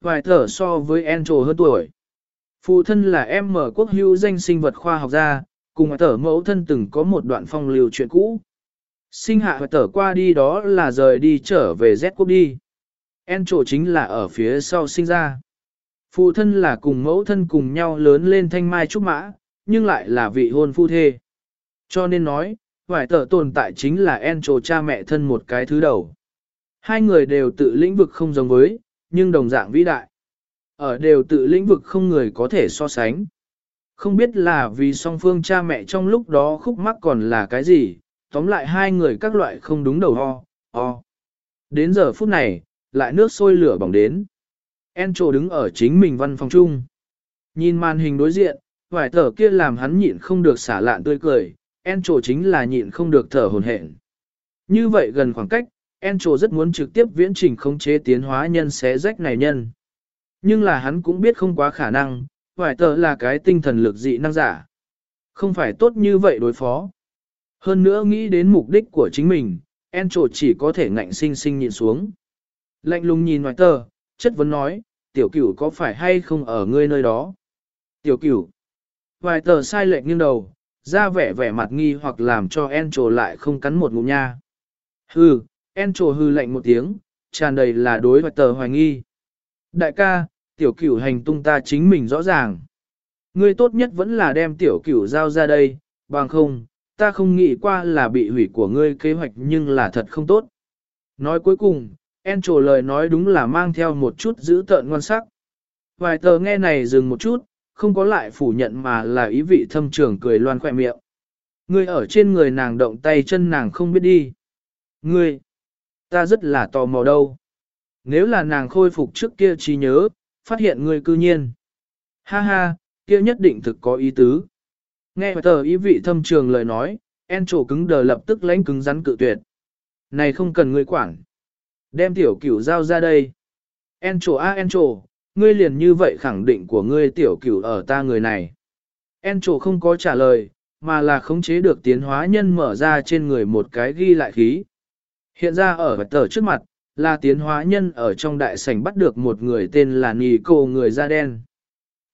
vài thở so với Angel hơn tuổi. Phụ thân là em mở quốc hữu danh sinh vật khoa học gia, cùng thở mẫu thân từng có một đoạn phong lưu chuyện cũ. Sinh hạ tở qua đi đó là rời đi trở về Z quốc đi. Angel chính là ở phía sau sinh ra. Phụ thân là cùng mẫu thân cùng nhau lớn lên thanh mai trúc mã, nhưng lại là vị hôn phu thê. Cho nên nói, vài thở tồn tại chính là Encho cha mẹ thân một cái thứ đầu. Hai người đều tự lĩnh vực không giống với, nhưng đồng dạng vĩ đại. Ở đều tự lĩnh vực không người có thể so sánh. Không biết là vì song phương cha mẹ trong lúc đó khúc mắc còn là cái gì, tóm lại hai người các loại không đúng đầu ho, ho. Đến giờ phút này, lại nước sôi lửa bỏng đến. Encho đứng ở chính mình văn phòng chung. Nhìn màn hình đối diện, vài thở kia làm hắn nhịn không được xả lạn tươi cười, Encho chính là nhịn không được thở hồn hển. Như vậy gần khoảng cách, Encho rất muốn trực tiếp viễn trình khống chế tiến hóa nhân xé rách này nhân. Nhưng là hắn cũng biết không quá khả năng, vài tờ là cái tinh thần lực dị năng giả. Không phải tốt như vậy đối phó. Hơn nữa nghĩ đến mục đích của chính mình, Encho chỉ có thể ngạnh sinh sinh nhịn xuống. Lạnh lùng nhìn ngoài tờ, chất vấn nói, tiểu cửu có phải hay không ở ngươi nơi đó? Tiểu cửu. Vài tờ sai lệch nghiêng đầu, ra vẻ vẻ mặt nghi hoặc làm cho Encho lại không cắn một ngụm nha. Hừ, Encho hư lạnh một tiếng, tràn đầy là đối hoài tờ hoài nghi. Đại ca, tiểu cửu hành tung ta chính mình rõ ràng. Ngươi tốt nhất vẫn là đem tiểu cửu giao ra đây, bằng không, ta không nghĩ qua là bị hủy của ngươi kế hoạch nhưng là thật không tốt. Nói cuối cùng, En trổ lời nói đúng là mang theo một chút giữ tợn ngoan sắc. Vài tờ nghe này dừng một chút, không có lại phủ nhận mà là ý vị thâm trường cười loan khỏe miệng. Ngươi ở trên người nàng động tay chân nàng không biết đi. Ngươi, ta rất là tò mò đâu. Nếu là nàng khôi phục trước kia trí nhớ, phát hiện ngươi cư nhiên. Ha ha, kia nhất định thực có ý tứ. Nghe tờ ý vị thâm trường lời nói, en trổ cứng đờ lập tức lãnh cứng rắn cự tuyệt. Này không cần ngươi quản. Đem tiểu cửu giao ra đây. En trổ a en trổ, ngươi liền như vậy khẳng định của ngươi tiểu cửu ở ta người này. En trổ không có trả lời, mà là khống chế được tiến hóa nhân mở ra trên người một cái ghi lại khí. Hiện ra ở tờ trước mặt, là tiến hóa nhân ở trong đại sảnh bắt được một người tên là Nico người da đen.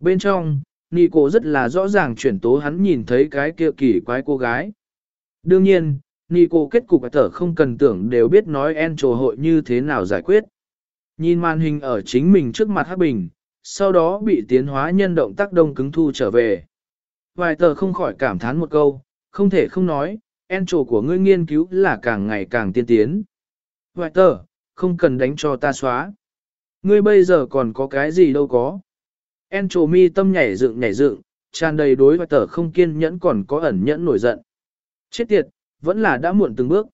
Bên trong, Nico rất là rõ ràng chuyển tố hắn nhìn thấy cái kia kỳ quái cô gái. Đương nhiên, Nico kết cục tờ không cần tưởng đều biết nói en trồ hội như thế nào giải quyết. Nhìn màn hình ở chính mình trước mặt hắc bình, sau đó bị tiến hóa nhân động tác đông cứng thu trở về. Vài tờ không khỏi cảm thán một câu, không thể không nói, en của ngươi nghiên cứu là càng ngày càng tiên tiến. Vài tờ, không cần đánh cho ta xóa. Ngươi bây giờ còn có cái gì đâu có. En mi tâm nhảy dựng nhảy dựng, tràn đầy đối và tờ không kiên nhẫn còn có ẩn nhẫn nổi giận. Chết tiệt, vẫn là đã muộn từng bước.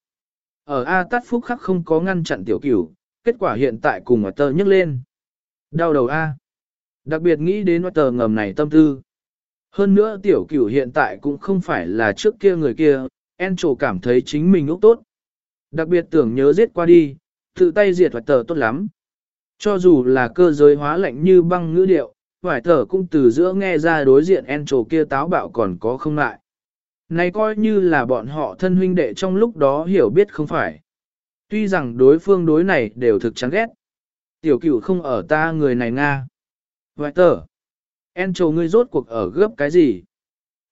Ở A tát phúc khắc không có ngăn chặn tiểu cửu, kết quả hiện tại cùng ở tờ nhấc lên. Đau đầu A. Đặc biệt nghĩ đến tờ ngầm này tâm tư. Hơn nữa tiểu cửu hiện tại cũng không phải là trước kia người kia, En cảm thấy chính mình úc tốt. Đặc biệt tưởng nhớ giết qua đi, tự tay diệt hoài tờ tốt lắm. Cho dù là cơ giới hóa lạnh như băng ngữ điệu, hoài tờ cũng từ giữa nghe ra đối diện en kia táo bạo còn có không lại. Này coi như là bọn họ thân huynh đệ trong lúc đó hiểu biết không phải. Tuy rằng đối phương đối này đều thực chán ghét. Tiểu cửu không ở ta người này nga. Hoài tờ. En ngươi rốt cuộc ở gấp cái gì?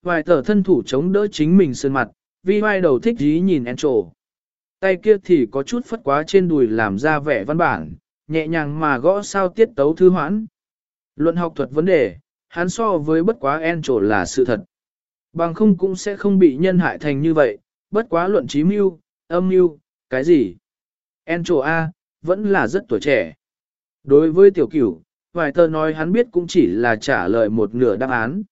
Hoài tờ thân thủ chống đỡ chính mình sơn mặt, vi vai đầu thích dí nhìn en trổ. Tay kia thì có chút phất quá trên đùi làm ra vẻ văn bản, nhẹ nhàng mà gõ sao tiết tấu thư hoãn. Luận học thuật vấn đề, hắn so với bất quá en trổ là sự thật. Bằng không cũng sẽ không bị nhân hại thành như vậy, bất quá luận trí mưu, âm mưu, cái gì. En trổ A, vẫn là rất tuổi trẻ. Đối với tiểu cửu, vài tờ nói hắn biết cũng chỉ là trả lời một nửa đáp án.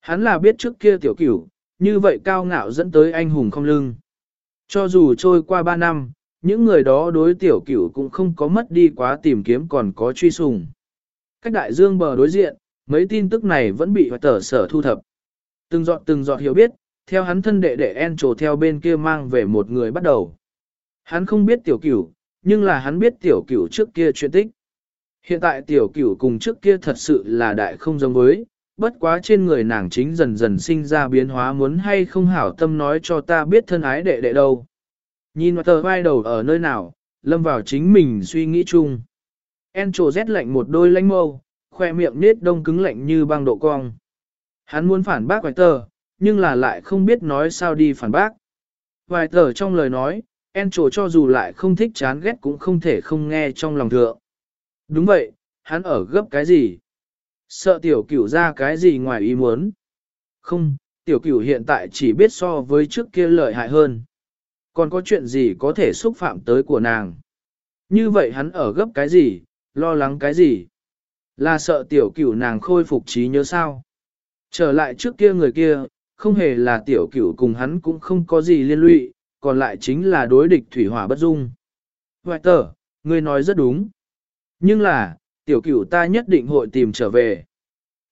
Hắn là biết trước kia tiểu cửu, như vậy cao ngạo dẫn tới anh hùng không lưng. Cho dù trôi qua 3 năm, những người đó đối tiểu cửu cũng không có mất đi quá tìm kiếm còn có truy sùng. Cách đại dương bờ đối diện, mấy tin tức này vẫn bị tờ sở thu thập. Từng giọt từng giọt hiểu biết, theo hắn thân đệ đệ en trổ theo bên kia mang về một người bắt đầu. Hắn không biết tiểu cửu, nhưng là hắn biết tiểu cửu trước kia chuyện tích. Hiện tại tiểu cửu cùng trước kia thật sự là đại không giống với, bất quá trên người nàng chính dần dần sinh ra biến hóa muốn hay không hảo tâm nói cho ta biết thân ái đệ đệ đâu. Nhìn tờ vai đầu ở nơi nào, lâm vào chính mình suy nghĩ chung. En trồ rét lạnh một đôi lánh mâu, khoe miệng nết đông cứng lạnh như băng độ cong. Hắn muốn phản bác vài tờ, nhưng là lại không biết nói sao đi phản bác. Vài tờ trong lời nói, En trồ cho dù lại không thích chán ghét cũng không thể không nghe trong lòng thượng. Đúng vậy, hắn ở gấp cái gì? Sợ tiểu cửu ra cái gì ngoài ý muốn? Không, tiểu cửu hiện tại chỉ biết so với trước kia lợi hại hơn. Còn có chuyện gì có thể xúc phạm tới của nàng? Như vậy hắn ở gấp cái gì, lo lắng cái gì? Là sợ tiểu cửu nàng khôi phục trí nhớ sao? Trở lại trước kia người kia, không hề là tiểu cửu cùng hắn cũng không có gì liên lụy, còn lại chính là đối địch thủy hỏa bất dung. Hoài tờ, ngươi nói rất đúng. Nhưng là, tiểu cửu ta nhất định hội tìm trở về.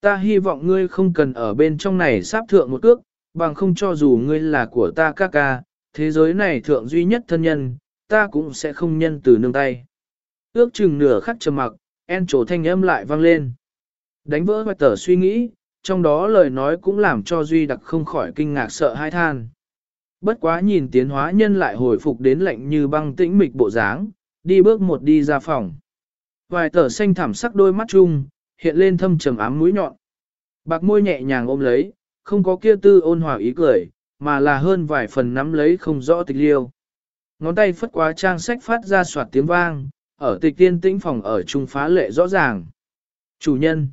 Ta hy vọng ngươi không cần ở bên trong này sáp thượng một cước, bằng không cho dù ngươi là của ta ca ca, thế giới này thượng duy nhất thân nhân, ta cũng sẽ không nhân từ nương tay. Ước chừng nửa khắc trầm mặc, en trổ thanh âm lại vang lên. Đánh vỡ hoài tờ suy nghĩ, trong đó lời nói cũng làm cho Duy Đặc không khỏi kinh ngạc sợ hai than. Bất quá nhìn tiến hóa nhân lại hồi phục đến lạnh như băng tĩnh mịch bộ dáng, đi bước một đi ra phòng. Vài tờ xanh thảm sắc đôi mắt chung, hiện lên thâm trầm ám mũi nhọn. Bạc môi nhẹ nhàng ôm lấy, không có kia tư ôn hòa ý cười, mà là hơn vài phần nắm lấy không rõ tịch liêu. Ngón tay phất qua trang sách phát ra soạt tiếng vang, ở tịch tiên tĩnh phòng ở trung phá lệ rõ ràng. Chủ nhân,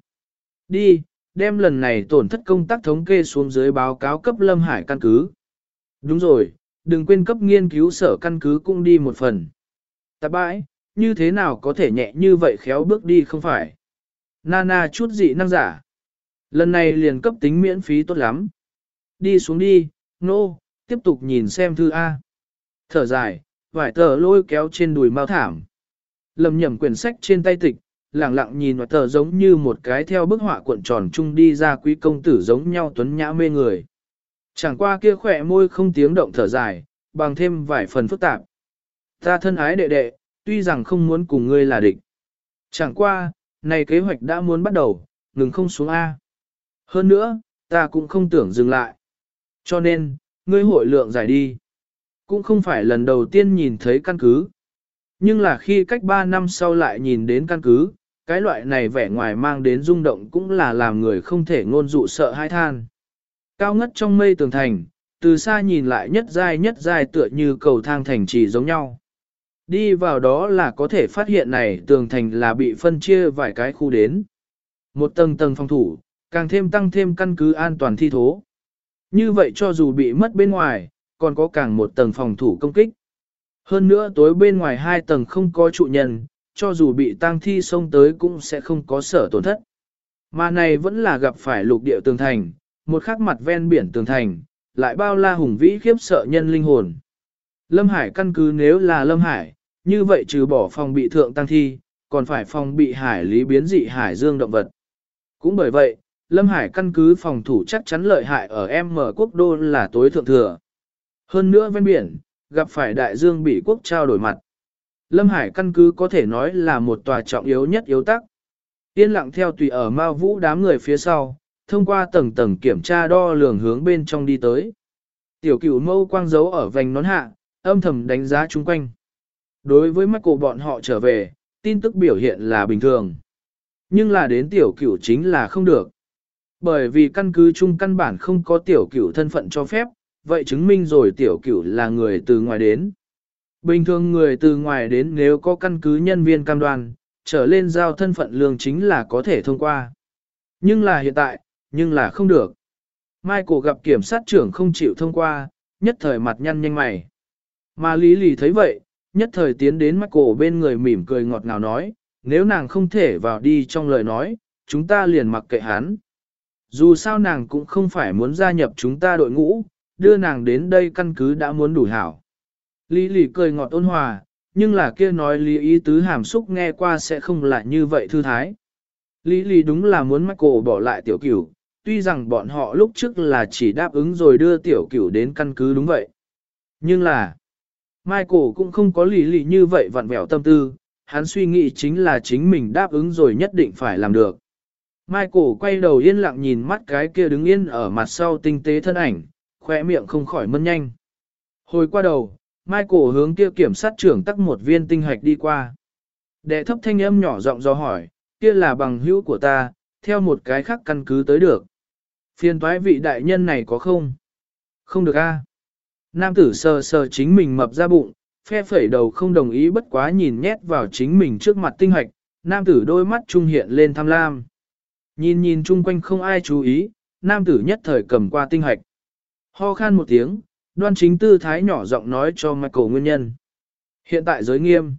đi, đem lần này tổn thất công tác thống kê xuống dưới báo cáo cấp Lâm Hải căn cứ. Đúng rồi, đừng quên cấp nghiên cứu sở căn cứ cũng đi một phần. Tạp bãi, như thế nào có thể nhẹ như vậy khéo bước đi không phải. Nana chút dị năng giả. Lần này liền cấp tính miễn phí tốt lắm. Đi xuống đi, nô, no, tiếp tục nhìn xem thư A. Thở dài, vải tờ lôi kéo trên đùi mau thảm. Lầm nhầm quyển sách trên tay tịch, lặng lặng nhìn vào tờ giống như một cái theo bức họa cuộn tròn chung đi ra quý công tử giống nhau tuấn nhã mê người. Chẳng qua kia khỏe môi không tiếng động thở dài, bằng thêm vài phần phức tạp. Ta thân ái đệ đệ, tuy rằng không muốn cùng ngươi là địch. Chẳng qua, này kế hoạch đã muốn bắt đầu, ngừng không xuống A. Hơn nữa, ta cũng không tưởng dừng lại. Cho nên, ngươi hội lượng giải đi. Cũng không phải lần đầu tiên nhìn thấy căn cứ. Nhưng là khi cách 3 năm sau lại nhìn đến căn cứ, cái loại này vẻ ngoài mang đến rung động cũng là làm người không thể ngôn dụ sợ hai than. Cao ngất trong mây tường thành, từ xa nhìn lại nhất dai nhất dai tựa như cầu thang thành trì giống nhau. Đi vào đó là có thể phát hiện này tường thành là bị phân chia vài cái khu đến. Một tầng tầng phòng thủ, càng thêm tăng thêm căn cứ an toàn thi thố. Như vậy cho dù bị mất bên ngoài, còn có càng một tầng phòng thủ công kích. Hơn nữa tối bên ngoài hai tầng không có trụ nhân, cho dù bị tang thi xông tới cũng sẽ không có sở tổn thất. Mà này vẫn là gặp phải lục địa tường thành, một khắc mặt ven biển tường thành, lại bao la hùng vĩ khiếp sợ nhân linh hồn. Lâm Hải căn cứ nếu là Lâm Hải, như vậy trừ bỏ phòng bị thượng tăng thi, còn phải phòng bị hải lý biến dị hải dương động vật. Cũng bởi vậy, Lâm Hải căn cứ phòng thủ chắc chắn lợi hại ở M quốc đô là tối thượng thừa. Hơn nữa ven biển, gặp phải đại dương bị quốc trao đổi mặt. Lâm Hải căn cứ có thể nói là một tòa trọng yếu nhất yếu tắc. Yên lặng theo tùy ở ma Vũ đám người phía sau, thông qua tầng tầng kiểm tra đo lường hướng bên trong đi tới. Tiểu cửu mâu quang dấu ở vành nón hạ, âm thầm đánh giá chung quanh. Đối với mắt cổ bọn họ trở về, tin tức biểu hiện là bình thường. Nhưng là đến tiểu cửu chính là không được. Bởi vì căn cứ chung căn bản không có tiểu cửu thân phận cho phép, vậy chứng minh rồi tiểu cửu là người từ ngoài đến. Bình thường người từ ngoài đến nếu có căn cứ nhân viên cam đoan, trở lên giao thân phận lương chính là có thể thông qua. Nhưng là hiện tại, nhưng là không được. Michael gặp kiểm sát trưởng không chịu thông qua, nhất thời mặt nhăn nhanh mày. Mà Lý Lì thấy vậy, nhất thời tiến đến Michael bên người mỉm cười ngọt ngào nói, nếu nàng không thể vào đi trong lời nói, chúng ta liền mặc kệ hắn. Dù sao nàng cũng không phải muốn gia nhập chúng ta đội ngũ, đưa nàng đến đây căn cứ đã muốn đủ hảo. Lý lì cười ngọt ôn hòa, nhưng là kia nói lý ý tứ hàm xúc nghe qua sẽ không lại như vậy thư thái. Lý lì đúng là muốn Michael bỏ lại tiểu cửu, tuy rằng bọn họ lúc trước là chỉ đáp ứng rồi đưa tiểu cửu đến căn cứ đúng vậy. Nhưng là, Michael cũng không có lý lì như vậy vặn vẹo tâm tư, hắn suy nghĩ chính là chính mình đáp ứng rồi nhất định phải làm được. Michael quay đầu yên lặng nhìn mắt cái kia đứng yên ở mặt sau tinh tế thân ảnh, khỏe miệng không khỏi mân nhanh. Hồi qua đầu, Michael hướng kia kiểm sát trưởng tắc một viên tinh hạch đi qua. Đệ thấp thanh âm nhỏ giọng do hỏi, kia là bằng hữu của ta, theo một cái khác căn cứ tới được. phiền toái vị đại nhân này có không? Không được a. Nam tử sờ sờ chính mình mập ra bụng, phe phẩy đầu không đồng ý bất quá nhìn nhét vào chính mình trước mặt tinh hoạch, nam tử đôi mắt trung hiện lên tham lam. Nhìn nhìn chung quanh không ai chú ý, nam tử nhất thời cầm qua tinh hoạch. Ho khan một tiếng, đoan chính tư thái nhỏ giọng nói cho Michael nguyên nhân. Hiện tại giới nghiêm.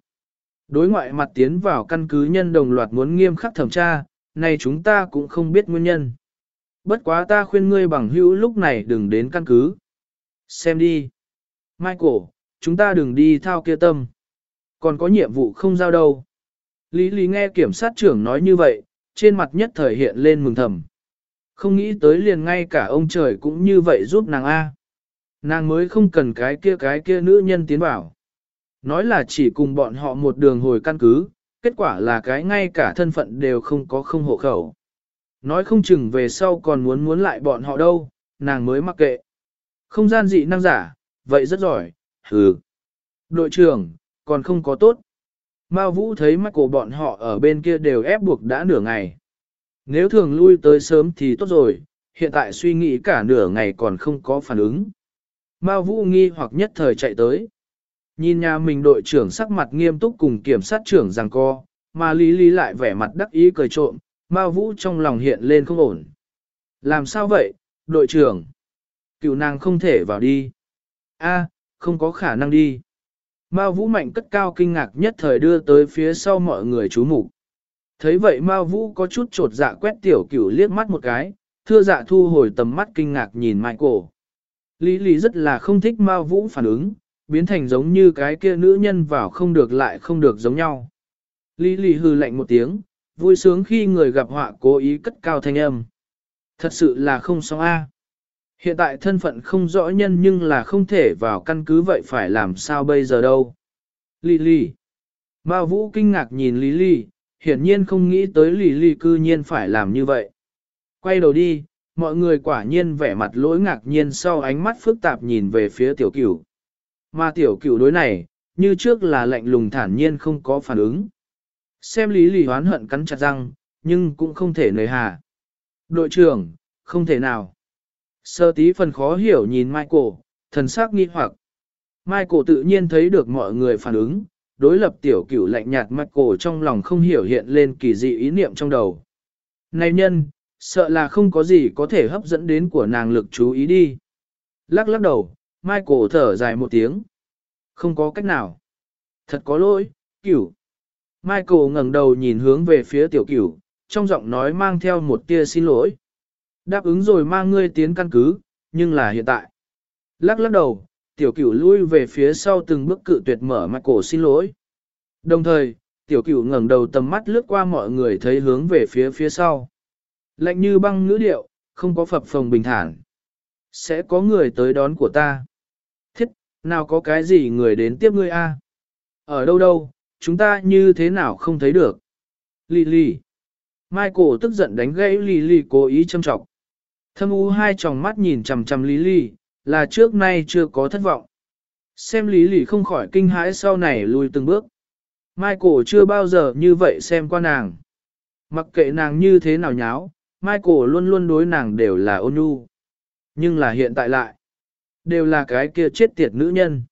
Đối ngoại mặt tiến vào căn cứ nhân đồng loạt muốn nghiêm khắc thẩm tra, này chúng ta cũng không biết nguyên nhân. Bất quá ta khuyên ngươi bằng hữu lúc này đừng đến căn cứ. Xem đi. Michael, chúng ta đừng đi thao kia tâm. Còn có nhiệm vụ không giao đâu. Lý Lý nghe kiểm sát trưởng nói như vậy, trên mặt nhất thời hiện lên mừng thầm. Không nghĩ tới liền ngay cả ông trời cũng như vậy giúp nàng A. Nàng mới không cần cái kia cái kia nữ nhân tiến vào. Nói là chỉ cùng bọn họ một đường hồi căn cứ, kết quả là cái ngay cả thân phận đều không có không hộ khẩu. Nói không chừng về sau còn muốn muốn lại bọn họ đâu, nàng mới mặc kệ. Không gian dị năng giả, vậy rất giỏi, hừ. Đội trưởng, còn không có tốt. Mao Vũ thấy mắt của bọn họ ở bên kia đều ép buộc đã nửa ngày. Nếu thường lui tới sớm thì tốt rồi, hiện tại suy nghĩ cả nửa ngày còn không có phản ứng. Mao Vũ nghi hoặc nhất thời chạy tới. Nhìn nhà mình đội trưởng sắc mặt nghiêm túc cùng kiểm sát trưởng rằng co, mà Lý Lý lại vẻ mặt đắc ý cười trộm, Mao Vũ trong lòng hiện lên không ổn. Làm sao vậy, đội trưởng? Cựu nàng không thể vào đi. A, không có khả năng đi. Mao Vũ mạnh cất cao kinh ngạc nhất thời đưa tới phía sau mọi người chú mục. Thấy vậy Mao Vũ có chút trột dạ quét tiểu cửu liếc mắt một cái, thưa dạ thu hồi tầm mắt kinh ngạc nhìn Michael. Lý Lý rất là không thích Mao Vũ phản ứng, biến thành giống như cái kia nữ nhân vào không được lại không được giống nhau. Lý Lý hư lạnh một tiếng, vui sướng khi người gặp họa cố ý cất cao thanh âm. Thật sự là không xong a. Hiện tại thân phận không rõ nhân nhưng là không thể vào căn cứ vậy phải làm sao bây giờ đâu. Lý Lý. Mao Vũ kinh ngạc nhìn Lý Lý, hiển nhiên không nghĩ tới Lý Lý cư nhiên phải làm như vậy. Quay đầu đi, mọi người quả nhiên vẻ mặt lỗi ngạc nhiên sau ánh mắt phức tạp nhìn về phía tiểu cửu. Mà tiểu cửu đối này, như trước là lạnh lùng thản nhiên không có phản ứng. Xem lý lì hoán hận cắn chặt răng, nhưng cũng không thể nời hà. Đội trưởng, không thể nào. Sơ tí phần khó hiểu nhìn Michael, thần sắc nghi hoặc. Michael tự nhiên thấy được mọi người phản ứng, đối lập tiểu cửu lạnh nhạt Michael trong lòng không hiểu hiện lên kỳ dị ý niệm trong đầu. Này nhân, sợ là không có gì có thể hấp dẫn đến của nàng lực chú ý đi. Lắc lắc đầu, Michael thở dài một tiếng. Không có cách nào. Thật có lỗi, cửu. Michael ngẩng đầu nhìn hướng về phía tiểu cửu, trong giọng nói mang theo một tia xin lỗi. Đáp ứng rồi mang ngươi tiến căn cứ, nhưng là hiện tại. Lắc lắc đầu, tiểu cửu lui về phía sau từng bước cự tuyệt mở Michael xin lỗi. Đồng thời, tiểu cửu ngẩng đầu tầm mắt lướt qua mọi người thấy hướng về phía phía sau. Lạnh như băng ngữ điệu, không có phập phồng bình thản. Sẽ có người tới đón của ta. Thiết, nào có cái gì người đến tiếp ngươi a? Ở đâu đâu, chúng ta như thế nào không thấy được? Lì lì. Michael tức giận đánh gãy lì lì cố ý châm trọng. Thâm u hai tròng mắt nhìn chằm chằm lý lì, là trước nay chưa có thất vọng. Xem lý lì không khỏi kinh hãi sau này lùi từng bước. Michael chưa bao giờ như vậy xem qua nàng. Mặc kệ nàng như thế nào nháo, Michael luôn luôn đối nàng đều là ôn nhu. Nhưng là hiện tại lại, đều là cái kia chết tiệt nữ nhân.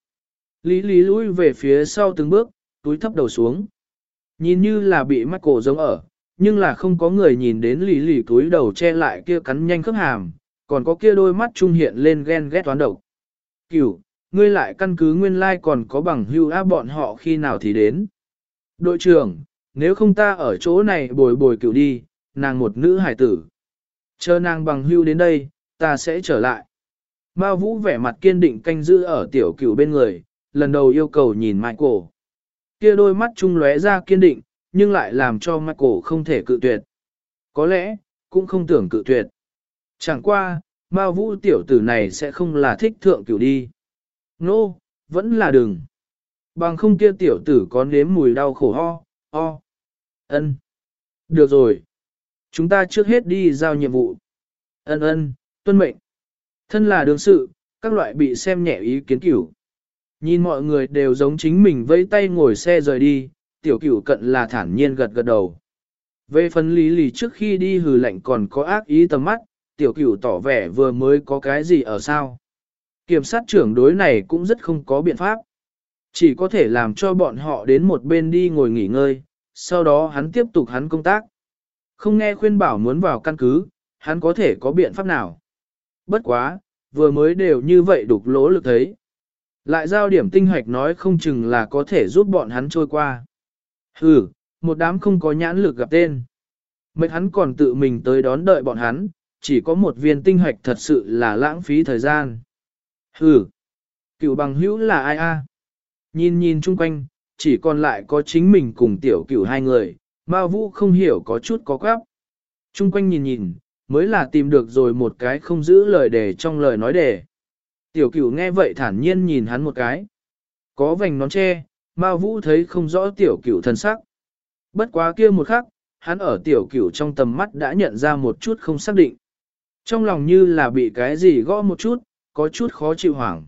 Lý lý lùi về phía sau từng bước, túi thấp đầu xuống. Nhìn như là bị Michael giống ở, nhưng là không có người nhìn đến lì lì túi đầu che lại kia cắn nhanh khớp hàm, còn có kia đôi mắt trung hiện lên ghen ghét toán độc. Cửu, ngươi lại căn cứ nguyên lai like còn có bằng hưu áp bọn họ khi nào thì đến. Đội trưởng, nếu không ta ở chỗ này bồi bồi cửu đi, nàng một nữ hải tử. Chờ nàng bằng hưu đến đây, ta sẽ trở lại. Mao Vũ vẻ mặt kiên định canh giữ ở tiểu cửu bên người, lần đầu yêu cầu nhìn Michael. Kia đôi mắt trung lóe ra kiên định, nhưng lại làm cho Michael không thể cự tuyệt. Có lẽ, cũng không tưởng cự tuyệt. Chẳng qua, Mao Vũ tiểu tử này sẽ không là thích thượng cửu đi. Nô, no, vẫn là đừng. Bằng không kia tiểu tử có nếm mùi đau khổ ho, ho. Ân. Được rồi. Chúng ta trước hết đi giao nhiệm vụ. Ân ân, tuân mệnh. Thân là đương sự, các loại bị xem nhẹ ý kiến cửu. Nhìn mọi người đều giống chính mình vẫy tay ngồi xe rời đi, tiểu cửu cận là thản nhiên gật gật đầu. Về phần lý lì trước khi đi hừ lạnh còn có ác ý tầm mắt, tiểu cửu tỏ vẻ vừa mới có cái gì ở sao. Kiểm sát trưởng đối này cũng rất không có biện pháp. Chỉ có thể làm cho bọn họ đến một bên đi ngồi nghỉ ngơi, sau đó hắn tiếp tục hắn công tác. Không nghe khuyên bảo muốn vào căn cứ, hắn có thể có biện pháp nào. Bất quá, vừa mới đều như vậy đục lỗ lực thấy. Lại giao điểm tinh hoạch nói không chừng là có thể giúp bọn hắn trôi qua. Hừ, một đám không có nhãn lực gặp tên. Mấy hắn còn tự mình tới đón đợi bọn hắn, chỉ có một viên tinh hạch thật sự là lãng phí thời gian. Hừ, cựu bằng hữu là ai a? Nhìn nhìn chung quanh, chỉ còn lại có chính mình cùng tiểu cửu hai người, Mao Vũ không hiểu có chút có quáp. Chung quanh nhìn nhìn, mới là tìm được rồi một cái không giữ lời đề trong lời nói đề. Tiểu cửu nghe vậy thản nhiên nhìn hắn một cái. Có vành nón che, Mao Vũ thấy không rõ tiểu cửu thân sắc. Bất quá kia một khắc, hắn ở tiểu cửu trong tầm mắt đã nhận ra một chút không xác định. Trong lòng như là bị cái gì gõ một chút, có chút khó chịu hoảng.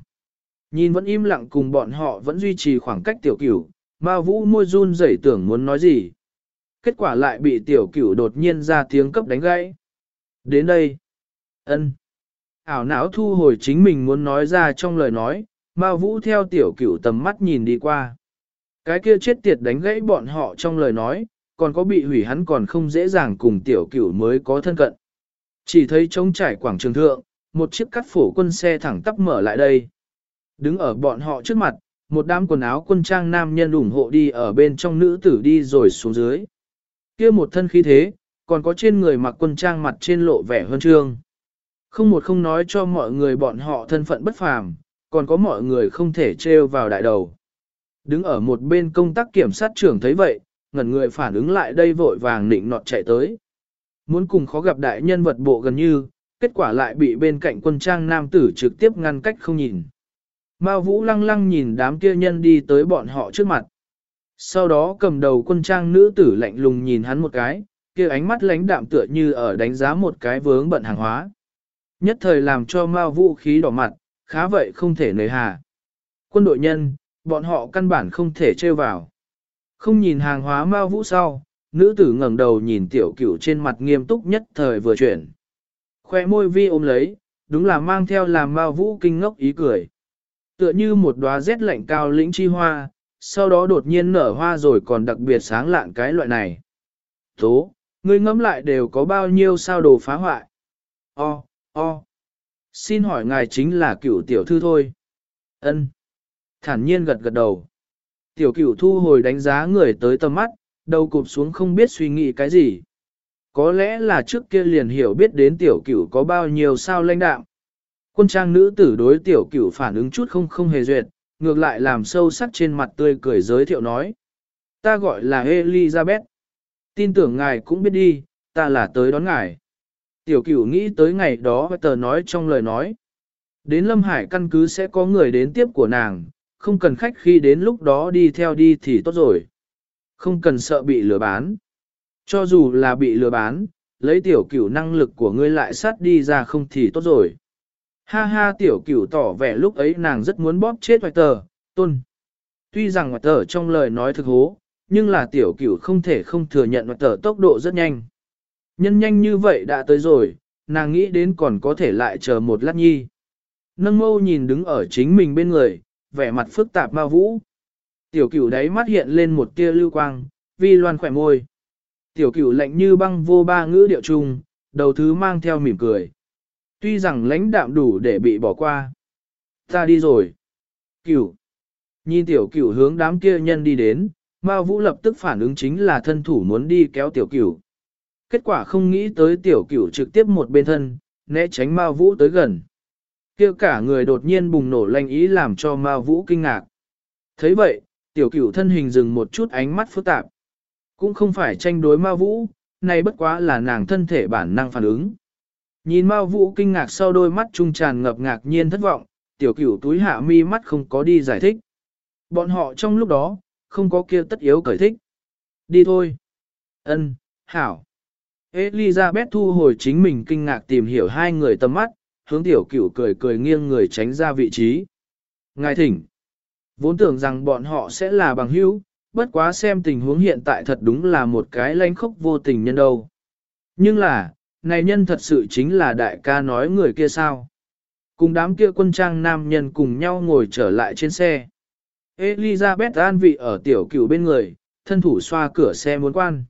Nhìn vẫn im lặng cùng bọn họ vẫn duy trì khoảng cách tiểu cửu, Mao Vũ môi run rẩy tưởng muốn nói gì. Kết quả lại bị tiểu cửu đột nhiên ra tiếng cấp đánh gãy. Đến đây. ân ảo não thu hồi chính mình muốn nói ra trong lời nói, Mao Vũ theo tiểu cửu tầm mắt nhìn đi qua. Cái kia chết tiệt đánh gãy bọn họ trong lời nói, còn có bị hủy hắn còn không dễ dàng cùng tiểu cửu mới có thân cận. Chỉ thấy trống trải quảng trường thượng, một chiếc cắt phổ quân xe thẳng tắp mở lại đây. Đứng ở bọn họ trước mặt, một đám quần áo quân trang nam nhân ủng hộ đi ở bên trong nữ tử đi rồi xuống dưới. kia một thân khí thế, còn có trên người mặc quân trang mặt trên lộ vẻ hơn trương. Không một không nói cho mọi người bọn họ thân phận bất phàm, còn có mọi người không thể trêu vào đại đầu. Đứng ở một bên công tác kiểm sát trưởng thấy vậy, ngẩn người phản ứng lại đây vội vàng nịnh nọt chạy tới. Muốn cùng khó gặp đại nhân vật bộ gần như, kết quả lại bị bên cạnh quân trang nam tử trực tiếp ngăn cách không nhìn. Mao Vũ lăng lăng nhìn đám kia nhân đi tới bọn họ trước mặt. Sau đó cầm đầu quân trang nữ tử lạnh lùng nhìn hắn một cái, kia ánh mắt lánh đạm tựa như ở đánh giá một cái vướng bận hàng hóa. Nhất thời làm cho Mao Vũ khí đỏ mặt, khá vậy không thể nời hà. Quân đội nhân, bọn họ căn bản không thể trêu vào. Không nhìn hàng hóa Mao Vũ sau, nữ tử ngẩng đầu nhìn tiểu cửu trên mặt nghiêm túc nhất thời vừa chuyển. Khoe môi vi ôm lấy, đúng là mang theo làm Mao Vũ kinh ngốc ý cười. Tựa như một đóa rét lạnh cao lĩnh chi hoa, sau đó đột nhiên nở hoa rồi còn đặc biệt sáng lạn cái loại này. Tố, ngươi ngẫm lại đều có bao nhiêu sao đồ phá hoại. O, o. Xin hỏi ngài chính là cựu tiểu thư thôi. Ân. Thản nhiên gật gật đầu. Tiểu cửu thu hồi đánh giá người tới tầm mắt, đầu cụp xuống không biết suy nghĩ cái gì. Có lẽ là trước kia liền hiểu biết đến tiểu cửu có bao nhiêu sao lãnh đạm. Quân trang nữ tử đối tiểu cửu phản ứng chút không không hề duyệt, ngược lại làm sâu sắc trên mặt tươi cười giới thiệu nói. Ta gọi là Elizabeth. Tin tưởng ngài cũng biết đi, ta là tới đón ngài. Tiểu cửu nghĩ tới ngày đó và tờ nói trong lời nói. Đến Lâm Hải căn cứ sẽ có người đến tiếp của nàng, không cần khách khi đến lúc đó đi theo đi thì tốt rồi. Không cần sợ bị lừa bán. Cho dù là bị lừa bán, lấy tiểu cửu năng lực của ngươi lại sát đi ra không thì tốt rồi. Ha ha tiểu cửu tỏ vẻ lúc ấy nàng rất muốn bóp chết hoài tờ, tôn. Tuy rằng hoài tờ trong lời nói thực hố, nhưng là tiểu cửu không thể không thừa nhận hoài tờ tốc độ rất nhanh. Nhân nhanh như vậy đã tới rồi, nàng nghĩ đến còn có thể lại chờ một lát nhi. Nâng mâu nhìn đứng ở chính mình bên người, vẻ mặt phức tạp ma vũ. Tiểu cửu đáy mắt hiện lên một tia lưu quang, vi loan khỏe môi. Tiểu cửu lạnh như băng vô ba ngữ điệu trùng đầu thứ mang theo mỉm cười. Tuy rằng lãnh đạm đủ để bị bỏ qua. Ta đi rồi. Cửu. Nhìn tiểu cửu hướng đám kia nhân đi đến, ma Vũ lập tức phản ứng chính là thân thủ muốn đi kéo tiểu cửu. Kết quả không nghĩ tới tiểu cửu trực tiếp một bên thân, né tránh ma Vũ tới gần kia cả người đột nhiên bùng nổ lanh ý làm cho Mao Vũ kinh ngạc. thấy vậy, tiểu cửu thân hình dừng một chút ánh mắt phức tạp. Cũng không phải tranh đối Mao Vũ, này bất quá là nàng thân thể bản năng phản ứng. Nhìn Mao Vũ kinh ngạc sau đôi mắt trung tràn ngập ngạc nhiên thất vọng, tiểu cửu túi hạ mi mắt không có đi giải thích. Bọn họ trong lúc đó, không có kia tất yếu cởi thích. Đi thôi. Ân, hảo. Elizabeth thu hồi chính mình kinh ngạc tìm hiểu hai người tầm mắt, hướng tiểu cửu cười cười nghiêng người tránh ra vị trí. Ngài thỉnh. Vốn tưởng rằng bọn họ sẽ là bằng hữu, bất quá xem tình huống hiện tại thật đúng là một cái lanh khốc vô tình nhân đâu. Nhưng là, này nhân thật sự chính là đại ca nói người kia sao. Cùng đám kia quân trang nam nhân cùng nhau ngồi trở lại trên xe. Elizabeth an vị ở tiểu cửu bên người, thân thủ xoa cửa xe muốn quan.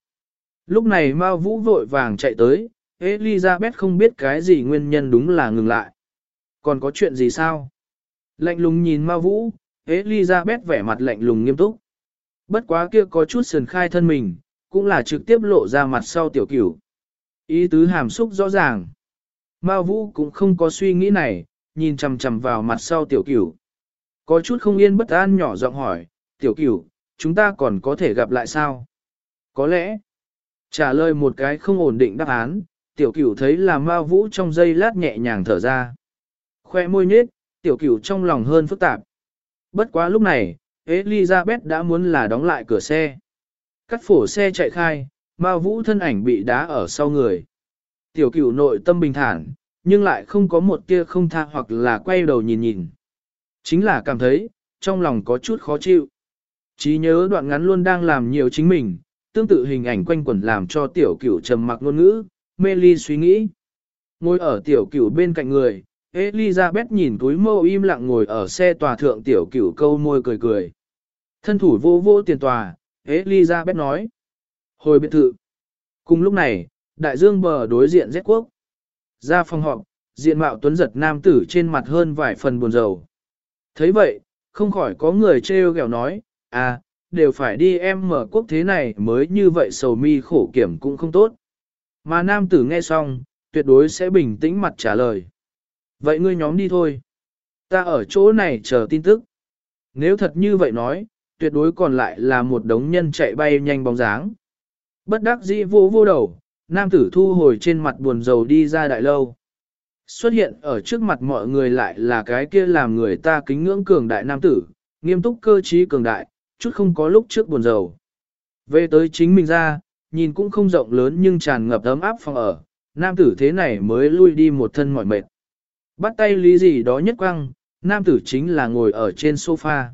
Lúc này Mao Vũ vội vàng chạy tới, Elizabeth không biết cái gì nguyên nhân đúng là ngừng lại. Còn có chuyện gì sao? Lạnh lùng nhìn Ma Vũ, Elizabeth vẻ mặt lạnh lùng nghiêm túc. Bất quá kia có chút sườn khai thân mình, cũng là trực tiếp lộ ra mặt sau tiểu cửu. Ý tứ hàm xúc rõ ràng. Ma Vũ cũng không có suy nghĩ này, nhìn chằm chằm vào mặt sau tiểu cửu. Có chút không yên bất an nhỏ giọng hỏi, tiểu cửu, chúng ta còn có thể gặp lại sao? Có lẽ, trả lời một cái không ổn định đáp án, tiểu cửu thấy là Ma Vũ trong giây lát nhẹ nhàng thở ra. Khoe môi nhết, tiểu cửu trong lòng hơn phức tạp. Bất quá lúc này, Elizabeth đã muốn là đóng lại cửa xe. Cắt phổ xe chạy khai, Ma Vũ thân ảnh bị đá ở sau người. Tiểu cửu nội tâm bình thản, nhưng lại không có một tia không tha hoặc là quay đầu nhìn nhìn. Chính là cảm thấy, trong lòng có chút khó chịu. Chí nhớ đoạn ngắn luôn đang làm nhiều chính mình, tương tự hình ảnh quanh quẩn làm cho tiểu cửu trầm mặc ngôn ngữ, mê ly suy nghĩ. Ngồi ở tiểu cửu bên cạnh người, Elizabeth nhìn túi mâu im lặng ngồi ở xe tòa thượng tiểu cửu câu môi cười cười. Thân thủ vô vô tiền tòa, Elizabeth nói. Hồi biệt thự. Cùng lúc này, đại dương bờ đối diện Z quốc. Ra phòng họp, diện mạo tuấn giật nam tử trên mặt hơn vài phần buồn rầu. thấy vậy, không khỏi có người trêu ghẹo nói, à, đều phải đi em mở quốc thế này mới như vậy sầu mi khổ kiểm cũng không tốt. Mà nam tử nghe xong, tuyệt đối sẽ bình tĩnh mặt trả lời. Vậy ngươi nhóm đi thôi. Ta ở chỗ này chờ tin tức. Nếu thật như vậy nói, tuyệt đối còn lại là một đống nhân chạy bay nhanh bóng dáng. Bất đắc dĩ vô vô đầu, nam tử thu hồi trên mặt buồn rầu đi ra đại lâu. Xuất hiện ở trước mặt mọi người lại là cái kia làm người ta kính ngưỡng cường đại nam tử, nghiêm túc cơ trí cường đại, chút không có lúc trước buồn rầu. Về tới chính mình ra, nhìn cũng không rộng lớn nhưng tràn ngập ấm áp phòng ở, nam tử thế này mới lui đi một thân mỏi mệt. Bắt tay lý gì đó nhất quăng, nam tử chính là ngồi ở trên sofa.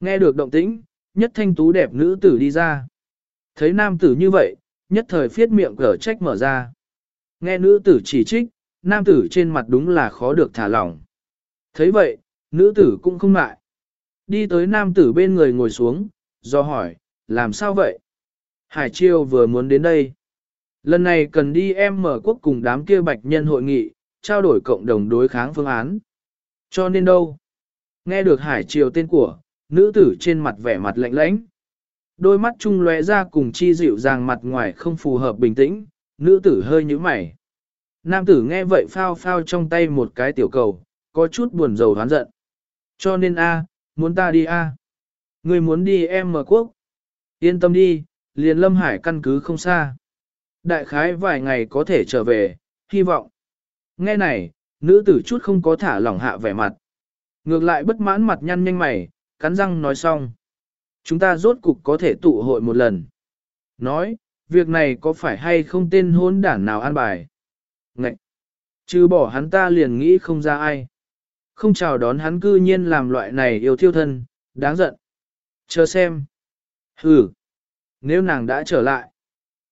Nghe được động tĩnh, nhất thanh tú đẹp nữ tử đi ra. Thấy nam tử như vậy, nhất thời phiết miệng cở trách mở ra. Nghe nữ tử chỉ trích, nam tử trên mặt đúng là khó được thả lỏng. Thấy vậy, nữ tử cũng không ngại. Đi tới nam tử bên người ngồi xuống, do hỏi, làm sao vậy? Hải Chiêu vừa muốn đến đây. Lần này cần đi em mở quốc cùng đám kia bạch nhân hội nghị, trao đổi cộng đồng đối kháng phương án. Cho nên đâu? Nghe được Hải Triều tên của, nữ tử trên mặt vẻ mặt lạnh lãnh. Đôi mắt trung lóe ra cùng chi dịu dàng mặt ngoài không phù hợp bình tĩnh, nữ tử hơi nhíu mày. Nam tử nghe vậy phao phao trong tay một cái tiểu cầu, có chút buồn rầu hoán giận. Cho nên a, muốn ta đi a. Người muốn đi em mở quốc. Yên tâm đi, liền lâm hải căn cứ không xa. Đại khái vài ngày có thể trở về, hy vọng. Nghe này, nữ tử chút không có thả lỏng hạ vẻ mặt. Ngược lại bất mãn mặt nhăn nhanh mày, cắn răng nói xong. Chúng ta rốt cục có thể tụ hội một lần. Nói, việc này có phải hay không tên hôn đản nào an bài? Ngậy! Chứ bỏ hắn ta liền nghĩ không ra ai. Không chào đón hắn cư nhiên làm loại này yêu thiêu thân, đáng giận. Chờ xem. hừ. Nếu nàng đã trở lại,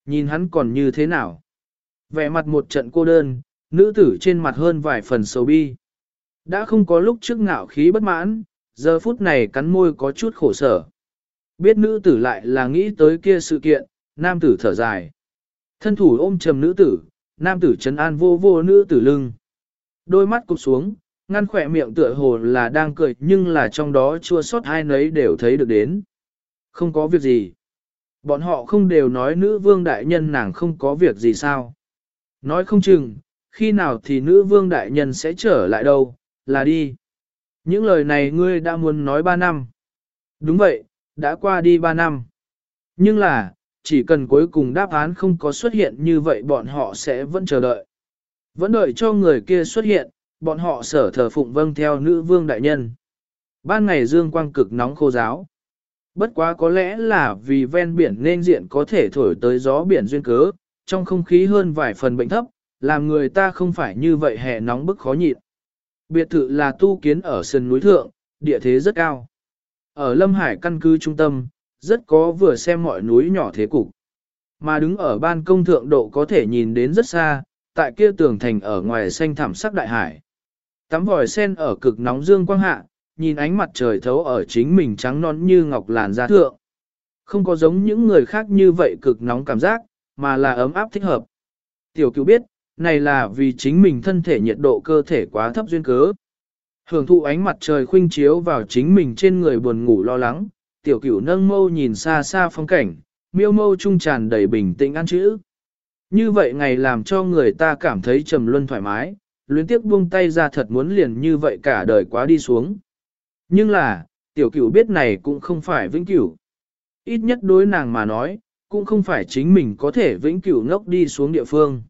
nhìn hắn còn như thế nào? Vẻ mặt một trận cô đơn, Nữ tử trên mặt hơn vài phần sầu bi. Đã không có lúc trước ngạo khí bất mãn, giờ phút này cắn môi có chút khổ sở. Biết nữ tử lại là nghĩ tới kia sự kiện, nam tử thở dài. Thân thủ ôm trầm nữ tử, nam tử trấn an vô vô nữ tử lưng. Đôi mắt cụp xuống, ngăn khỏe miệng tựa hồ là đang cười nhưng là trong đó chua sót hai nấy đều thấy được đến. Không có việc gì. Bọn họ không đều nói nữ vương đại nhân nàng không có việc gì sao. Nói không chừng, khi nào thì nữ vương đại nhân sẽ trở lại đâu, là đi. Những lời này ngươi đã muốn nói ba năm. Đúng vậy, đã qua đi ba năm. Nhưng là, chỉ cần cuối cùng đáp án không có xuất hiện như vậy bọn họ sẽ vẫn chờ đợi. Vẫn đợi cho người kia xuất hiện, bọn họ sở thờ phụng vâng theo nữ vương đại nhân. Ban ngày dương quang cực nóng khô giáo. Bất quá có lẽ là vì ven biển nên diện có thể thổi tới gió biển duyên cớ, trong không khí hơn vài phần bệnh thấp, làm người ta không phải như vậy hè nóng bức khó nhịn. Biệt thự là tu kiến ở sườn núi thượng, địa thế rất cao. Ở Lâm Hải căn cứ trung tâm, rất có vừa xem mọi núi nhỏ thế cục. Mà đứng ở ban công thượng độ có thể nhìn đến rất xa, tại kia tường thành ở ngoài xanh thảm sắc đại hải. Tắm vòi sen ở cực nóng dương quang hạ, nhìn ánh mặt trời thấu ở chính mình trắng non như ngọc làn da thượng. Không có giống những người khác như vậy cực nóng cảm giác, mà là ấm áp thích hợp. Tiểu cứu biết, này là vì chính mình thân thể nhiệt độ cơ thể quá thấp duyên cớ. Hưởng thụ ánh mặt trời khuynh chiếu vào chính mình trên người buồn ngủ lo lắng, tiểu cửu nâng mâu nhìn xa xa phong cảnh, miêu mâu trung tràn đầy bình tĩnh ăn chữ. Như vậy ngày làm cho người ta cảm thấy trầm luân thoải mái, luyến tiếc buông tay ra thật muốn liền như vậy cả đời quá đi xuống. Nhưng là, tiểu cửu biết này cũng không phải vĩnh cửu. Ít nhất đối nàng mà nói, cũng không phải chính mình có thể vĩnh cửu ngốc đi xuống địa phương.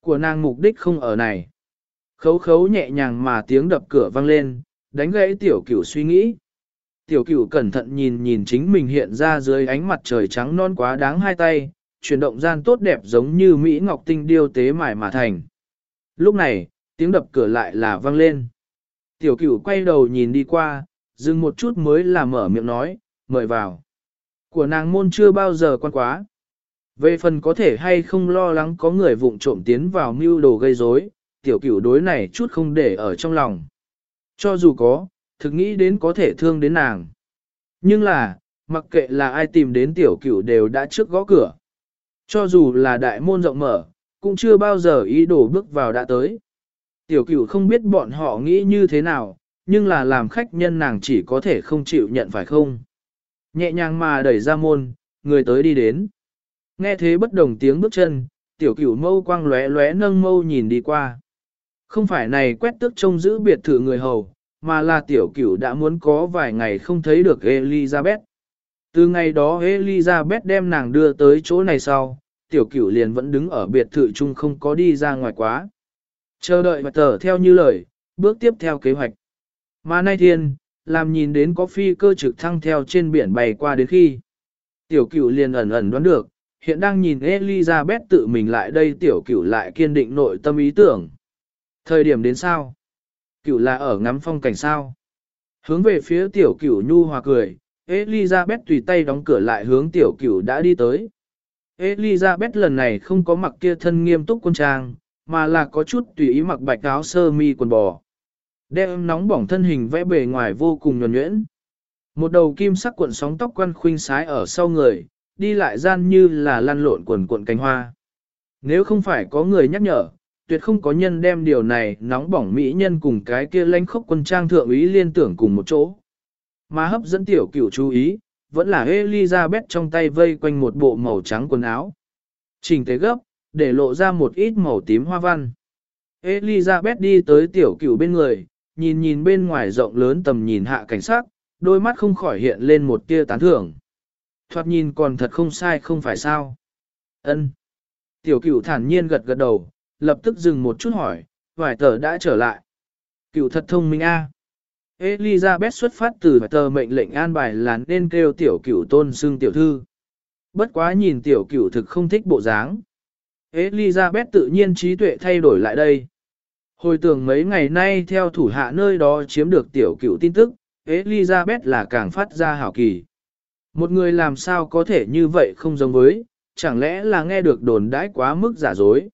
Của nàng mục đích không ở này. Khấu khấu nhẹ nhàng mà tiếng đập cửa vang lên, đánh gãy tiểu cửu suy nghĩ. Tiểu cửu cẩn thận nhìn nhìn chính mình hiện ra dưới ánh mặt trời trắng non quá đáng hai tay, chuyển động gian tốt đẹp giống như Mỹ Ngọc Tinh điêu tế mải mà thành. Lúc này, tiếng đập cửa lại là vang lên. Tiểu cửu quay đầu nhìn đi qua, dừng một chút mới là mở miệng nói, mời vào. Của nàng môn chưa bao giờ quan quá. Về phần có thể hay không lo lắng có người vụng trộm tiến vào mưu đồ gây rối, tiểu cửu đối này chút không để ở trong lòng. Cho dù có, thực nghĩ đến có thể thương đến nàng. Nhưng là, mặc kệ là ai tìm đến tiểu cửu đều đã trước gõ cửa. Cho dù là đại môn rộng mở, cũng chưa bao giờ ý đồ bước vào đã tới. Tiểu cửu không biết bọn họ nghĩ như thế nào, nhưng là làm khách nhân nàng chỉ có thể không chịu nhận phải không. Nhẹ nhàng mà đẩy ra môn, người tới đi đến. Nghe thế bất đồng tiếng bước chân, tiểu cửu mâu quang lóe lóe nâng mâu nhìn đi qua. Không phải này quét tức trông giữ biệt thự người hầu, mà là tiểu cửu đã muốn có vài ngày không thấy được Elizabeth. Từ ngày đó Elizabeth đem nàng đưa tới chỗ này sau, tiểu cửu liền vẫn đứng ở biệt thự chung không có đi ra ngoài quá. Chờ đợi và tờ theo như lời, bước tiếp theo kế hoạch. Mà nay thiên, làm nhìn đến có phi cơ trực thăng theo trên biển bay qua đến khi. Tiểu cửu liền ẩn ẩn đoán được, hiện đang nhìn Elizabeth tự mình lại đây tiểu cửu lại kiên định nội tâm ý tưởng. Thời điểm đến sao? Cửu là ở ngắm phong cảnh sao? Hướng về phía tiểu cửu nhu hòa cười, Elizabeth tùy tay đóng cửa lại hướng tiểu cửu đã đi tới. Elizabeth lần này không có mặc kia thân nghiêm túc quân trang, mà là có chút tùy ý mặc bạch áo sơ mi quần bò. Đem nóng bỏng thân hình vẽ bề ngoài vô cùng nhuần nhuyễn. Một đầu kim sắc cuộn sóng tóc quăn khuynh sái ở sau người, đi lại gian như là lăn lộn quần cuộn cánh hoa. Nếu không phải có người nhắc nhở, tuyệt không có nhân đem điều này nóng bỏng mỹ nhân cùng cái kia lãnh khốc quân trang thượng ý liên tưởng cùng một chỗ. Mà hấp dẫn tiểu cửu chú ý, vẫn là Elizabeth trong tay vây quanh một bộ màu trắng quần áo. Trình tế gấp, để lộ ra một ít màu tím hoa văn. Elizabeth đi tới tiểu cửu bên người, nhìn nhìn bên ngoài rộng lớn tầm nhìn hạ cảnh sát, đôi mắt không khỏi hiện lên một tia tán thưởng. Thoạt nhìn còn thật không sai không phải sao. Ân. Tiểu cửu thản nhiên gật gật đầu, lập tức dừng một chút hỏi, vài tờ đã trở lại. Cửu thật thông minh a. Elizabeth xuất phát từ tờ mệnh lệnh an bài là nên kêu tiểu cửu tôn xưng tiểu thư. Bất quá nhìn tiểu cửu thực không thích bộ dáng. Elizabeth tự nhiên trí tuệ thay đổi lại đây. Hồi tưởng mấy ngày nay theo thủ hạ nơi đó chiếm được tiểu cựu tin tức, Elizabeth là càng phát ra hảo kỳ. Một người làm sao có thể như vậy không giống với, chẳng lẽ là nghe được đồn đãi quá mức giả dối.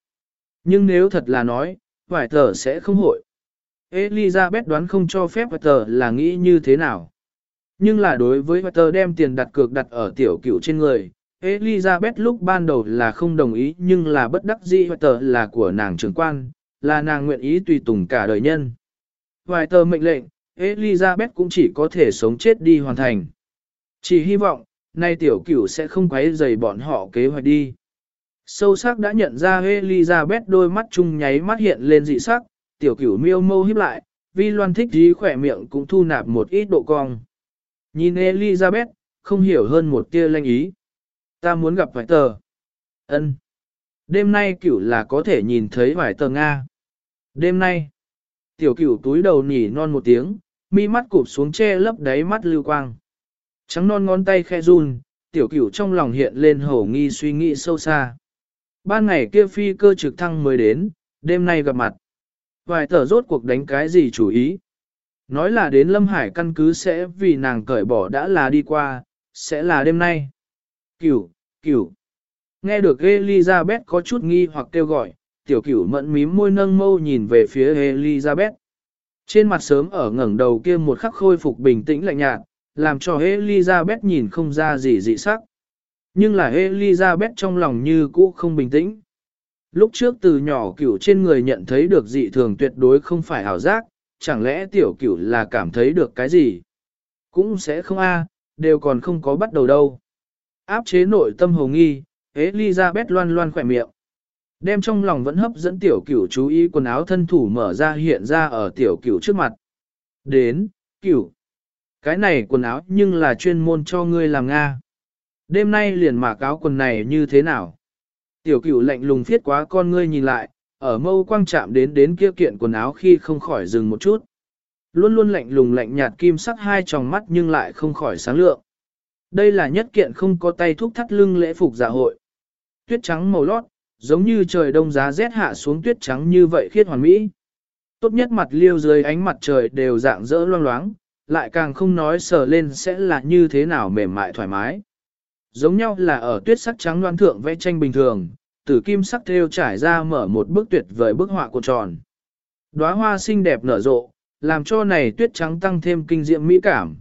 Nhưng nếu thật là nói, vải tờ sẽ không hội. Elizabeth đoán không cho phép tờ là nghĩ như thế nào. Nhưng là đối với tờ đem tiền đặt cược đặt ở tiểu cựu trên người, Elizabeth lúc ban đầu là không đồng ý nhưng là bất đắc dĩ tờ là của nàng trưởng quan, là nàng nguyện ý tùy tùng cả đời nhân. Hoài tờ mệnh lệnh, Elizabeth cũng chỉ có thể sống chết đi hoàn thành. Chỉ hy vọng, nay tiểu cửu sẽ không quấy rầy bọn họ kế hoạch đi. Sâu sắc đã nhận ra Elizabeth đôi mắt chung nháy mắt hiện lên dị sắc, tiểu cửu miêu mâu híp lại, vi loan thích dí khỏe miệng cũng thu nạp một ít độ cong. Nhìn Elizabeth, không hiểu hơn một tia lanh ý. Ta muốn gặp vài tờ. ân Đêm nay cửu là có thể nhìn thấy vài tờ Nga. Đêm nay, tiểu cửu túi đầu nhỉ non một tiếng, mi mắt cụp xuống che lấp đáy mắt lưu quang. Trắng non ngón tay khe run, tiểu cửu trong lòng hiện lên hổ nghi suy nghĩ sâu xa. Ban ngày kia phi cơ trực thăng mới đến, đêm nay gặp mặt. Vài tờ rốt cuộc đánh cái gì chủ ý. Nói là đến Lâm Hải căn cứ sẽ vì nàng cởi bỏ đã là đi qua, sẽ là đêm nay. Cửu, cửu. Nghe được Elizabeth có chút nghi hoặc kêu gọi, tiểu cửu mẫn mím môi nâng mâu nhìn về phía Elizabeth. Trên mặt sớm ở ngẩng đầu kia một khắc khôi phục bình tĩnh lạnh nhạt, làm cho Elizabeth nhìn không ra gì dị sắc. Nhưng là Elizabeth trong lòng như cũ không bình tĩnh. Lúc trước từ nhỏ cửu trên người nhận thấy được dị thường tuyệt đối không phải ảo giác, chẳng lẽ tiểu cửu là cảm thấy được cái gì? Cũng sẽ không a, đều còn không có bắt đầu đâu. Áp chế nội tâm hồ nghi, Elizabeth loan loan khỏe miệng. Đem trong lòng vẫn hấp dẫn tiểu cửu chú ý quần áo thân thủ mở ra hiện ra ở tiểu cửu trước mặt. Đến, cửu. Cái này quần áo nhưng là chuyên môn cho ngươi làm Nga. Đêm nay liền mặc áo quần này như thế nào? Tiểu cửu lạnh lùng phiết quá con ngươi nhìn lại, ở mâu quang chạm đến đến kia kiện quần áo khi không khỏi dừng một chút. Luôn luôn lạnh lùng lạnh nhạt kim sắc hai tròng mắt nhưng lại không khỏi sáng lượng. Đây là nhất kiện không có tay thúc thắt lưng lễ phục dạ hội. Tuyết trắng màu lót, giống như trời đông giá rét hạ xuống tuyết trắng như vậy khiết hoàn mỹ. Tốt nhất mặt liêu dưới ánh mặt trời đều dạng dỡ loang loáng, lại càng không nói sờ lên sẽ là như thế nào mềm mại thoải mái. Giống nhau là ở tuyết sắc trắng loan thượng vẽ tranh bình thường, tử kim sắc theo trải ra mở một bức tuyệt vời bức họa cuộn tròn. Đóa hoa xinh đẹp nở rộ, làm cho này tuyết trắng tăng thêm kinh diệm mỹ cảm.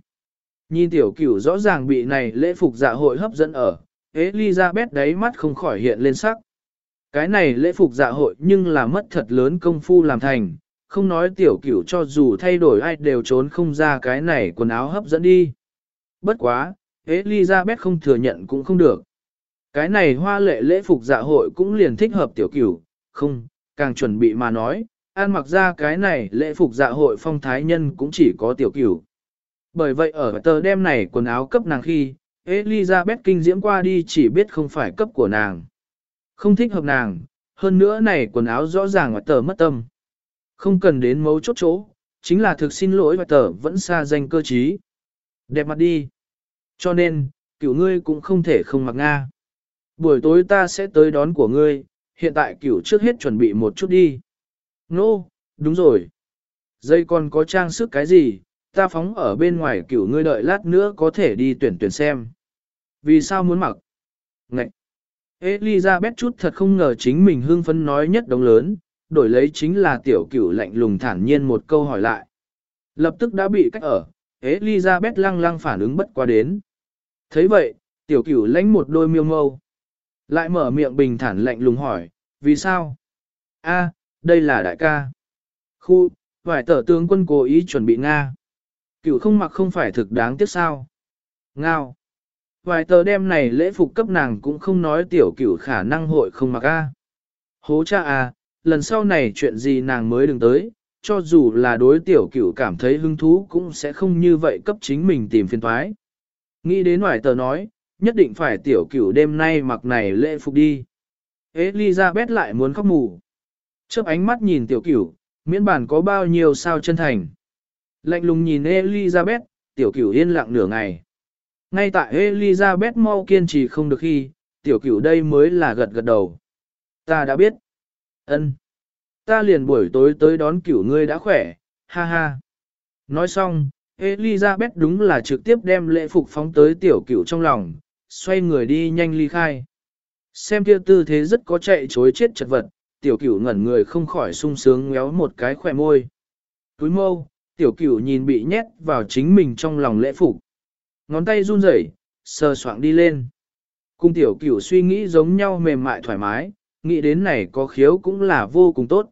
Nhìn tiểu cửu rõ ràng bị này lễ phục dạ hội hấp dẫn ở, Elizabeth đáy mắt không khỏi hiện lên sắc. Cái này lễ phục dạ hội nhưng là mất thật lớn công phu làm thành, không nói tiểu cửu cho dù thay đổi ai đều trốn không ra cái này quần áo hấp dẫn đi. Bất quá, Elizabeth không thừa nhận cũng không được. Cái này hoa lệ lễ phục dạ hội cũng liền thích hợp tiểu cửu, không, càng chuẩn bị mà nói, an mặc ra cái này lễ phục dạ hội phong thái nhân cũng chỉ có tiểu cửu. Bởi vậy ở tờ đêm này quần áo cấp nàng khi, Elizabeth kinh diễm qua đi chỉ biết không phải cấp của nàng. Không thích hợp nàng, hơn nữa này quần áo rõ ràng và tờ mất tâm. Không cần đến mấu chốt chỗ, chính là thực xin lỗi và tờ vẫn xa danh cơ trí. Đẹp mặt đi. Cho nên, cửu ngươi cũng không thể không mặc Nga. Buổi tối ta sẽ tới đón của ngươi, hiện tại cửu trước hết chuẩn bị một chút đi. Nô, no, đúng rồi. Dây còn có trang sức cái gì, ta phóng ở bên ngoài cửu ngươi đợi lát nữa có thể đi tuyển tuyển xem. Vì sao muốn mặc? Ngậy! Elizabeth chút thật không ngờ chính mình hưng phấn nói nhất đống lớn, đổi lấy chính là tiểu cửu lạnh lùng thản nhiên một câu hỏi lại. Lập tức đã bị cách ở, Elizabeth lăng lăng phản ứng bất qua đến. thấy vậy, tiểu cửu lãnh một đôi miêu mâu. Lại mở miệng bình thản lạnh lùng hỏi, vì sao? A, đây là đại ca. Khu, vải tờ tướng quân cố ý chuẩn bị Nga. Cửu không mặc không phải thực đáng tiếc sao. Ngao. Vài tờ đêm này lễ phục cấp nàng cũng không nói tiểu cửu khả năng hội không mặc a. Hố cha à, lần sau này chuyện gì nàng mới đừng tới, cho dù là đối tiểu cửu cảm thấy hứng thú cũng sẽ không như vậy cấp chính mình tìm phiền thoái. Nghĩ đến ngoài tờ nói, nhất định phải tiểu cửu đêm nay mặc này lễ phục đi. Elizabeth lại muốn khóc mù. Chớp ánh mắt nhìn tiểu cửu, miễn bản có bao nhiêu sao chân thành. Lạnh lùng nhìn Elizabeth, tiểu cửu yên lặng nửa ngày. Ngay tại Elizabeth mau kiên trì không được khi, tiểu cửu đây mới là gật gật đầu. Ta đã biết. Ân. Ta liền buổi tối tới đón cửu ngươi đã khỏe, ha ha. Nói xong, Elizabeth đúng là trực tiếp đem lễ phục phóng tới tiểu cửu trong lòng, xoay người đi nhanh ly khai. Xem kia tư thế rất có chạy chối chết chật vật, tiểu cửu ngẩn người không khỏi sung sướng ngéo một cái khỏe môi. Túi mâu, tiểu cửu nhìn bị nhét vào chính mình trong lòng lễ phục. Ngón tay run rẩy, sờ soạng đi lên. Cung tiểu cửu suy nghĩ giống nhau mềm mại thoải mái, nghĩ đến này có khiếu cũng là vô cùng tốt.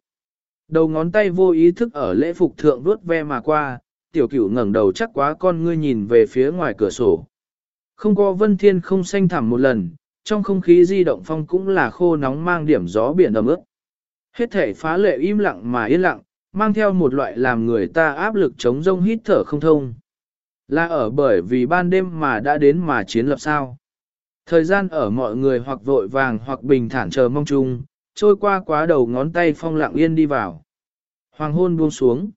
Đầu ngón tay vô ý thức ở lễ phục thượng vuốt ve mà qua, tiểu cửu ngẩng đầu chắc quá con ngươi nhìn về phía ngoài cửa sổ. Không có vân thiên không xanh thẳm một lần, trong không khí di động phong cũng là khô nóng mang điểm gió biển ẩm ướt. Hết thể phá lệ im lặng mà yên lặng, mang theo một loại làm người ta áp lực chống rông hít thở không thông. Là ở bởi vì ban đêm mà đã đến mà chiến lập sao. Thời gian ở mọi người hoặc vội vàng hoặc bình thản chờ mong chung, trôi qua quá đầu ngón tay phong lặng yên đi vào. Hoàng hôn buông xuống.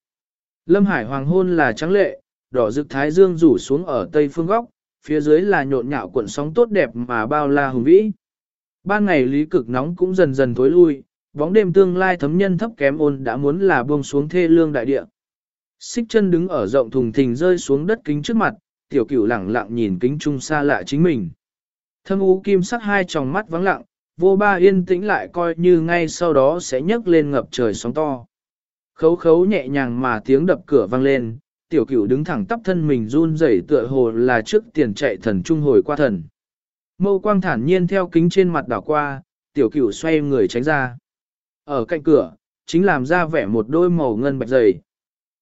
Lâm Hải hoàng hôn là trắng lệ, đỏ rực thái dương rủ xuống ở tây phương góc, phía dưới là nhộn nhạo cuộn sóng tốt đẹp mà bao la hùng vĩ. Ban ngày lý cực nóng cũng dần dần tối lui, bóng đêm tương lai thấm nhân thấp kém ôn đã muốn là buông xuống thê lương đại địa. Xích chân đứng ở rộng thùng thình rơi xuống đất kính trước mặt, tiểu cửu lẳng lặng nhìn kính trung xa lạ chính mình. Thâm ú kim sắc hai tròng mắt vắng lặng, vô ba yên tĩnh lại coi như ngay sau đó sẽ nhấc lên ngập trời sóng to. Khấu khấu nhẹ nhàng mà tiếng đập cửa vang lên, tiểu cửu đứng thẳng tắp thân mình run rẩy tựa hồ là trước tiền chạy thần trung hồi qua thần. Mâu quang thản nhiên theo kính trên mặt đảo qua, tiểu cửu xoay người tránh ra. Ở cạnh cửa, chính làm ra vẻ một đôi màu ngân bạch dày.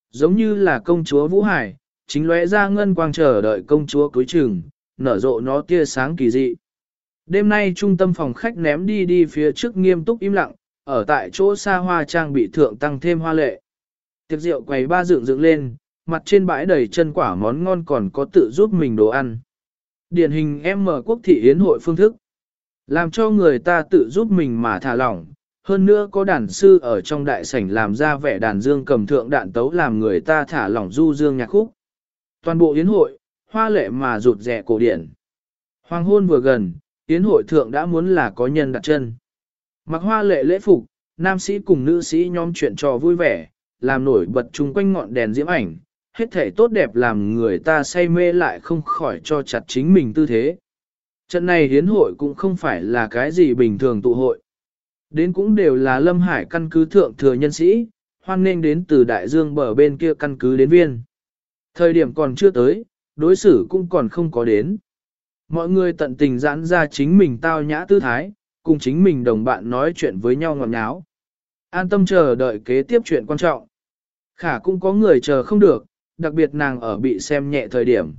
Giống như là công chúa Vũ Hải, chính lóe ra ngân quang chờ đợi công chúa cưới trường, nở rộ nó tia sáng kỳ dị. Đêm nay trung tâm phòng khách ném đi đi phía trước nghiêm túc im lặng, ở tại chỗ xa hoa trang bị thượng tăng thêm hoa lệ. Tiệc rượu quầy ba dựng dựng lên, mặt trên bãi đầy chân quả món ngon còn có tự giúp mình đồ ăn. Điển hình em mở quốc thị yến hội phương thức. Làm cho người ta tự giúp mình mà thả lỏng, hơn nữa có đàn sư ở trong đại sảnh làm ra vẻ đàn dương cầm thượng đạn tấu làm người ta thả lỏng du dương nhạc khúc. Toàn bộ yến hội, hoa lệ mà rụt rẻ cổ điển. Hoàng hôn vừa gần, yến hội thượng đã muốn là có nhân đặt chân. Mặc hoa lệ lễ phục, nam sĩ cùng nữ sĩ nhóm chuyện trò vui vẻ, làm nổi bật chung quanh ngọn đèn diễm ảnh, hết thể tốt đẹp làm người ta say mê lại không khỏi cho chặt chính mình tư thế. Trận này hiến hội cũng không phải là cái gì bình thường tụ hội. Đến cũng đều là Lâm Hải căn cứ thượng thừa nhân sĩ, hoan nghênh đến từ đại dương bờ bên kia căn cứ đến viên. Thời điểm còn chưa tới, đối xử cũng còn không có đến. Mọi người tận tình giãn ra chính mình tao nhã tư thái, cùng chính mình đồng bạn nói chuyện với nhau ngọt ngáo. An tâm chờ đợi kế tiếp chuyện quan trọng. Khả cũng có người chờ không được, đặc biệt nàng ở bị xem nhẹ thời điểm.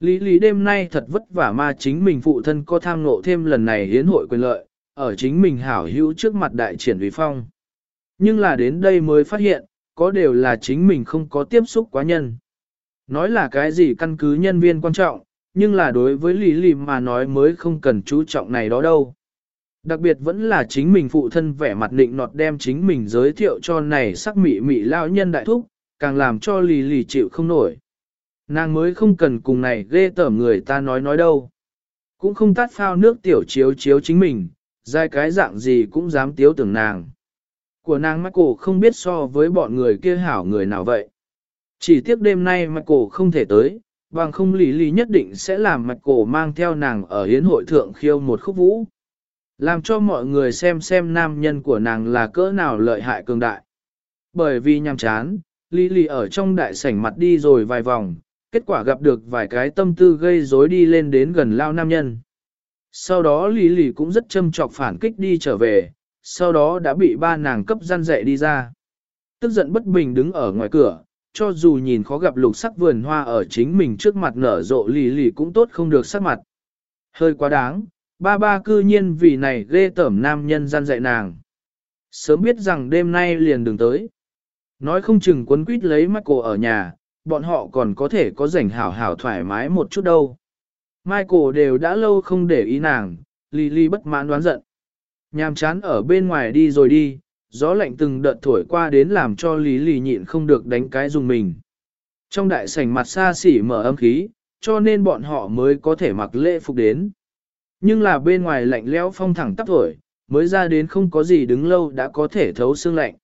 Lý lý đêm nay thật vất vả mà chính mình phụ thân có tham nộ thêm lần này hiến hội quyền lợi, ở chính mình hảo hữu trước mặt đại triển vì phong. Nhưng là đến đây mới phát hiện, có đều là chính mình không có tiếp xúc quá nhân. Nói là cái gì căn cứ nhân viên quan trọng, nhưng là đối với Lý lì mà nói mới không cần chú trọng này đó đâu. Đặc biệt vẫn là chính mình phụ thân vẻ mặt định nọt đem chính mình giới thiệu cho này sắc mị mị lao nhân đại thúc, càng làm cho Lý lì chịu không nổi. Nàng mới không cần cùng này ghê tởm người ta nói nói đâu. Cũng không tát phao nước tiểu chiếu chiếu chính mình, dai cái dạng gì cũng dám tiếu tưởng nàng. Của nàng Michael không biết so với bọn người kia hảo người nào vậy. Chỉ tiếc đêm nay Michael không thể tới, bằng không lý lý nhất định sẽ làm Michael mang theo nàng ở hiến hội thượng khiêu một khúc vũ. Làm cho mọi người xem xem nam nhân của nàng là cỡ nào lợi hại cường đại. Bởi vì nhằm chán, Lý Lý ở trong đại sảnh mặt đi rồi vài vòng, kết quả gặp được vài cái tâm tư gây rối đi lên đến gần lao nam nhân. Sau đó Lý Lý cũng rất châm trọc phản kích đi trở về, sau đó đã bị ba nàng cấp gian dạy đi ra. Tức giận bất bình đứng ở ngoài cửa, cho dù nhìn khó gặp lục sắc vườn hoa ở chính mình trước mặt nở rộ Lý Lý cũng tốt không được sắc mặt. Hơi quá đáng, ba ba cư nhiên vì này ghê tởm nam nhân gian dạy nàng. Sớm biết rằng đêm nay liền đừng tới. Nói không chừng quấn quýt lấy mắt cổ ở nhà, bọn họ còn có thể có rảnh hảo hảo thoải mái một chút đâu. Michael đều đã lâu không để ý nàng, Lily bất mãn đoán giận. Nhàm chán ở bên ngoài đi rồi đi, gió lạnh từng đợt thổi qua đến làm cho Lily nhịn không được đánh cái dùng mình. Trong đại sảnh mặt xa xỉ mở âm khí, cho nên bọn họ mới có thể mặc lễ phục đến. Nhưng là bên ngoài lạnh lẽo phong thẳng tắp thổi, mới ra đến không có gì đứng lâu đã có thể thấu xương lạnh.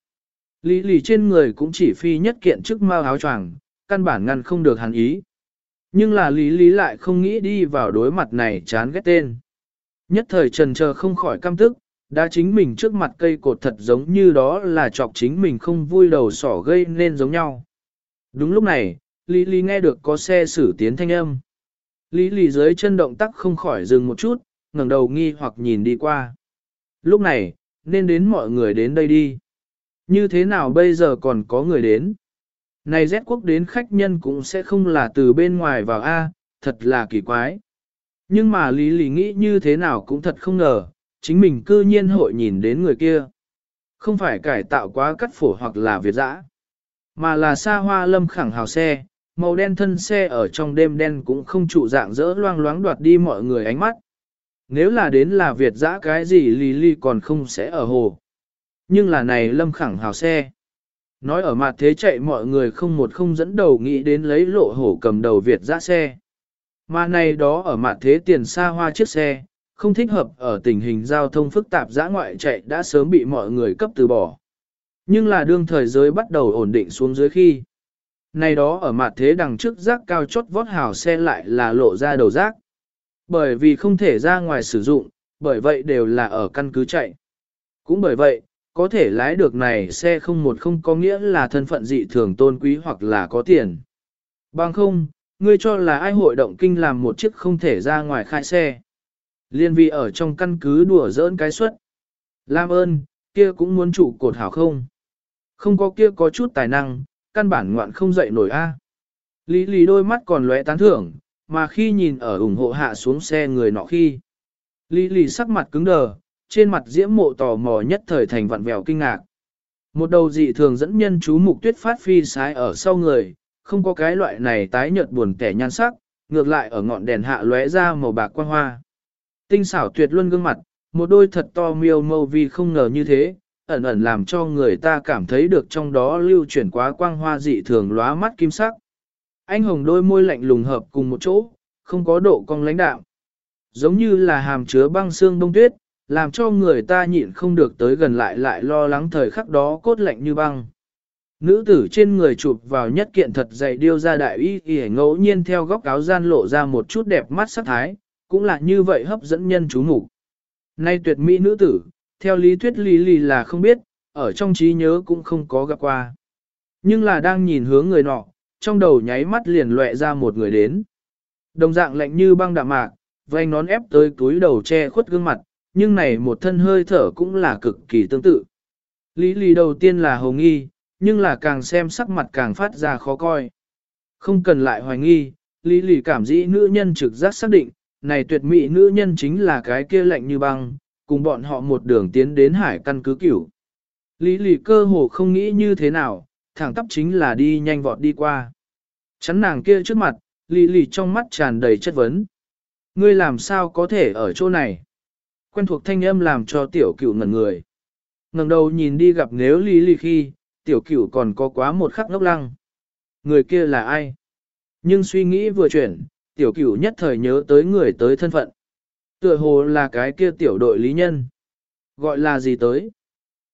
Lý lì trên người cũng chỉ phi nhất kiện trước mao áo choàng, căn bản ngăn không được hắn ý. Nhưng là lý lý lại không nghĩ đi vào đối mặt này chán ghét tên. Nhất thời trần chờ không khỏi căm tức, đã chính mình trước mặt cây cột thật giống như đó là chọc chính mình không vui đầu sỏ gây nên giống nhau. Đúng lúc này, Lý Lý nghe được có xe xử tiến thanh âm. Lý Lý dưới chân động tác không khỏi dừng một chút, ngẩng đầu nghi hoặc nhìn đi qua. Lúc này, nên đến mọi người đến đây đi. Như thế nào bây giờ còn có người đến? Này rét quốc đến khách nhân cũng sẽ không là từ bên ngoài vào A, thật là kỳ quái. Nhưng mà Lý Lý nghĩ như thế nào cũng thật không ngờ, chính mình cư nhiên hội nhìn đến người kia. Không phải cải tạo quá cắt phổ hoặc là việt dã, mà là xa hoa lâm khẳng hào xe, màu đen thân xe ở trong đêm đen cũng không trụ dạng dỡ loang loáng đoạt đi mọi người ánh mắt. Nếu là đến là Việt dã cái gì Lý Lý còn không sẽ ở hồ. Nhưng là này lâm khẳng hào xe. Nói ở mặt thế chạy mọi người không một không dẫn đầu nghĩ đến lấy lộ hổ cầm đầu Việt dã xe. Mà này đó ở mặt thế tiền xa hoa chiếc xe, không thích hợp ở tình hình giao thông phức tạp dã ngoại chạy đã sớm bị mọi người cấp từ bỏ. Nhưng là đương thời giới bắt đầu ổn định xuống dưới khi. Này đó ở mặt thế đằng trước rác cao chót vót hào xe lại là lộ ra đầu rác. Bởi vì không thể ra ngoài sử dụng, bởi vậy đều là ở căn cứ chạy. Cũng bởi vậy, có thể lái được này xe không một không có nghĩa là thân phận dị thường tôn quý hoặc là có tiền. Bằng không, ngươi cho là ai hội động kinh làm một chiếc không thể ra ngoài khai xe. Liên vị ở trong căn cứ đùa giỡn cái suất. Lam ơn, kia cũng muốn trụ cột hảo không? Không có kia có chút tài năng, căn bản ngoạn không dậy nổi a. Lý lý đôi mắt còn lóe tán thưởng, mà khi nhìn ở ủng hộ hạ xuống xe người nọ khi. Lý lý sắc mặt cứng đờ, trên mặt diễm mộ tò mò nhất thời thành vặn vẹo kinh ngạc. Một đầu dị thường dẫn nhân chú mục tuyết phát phi sái ở sau người, không có cái loại này tái nhợt buồn kẻ nhan sắc, ngược lại ở ngọn đèn hạ lóe ra màu bạc quang hoa. Tinh xảo tuyệt luân gương mặt, một đôi thật to miêu mâu vì không ngờ như thế, ẩn ẩn làm cho người ta cảm thấy được trong đó lưu chuyển quá quang hoa dị thường lóa mắt kim sắc. Anh hồng đôi môi lạnh lùng hợp cùng một chỗ, không có độ cong lãnh đạo. Giống như là hàm chứa băng xương đông tuyết, làm cho người ta nhịn không được tới gần lại lại lo lắng thời khắc đó cốt lạnh như băng. Nữ tử trên người chụp vào nhất kiện thật dày điêu ra đại y y ngẫu nhiên theo góc áo gian lộ ra một chút đẹp mắt sắc thái, cũng là như vậy hấp dẫn nhân chú mục Nay tuyệt mỹ nữ tử, theo lý thuyết lý lì là không biết, ở trong trí nhớ cũng không có gặp qua. Nhưng là đang nhìn hướng người nọ, trong đầu nháy mắt liền lệ ra một người đến. Đồng dạng lạnh như băng đạm mạc, vành nón ép tới túi đầu che khuất gương mặt, nhưng này một thân hơi thở cũng là cực kỳ tương tự. Lý lì đầu tiên là hồ nghi, nhưng là càng xem sắc mặt càng phát ra khó coi. Không cần lại hoài nghi, lý lì cảm dĩ nữ nhân trực giác xác định, này tuyệt mỹ nữ nhân chính là cái kia lạnh như băng, cùng bọn họ một đường tiến đến hải căn cứ cửu. Lý lì cơ hồ không nghĩ như thế nào, thẳng tắp chính là đi nhanh vọt đi qua. Chắn nàng kia trước mặt, lý lì trong mắt tràn đầy chất vấn. Ngươi làm sao có thể ở chỗ này? Quen thuộc thanh âm làm cho tiểu cửu ngẩn người. ngẩng đầu nhìn đi gặp nếu lý lì khi, tiểu cửu còn có quá một khắc ngốc lăng. Người kia là ai? Nhưng suy nghĩ vừa chuyển, tiểu cửu nhất thời nhớ tới người tới thân phận. Tựa hồ là cái kia tiểu đội lý nhân. Gọi là gì tới?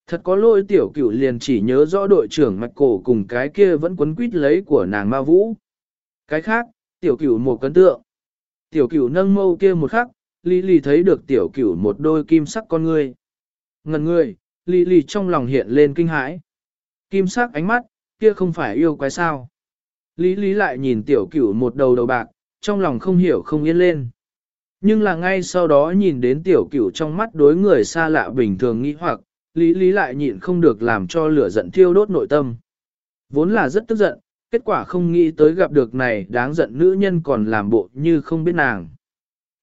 Thật có lỗi tiểu cửu liền chỉ nhớ rõ đội trưởng mạch cổ cùng cái kia vẫn quấn quýt lấy của nàng ma vũ. Cái khác, tiểu cửu một cấn tượng. Tiểu cửu nâng mâu kia một khắc, Lý Lý thấy được tiểu cửu một đôi kim sắc con ngươi. Ngần người, Lý Lý trong lòng hiện lên kinh hãi. Kim sắc ánh mắt, kia không phải yêu quái sao. Lý Lý lại nhìn tiểu cửu một đầu đầu bạc, trong lòng không hiểu không yên lên. Nhưng là ngay sau đó nhìn đến tiểu cửu trong mắt đối người xa lạ bình thường nghĩ hoặc, Lý Lý lại nhịn không được làm cho lửa giận thiêu đốt nội tâm. Vốn là rất tức giận, kết quả không nghĩ tới gặp được này đáng giận nữ nhân còn làm bộ như không biết nàng.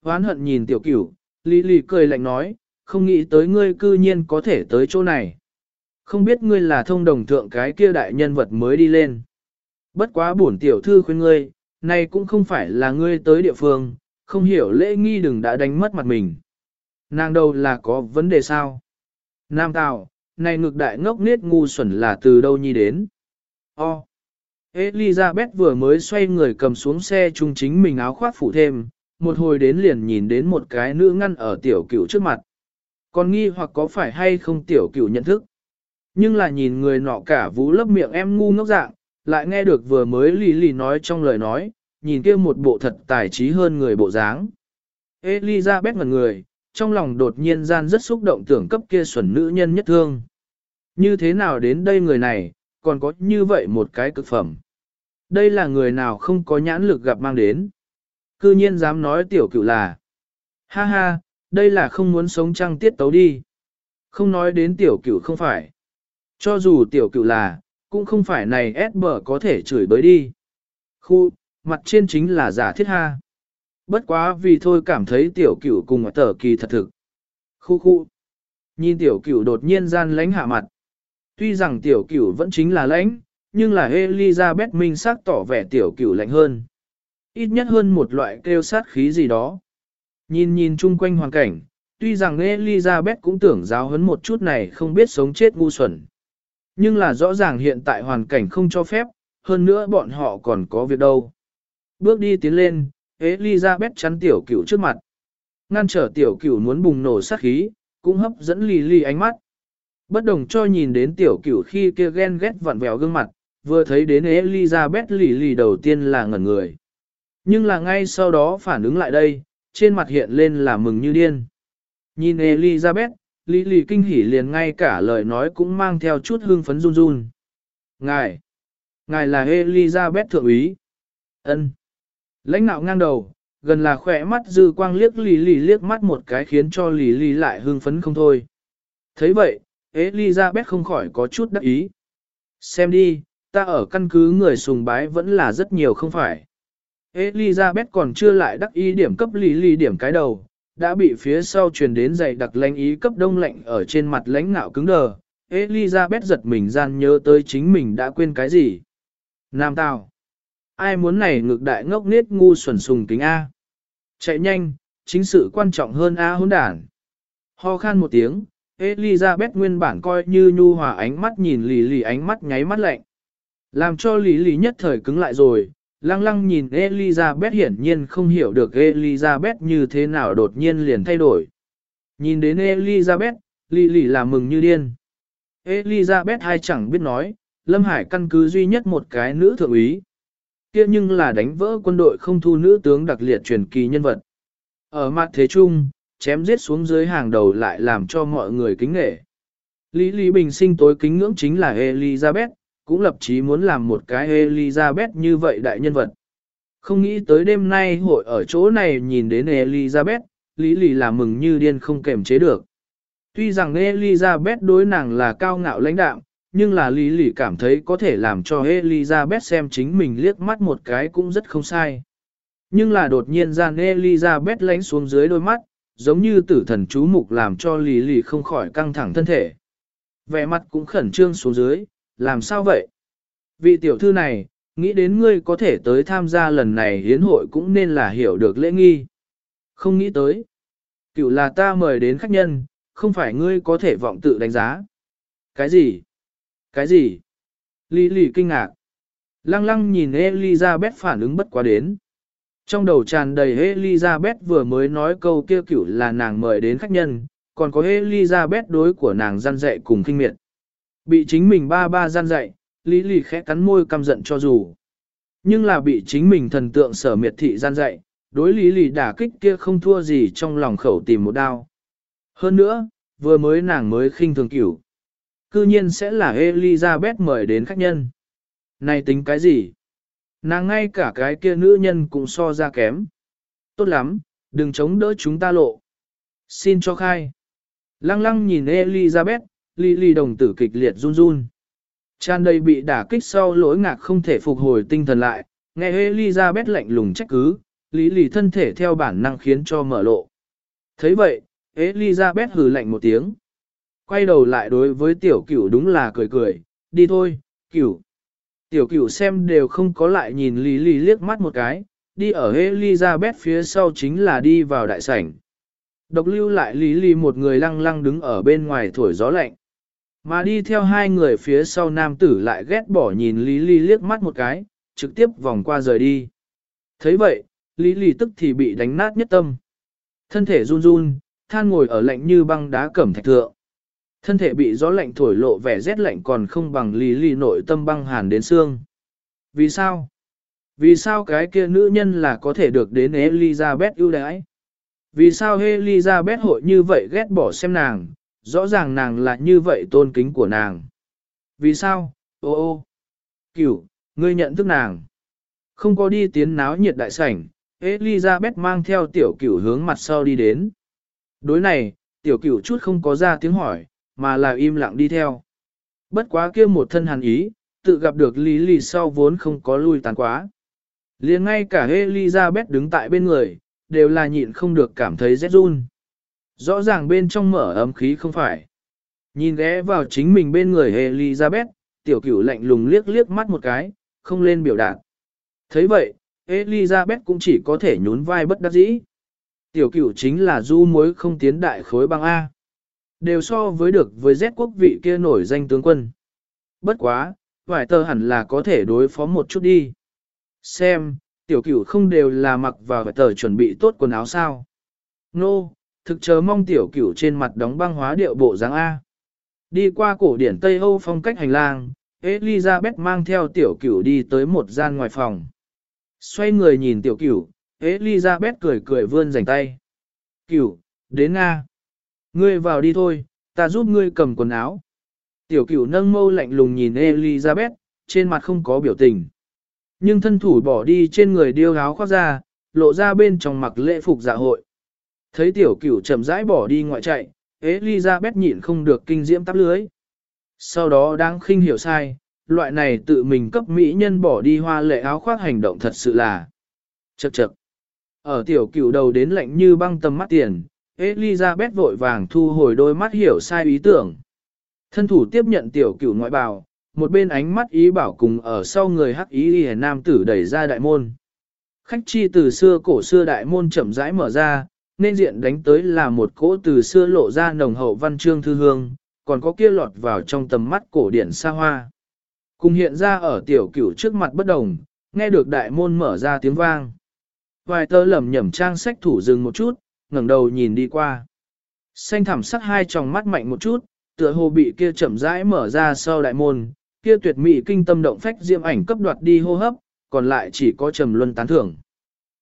Hoán hận nhìn tiểu cửu, Lý Lý cười lạnh nói, không nghĩ tới ngươi cư nhiên có thể tới chỗ này. Không biết ngươi là thông đồng thượng cái kia đại nhân vật mới đi lên. Bất quá bổn tiểu thư khuyên ngươi, này cũng không phải là ngươi tới địa phương, không hiểu lễ nghi đừng đã đánh mất mặt mình. Nàng đâu là có vấn đề sao? Nam Tào, này ngược đại ngốc nết ngu xuẩn là từ đâu nhi đến? O. Elizabeth vừa mới xoay người cầm xuống xe chung chính mình áo khoác phủ thêm, một hồi đến liền nhìn đến một cái nữ ngăn ở tiểu cửu trước mặt. Còn nghi hoặc có phải hay không tiểu cửu nhận thức. Nhưng là nhìn người nọ cả vũ lấp miệng em ngu ngốc dạng, lại nghe được vừa mới lì lì nói trong lời nói, nhìn kia một bộ thật tài trí hơn người bộ dáng. Elizabeth ngần người, trong lòng đột nhiên gian rất xúc động tưởng cấp kia xuẩn nữ nhân nhất thương. Như thế nào đến đây người này, còn có như vậy một cái cực phẩm. Đây là người nào không có nhãn lực gặp mang đến. Cư nhiên dám nói tiểu cựu là. Ha ha, đây là không muốn sống trăng tiết tấu đi. Không nói đến tiểu cựu không phải. Cho dù tiểu cựu là, cũng không phải này ép bở có thể chửi bới đi. Khu, mặt trên chính là giả thiết ha. Bất quá vì thôi cảm thấy tiểu cửu cùng tờ kỳ thật thực. Khu khu. Nhìn tiểu cửu đột nhiên gian lánh hạ mặt. Tuy rằng tiểu cửu vẫn chính là lãnh, nhưng là Elizabeth minh xác tỏ vẻ tiểu cửu lạnh hơn. Ít nhất hơn một loại kêu sát khí gì đó. Nhìn nhìn chung quanh hoàn cảnh, tuy rằng Elizabeth cũng tưởng giáo huấn một chút này không biết sống chết ngu xuẩn. Nhưng là rõ ràng hiện tại hoàn cảnh không cho phép, hơn nữa bọn họ còn có việc đâu. Bước đi tiến lên, Elizabeth chắn tiểu cửu trước mặt. Ngăn trở tiểu cửu muốn bùng nổ sát khí, cũng hấp dẫn lì lì ánh mắt. Bất đồng cho nhìn đến tiểu cửu khi kia ghen ghét vặn vẹo gương mặt, vừa thấy đến Elizabeth lì lì đầu tiên là ngẩn người. Nhưng là ngay sau đó phản ứng lại đây, trên mặt hiện lên là mừng như điên. Nhìn Elizabeth, Lý lì kinh hỉ liền ngay cả lời nói cũng mang theo chút hương phấn run run. Ngài! Ngài là Elizabeth thượng úy. ân Lãnh nạo ngang đầu, gần là khỏe mắt dư quang liếc Lý lì liếc mắt một cái khiến cho Lý lì lại hương phấn không thôi. thấy vậy, Elizabeth không khỏi có chút đắc ý. Xem đi, ta ở căn cứ người sùng bái vẫn là rất nhiều không phải. Elizabeth còn chưa lại đắc ý điểm cấp lì lì điểm cái đầu, đã bị phía sau truyền đến dày đặc lãnh ý cấp đông lạnh ở trên mặt lãnh ngạo cứng đờ. Elizabeth giật mình gian nhớ tới chính mình đã quên cái gì. Nam Tào. Ai muốn này ngược đại ngốc nết ngu xuẩn sùng kính A. Chạy nhanh, chính sự quan trọng hơn A hôn đản. Ho khan một tiếng, Elizabeth nguyên bản coi như nhu hòa ánh mắt nhìn lì lì ánh mắt nháy mắt lạnh. Làm cho lì lì nhất thời cứng lại rồi, lăng lăng nhìn Elizabeth hiển nhiên không hiểu được Elizabeth như thế nào đột nhiên liền thay đổi. Nhìn đến Elizabeth, lì lì là mừng như điên. Elizabeth hay chẳng biết nói, Lâm Hải căn cứ duy nhất một cái nữ thượng úy. kia nhưng là đánh vỡ quân đội không thu nữ tướng đặc liệt truyền kỳ nhân vật. Ở mặt thế chung, chém giết xuống dưới hàng đầu lại làm cho mọi người kính nghệ. Lý Lý Bình sinh tối kính ngưỡng chính là Elizabeth, cũng lập chí muốn làm một cái Elizabeth như vậy đại nhân vật. Không nghĩ tới đêm nay hội ở chỗ này nhìn đến Elizabeth, Lý Lý là mừng như điên không kềm chế được. Tuy rằng Elizabeth đối nàng là cao ngạo lãnh đạm, nhưng là Lý Lý cảm thấy có thể làm cho Elizabeth xem chính mình liếc mắt một cái cũng rất không sai. Nhưng là đột nhiên gian Elizabeth lánh xuống dưới đôi mắt, giống như tử thần chú mục làm cho Lý Lý không khỏi căng thẳng thân thể. Vẻ mặt cũng khẩn trương xuống dưới, làm sao vậy? Vị tiểu thư này, nghĩ đến ngươi có thể tới tham gia lần này hiến hội cũng nên là hiểu được lễ nghi. Không nghĩ tới. Cựu là ta mời đến khách nhân, không phải ngươi có thể vọng tự đánh giá. Cái gì? Cái gì? Lý lì kinh ngạc. Lăng lăng nhìn Elizabeth phản ứng bất quá đến. Trong đầu tràn đầy Elizabeth vừa mới nói câu kia cựu là nàng mời đến khách nhân, còn có Elizabeth đối của nàng gian dạy cùng kinh miệt. Bị chính mình ba ba gian dạy, Lý lì khẽ cắn môi căm giận cho dù. Nhưng là bị chính mình thần tượng sở miệt thị gian dạy, đối lý lì đả kích kia không thua gì trong lòng khẩu tìm một đao. Hơn nữa, vừa mới nàng mới khinh thường cửu. Cư nhiên sẽ là Elizabeth mời đến khách nhân. Này tính cái gì? Nàng ngay cả cái kia nữ nhân cũng so ra kém. Tốt lắm, đừng chống đỡ chúng ta lộ. Xin cho khai. Lăng lăng nhìn Elizabeth, ly ly đồng tử kịch liệt run run. Chan đây bị đả kích sau lỗi ngạc không thể phục hồi tinh thần lại, nghe Elizabeth lạnh lùng trách cứ, lý lì thân thể theo bản năng khiến cho mở lộ. thấy vậy, Elizabeth hừ lạnh một tiếng. Quay đầu lại đối với tiểu cửu đúng là cười cười, đi thôi, cửu. Tiểu cửu xem đều không có lại nhìn Lý lì liếc mắt một cái, đi ở Elizabeth phía sau chính là đi vào đại sảnh. Độc lưu lại Lý lì một người lăng lăng đứng ở bên ngoài thổi gió lạnh. Mà đi theo hai người phía sau nam tử lại ghét bỏ nhìn Lý Lý liếc mắt một cái, trực tiếp vòng qua rời đi. thấy vậy, Lý Lý tức thì bị đánh nát nhất tâm. Thân thể run run, than ngồi ở lạnh như băng đá cẩm thạch thượng. Thân thể bị gió lạnh thổi lộ vẻ rét lạnh còn không bằng lý lý nội tâm băng hàn đến xương. Vì sao? Vì sao cái kia nữ nhân là có thể được đến Elizabeth ưu đãi? Vì sao Elizabeth hội như vậy ghét bỏ xem nàng, rõ ràng nàng là như vậy tôn kính của nàng. Vì sao? Ô ô! Cửu, ngươi nhận thức nàng. Không có đi tiến náo nhiệt đại sảnh, Elizabeth mang theo tiểu cửu hướng mặt sau đi đến. Đối này, tiểu cửu chút không có ra tiếng hỏi, mà là im lặng đi theo. Bất quá kia một thân hàn ý, tự gặp được lý lì sau vốn không có lui tàn quá. liền ngay cả Elizabeth đứng tại bên người, đều là nhịn không được cảm thấy rét run. Rõ ràng bên trong mở ấm khí không phải. Nhìn ghé vào chính mình bên người Elizabeth, tiểu cửu lạnh lùng liếc liếc mắt một cái, không lên biểu đạt. thấy vậy, Elizabeth cũng chỉ có thể nhún vai bất đắc dĩ. Tiểu cửu chính là du muối không tiến đại khối băng A. Đều so với được với Z quốc vị kia nổi danh tướng quân. Bất quá, vải tờ hẳn là có thể đối phó một chút đi. Xem, tiểu cửu không đều là mặc vào vải tờ chuẩn bị tốt quần áo sao. Nô, no, thực chờ mong tiểu cửu trên mặt đóng băng hóa điệu bộ dáng A. Đi qua cổ điển Tây Âu phong cách hành lang, Elizabeth mang theo tiểu cửu đi tới một gian ngoài phòng. Xoay người nhìn tiểu cửu, Elizabeth cười cười vươn rảnh tay. Cửu, đến Nga. Ngươi vào đi thôi, ta giúp ngươi cầm quần áo. Tiểu cửu nâng mâu lạnh lùng nhìn Elizabeth, trên mặt không có biểu tình. Nhưng thân thủ bỏ đi trên người điêu áo khoác ra, lộ ra bên trong mặc lễ phục dạ hội. Thấy tiểu cửu chậm rãi bỏ đi ngoại chạy, Elizabeth nhịn không được kinh diễm tắp lưới. Sau đó đang khinh hiểu sai, loại này tự mình cấp mỹ nhân bỏ đi hoa lệ áo khoác hành động thật sự là chật chật. Ở tiểu cửu đầu đến lạnh như băng tầm mắt tiền, Elizabeth vội vàng thu hồi đôi mắt hiểu sai ý tưởng. Thân thủ tiếp nhận tiểu cửu ngoại bào, một bên ánh mắt ý bảo cùng ở sau người hắc ý hề nam tử đẩy ra đại môn. Khách chi từ xưa cổ xưa đại môn chậm rãi mở ra, nên diện đánh tới là một cỗ từ xưa lộ ra nồng hậu văn chương thư hương, còn có kia lọt vào trong tầm mắt cổ điển xa hoa. Cùng hiện ra ở tiểu cửu trước mặt bất đồng, nghe được đại môn mở ra tiếng vang. Vài tơ lầm nhẩm trang sách thủ dừng một chút, ngẩng đầu nhìn đi qua. Xanh thẳm sắc hai tròng mắt mạnh một chút, tựa hồ bị kia chậm rãi mở ra sau đại môn, kia tuyệt mỹ kinh tâm động phách diệm ảnh cấp đoạt đi hô hấp, còn lại chỉ có trầm luân tán thưởng.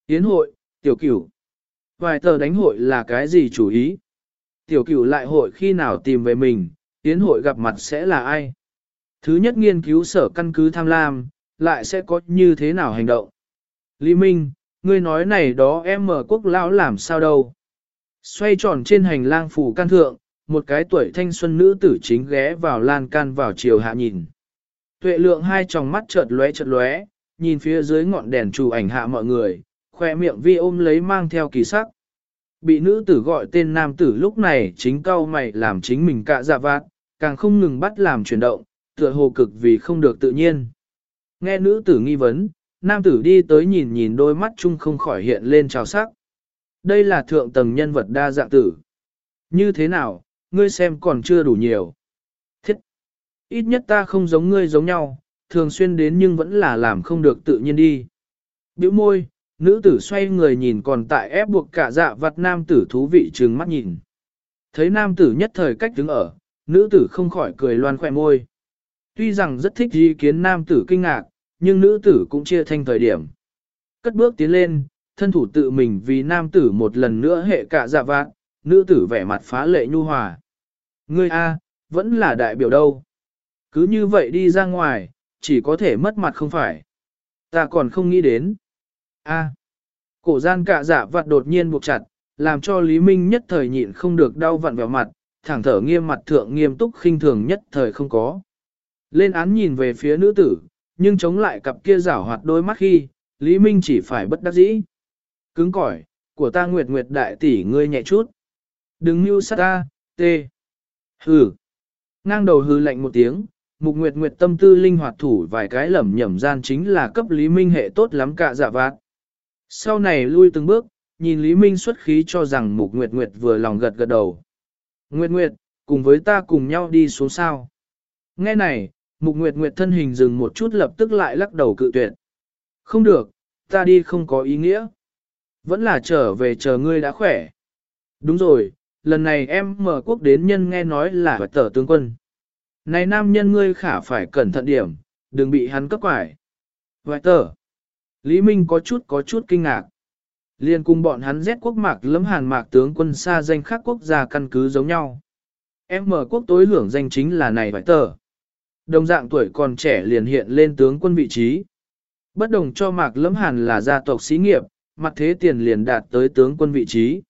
Yến hội, tiểu cửu. Vài tờ đánh hội là cái gì chủ ý? Tiểu cửu lại hội khi nào tìm về mình, tiến hội gặp mặt sẽ là ai? Thứ nhất nghiên cứu sở căn cứ tham lam, lại sẽ có như thế nào hành động? Lý Minh, ngươi nói này đó em mở quốc lão làm sao đâu? Xoay tròn trên hành lang phủ can thượng, một cái tuổi thanh xuân nữ tử chính ghé vào lan can vào chiều hạ nhìn. Tuệ lượng hai tròng mắt chợt lóe chợt lóe, nhìn phía dưới ngọn đèn chụp ảnh hạ mọi người, khoe miệng vi ôm lấy mang theo kỳ sắc. Bị nữ tử gọi tên nam tử lúc này chính cao mày làm chính mình cạ dạ vạt, càng không ngừng bắt làm chuyển động, tựa hồ cực vì không được tự nhiên. Nghe nữ tử nghi vấn, nam tử đi tới nhìn nhìn đôi mắt chung không khỏi hiện lên trào sắc. Đây là thượng tầng nhân vật đa dạng tử. Như thế nào, ngươi xem còn chưa đủ nhiều. Thiết! Ít nhất ta không giống ngươi giống nhau, thường xuyên đến nhưng vẫn là làm không được tự nhiên đi. Biểu môi, nữ tử xoay người nhìn còn tại ép buộc cả dạ vặt nam tử thú vị trừng mắt nhìn. Thấy nam tử nhất thời cách đứng ở, nữ tử không khỏi cười loan khỏe môi. Tuy rằng rất thích ý kiến nam tử kinh ngạc, nhưng nữ tử cũng chia thanh thời điểm. Cất bước tiến lên, thân thủ tự mình vì nam tử một lần nữa hệ cả dạ vạn, nữ tử vẻ mặt phá lệ nhu hòa. Ngươi A, vẫn là đại biểu đâu. Cứ như vậy đi ra ngoài, chỉ có thể mất mặt không phải. Ta còn không nghĩ đến. A. Cổ gian cạ dạ vặt đột nhiên buộc chặt, làm cho Lý Minh nhất thời nhịn không được đau vặn vào mặt, thẳng thở nghiêm mặt thượng nghiêm túc khinh thường nhất thời không có. Lên án nhìn về phía nữ tử, nhưng chống lại cặp kia rảo hoạt đôi mắt khi, Lý Minh chỉ phải bất đắc dĩ. Cứng cỏi, của ta nguyệt nguyệt đại tỷ ngươi nhẹ chút. Đừng mưu sát ta, tê. Hừ. Ngang đầu hừ lạnh một tiếng, mục nguyệt nguyệt tâm tư linh hoạt thủ vài cái lẩm nhẩm gian chính là cấp Lý Minh hệ tốt lắm cả dạ vạt. Sau này lui từng bước, nhìn Lý Minh xuất khí cho rằng mục nguyệt nguyệt vừa lòng gật gật đầu. Nguyệt nguyệt, cùng với ta cùng nhau đi xuống sao. Nghe này, mục nguyệt nguyệt thân hình dừng một chút lập tức lại lắc đầu cự tuyệt. Không được, ta đi không có ý nghĩa. Vẫn là trở về chờ ngươi đã khỏe. Đúng rồi, lần này em mở quốc đến nhân nghe nói là vật tờ tướng quân. Này nam nhân ngươi khả phải cẩn thận điểm, đừng bị hắn cấp quải. Vài tờ. Lý Minh có chút có chút kinh ngạc. Liên cùng bọn hắn rét quốc mạc lấm hàn mạc tướng quân xa danh khác quốc gia căn cứ giống nhau. Em mở quốc tối hưởng danh chính là này vài tờ. Đồng dạng tuổi còn trẻ liền hiện lên tướng quân vị trí. Bất đồng cho mạc lấm hàn là gia tộc xí nghiệp, mặt thế tiền liền đạt tới tướng quân vị trí.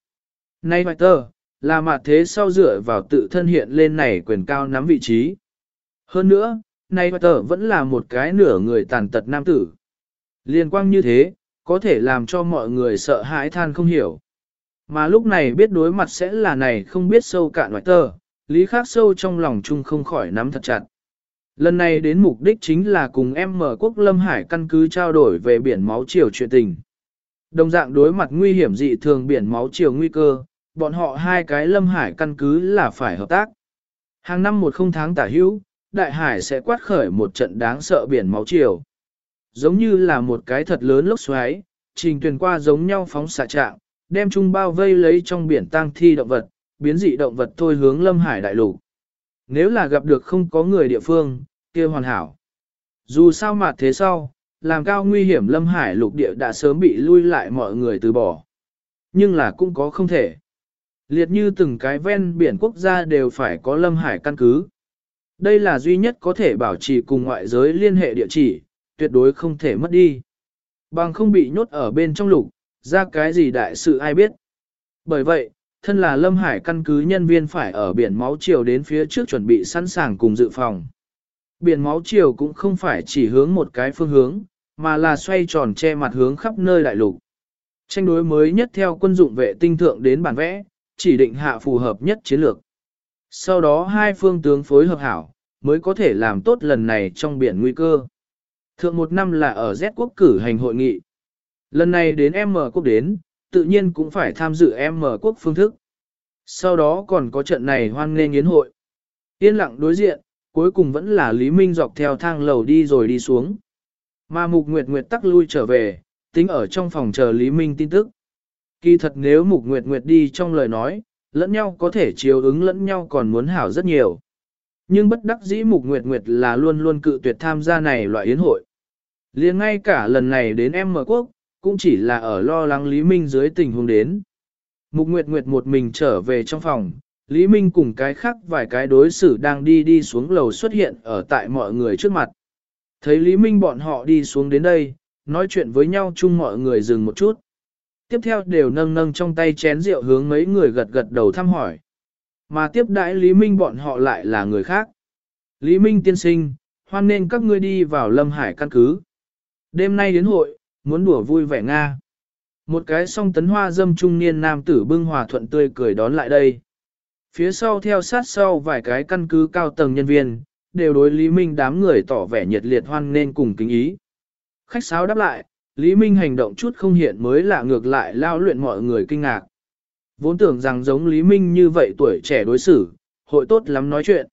Nay vài tờ, là mặt thế sau dựa vào tự thân hiện lên này quyền cao nắm vị trí. Hơn nữa, nay vài tờ vẫn là một cái nửa người tàn tật nam tử. Liên quang như thế, có thể làm cho mọi người sợ hãi than không hiểu. Mà lúc này biết đối mặt sẽ là này không biết sâu cạn ngoại tờ, lý khác sâu trong lòng chung không khỏi nắm thật chặt. Lần này đến mục đích chính là cùng em mở quốc Lâm Hải căn cứ trao đổi về biển máu chiều chuyện tình. Đồng dạng đối mặt nguy hiểm dị thường biển máu chiều nguy cơ, bọn họ hai cái Lâm Hải căn cứ là phải hợp tác. Hàng năm một không tháng tả hữu, Đại Hải sẽ quát khởi một trận đáng sợ biển máu chiều. Giống như là một cái thật lớn lốc xoáy, trình tuyển qua giống nhau phóng xạ trạng, đem chung bao vây lấy trong biển tang thi động vật, biến dị động vật thôi hướng Lâm Hải đại lục. Nếu là gặp được không có người địa phương, kia hoàn hảo. Dù sao mà thế sau, làm cao nguy hiểm lâm hải lục địa đã sớm bị lui lại mọi người từ bỏ. Nhưng là cũng có không thể. Liệt như từng cái ven biển quốc gia đều phải có lâm hải căn cứ. Đây là duy nhất có thể bảo trì cùng ngoại giới liên hệ địa chỉ, tuyệt đối không thể mất đi. Bằng không bị nhốt ở bên trong lục, ra cái gì đại sự ai biết. Bởi vậy, thân là Lâm Hải căn cứ nhân viên phải ở biển máu chiều đến phía trước chuẩn bị sẵn sàng cùng dự phòng. Biển máu chiều cũng không phải chỉ hướng một cái phương hướng, mà là xoay tròn che mặt hướng khắp nơi đại lục. Tranh đối mới nhất theo quân dụng vệ tinh thượng đến bản vẽ, chỉ định hạ phù hợp nhất chiến lược. Sau đó hai phương tướng phối hợp hảo, mới có thể làm tốt lần này trong biển nguy cơ. Thượng một năm là ở Z quốc cử hành hội nghị. Lần này đến M quốc đến, tự nhiên cũng phải tham dự M quốc phương thức. Sau đó còn có trận này hoan nghênh yến hội. Yên lặng đối diện, cuối cùng vẫn là Lý Minh dọc theo thang lầu đi rồi đi xuống. Mà Mục Nguyệt Nguyệt tắc lui trở về, tính ở trong phòng chờ Lý Minh tin tức. Kỳ thật nếu Mục Nguyệt Nguyệt đi trong lời nói, lẫn nhau có thể chiều ứng lẫn nhau còn muốn hảo rất nhiều. Nhưng bất đắc dĩ Mục Nguyệt Nguyệt là luôn luôn cự tuyệt tham gia này loại yến hội liền ngay cả lần này đến em mở quốc, cũng chỉ là ở lo lắng Lý Minh dưới tình huống đến. Mục Nguyệt Nguyệt một mình trở về trong phòng, Lý Minh cùng cái khác vài cái đối xử đang đi đi xuống lầu xuất hiện ở tại mọi người trước mặt. Thấy Lý Minh bọn họ đi xuống đến đây, nói chuyện với nhau chung mọi người dừng một chút. Tiếp theo đều nâng nâng trong tay chén rượu hướng mấy người gật gật đầu thăm hỏi. Mà tiếp đãi Lý Minh bọn họ lại là người khác. Lý Minh tiên sinh, hoan nên các ngươi đi vào Lâm Hải căn cứ. Đêm nay đến hội, muốn đùa vui vẻ Nga. Một cái song tấn hoa dâm trung niên nam tử bưng hòa thuận tươi cười đón lại đây. Phía sau theo sát sau vài cái căn cứ cao tầng nhân viên, đều đối Lý Minh đám người tỏ vẻ nhiệt liệt hoan nên cùng kính ý. Khách sáo đáp lại, Lý Minh hành động chút không hiện mới lạ ngược lại lao luyện mọi người kinh ngạc. Vốn tưởng rằng giống Lý Minh như vậy tuổi trẻ đối xử, hội tốt lắm nói chuyện.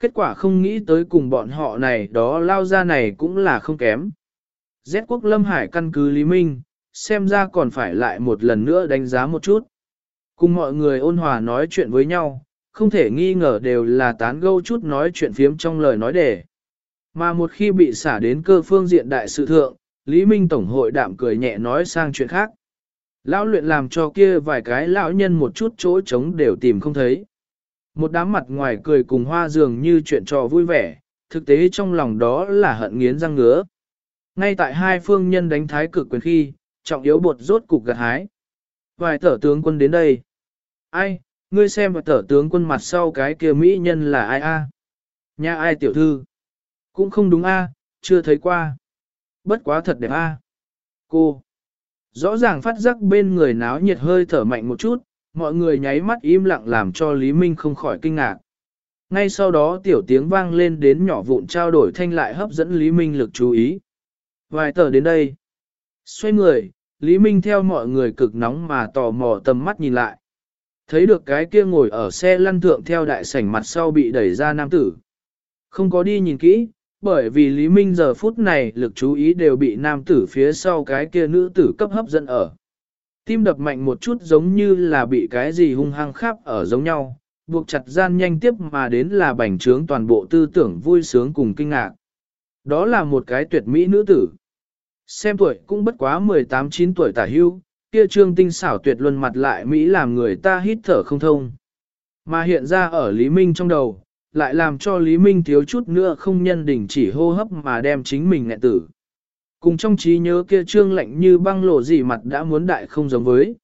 Kết quả không nghĩ tới cùng bọn họ này đó lao ra này cũng là không kém. Z quốc Lâm Hải căn cứ Lý Minh, xem ra còn phải lại một lần nữa đánh giá một chút. Cùng mọi người ôn hòa nói chuyện với nhau, không thể nghi ngờ đều là tán gâu chút nói chuyện phiếm trong lời nói đề. Mà một khi bị xả đến cơ phương diện đại sự thượng, Lý Minh Tổng hội đạm cười nhẹ nói sang chuyện khác. Lão luyện làm cho kia vài cái lão nhân một chút chỗ trống đều tìm không thấy. Một đám mặt ngoài cười cùng hoa dường như chuyện trò vui vẻ, thực tế trong lòng đó là hận nghiến răng ngứa. Ngay tại hai phương nhân đánh thái cực quyền khi, trọng yếu bột rốt cục gặt hái. Vài tở tướng quân đến đây. Ai, ngươi xem và tở tướng quân mặt sau cái kia mỹ nhân là ai a? Nhà ai tiểu thư? Cũng không đúng a, chưa thấy qua. Bất quá thật đẹp a. Cô. Rõ ràng phát giác bên người náo nhiệt hơi thở mạnh một chút, mọi người nháy mắt im lặng làm cho Lý Minh không khỏi kinh ngạc. Ngay sau đó tiểu tiếng vang lên đến nhỏ vụn trao đổi thanh lại hấp dẫn Lý Minh lực chú ý. Vài tờ đến đây. Xoay người, Lý Minh theo mọi người cực nóng mà tò mò tầm mắt nhìn lại. Thấy được cái kia ngồi ở xe lăn thượng theo đại sảnh mặt sau bị đẩy ra nam tử. Không có đi nhìn kỹ, bởi vì Lý Minh giờ phút này lực chú ý đều bị nam tử phía sau cái kia nữ tử cấp hấp dẫn ở. Tim đập mạnh một chút giống như là bị cái gì hung hăng khắp ở giống nhau, buộc chặt gian nhanh tiếp mà đến là bành trướng toàn bộ tư tưởng vui sướng cùng kinh ngạc. Đó là một cái tuyệt mỹ nữ tử. Xem tuổi cũng bất quá 18-9 tuổi tả hưu, kia trương tinh xảo tuyệt luân mặt lại Mỹ làm người ta hít thở không thông. Mà hiện ra ở Lý Minh trong đầu, lại làm cho Lý Minh thiếu chút nữa không nhân đỉnh chỉ hô hấp mà đem chính mình nghẹn tử. Cùng trong trí nhớ kia trương lạnh như băng lộ gì mặt đã muốn đại không giống với.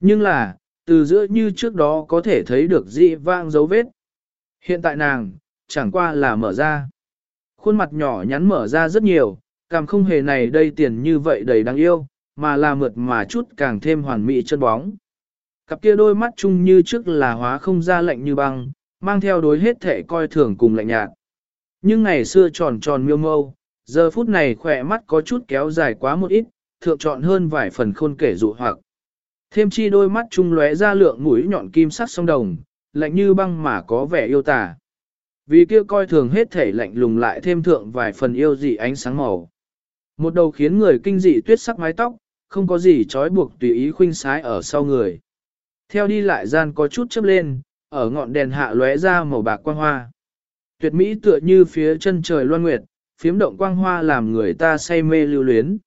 Nhưng là, từ giữa như trước đó có thể thấy được dị vang dấu vết. Hiện tại nàng, chẳng qua là mở ra. Khuôn mặt nhỏ nhắn mở ra rất nhiều, cảm không hề này đây tiền như vậy đầy đáng yêu, mà là mượt mà chút càng thêm hoàn mỹ chân bóng. Cặp kia đôi mắt chung như trước là hóa không ra lạnh như băng, mang theo đối hết thể coi thường cùng lạnh nhạt. Nhưng ngày xưa tròn tròn miêu mâu, giờ phút này khỏe mắt có chút kéo dài quá một ít, thượng trọn hơn vài phần khôn kể dụ hoặc. Thêm chi đôi mắt trung lóe ra lượng mũi nhọn kim sắc song đồng, lạnh như băng mà có vẻ yêu tà. Vì kia coi thường hết thể lạnh lùng lại thêm thượng vài phần yêu dị ánh sáng màu. Một đầu khiến người kinh dị tuyết sắc mái tóc, không có gì trói buộc tùy ý khuynh sái ở sau người. Theo đi lại gian có chút chớp lên, ở ngọn đèn hạ lóe ra màu bạc quang hoa. Tuyệt mỹ tựa như phía chân trời loan nguyệt, phiếm động quang hoa làm người ta say mê lưu luyến.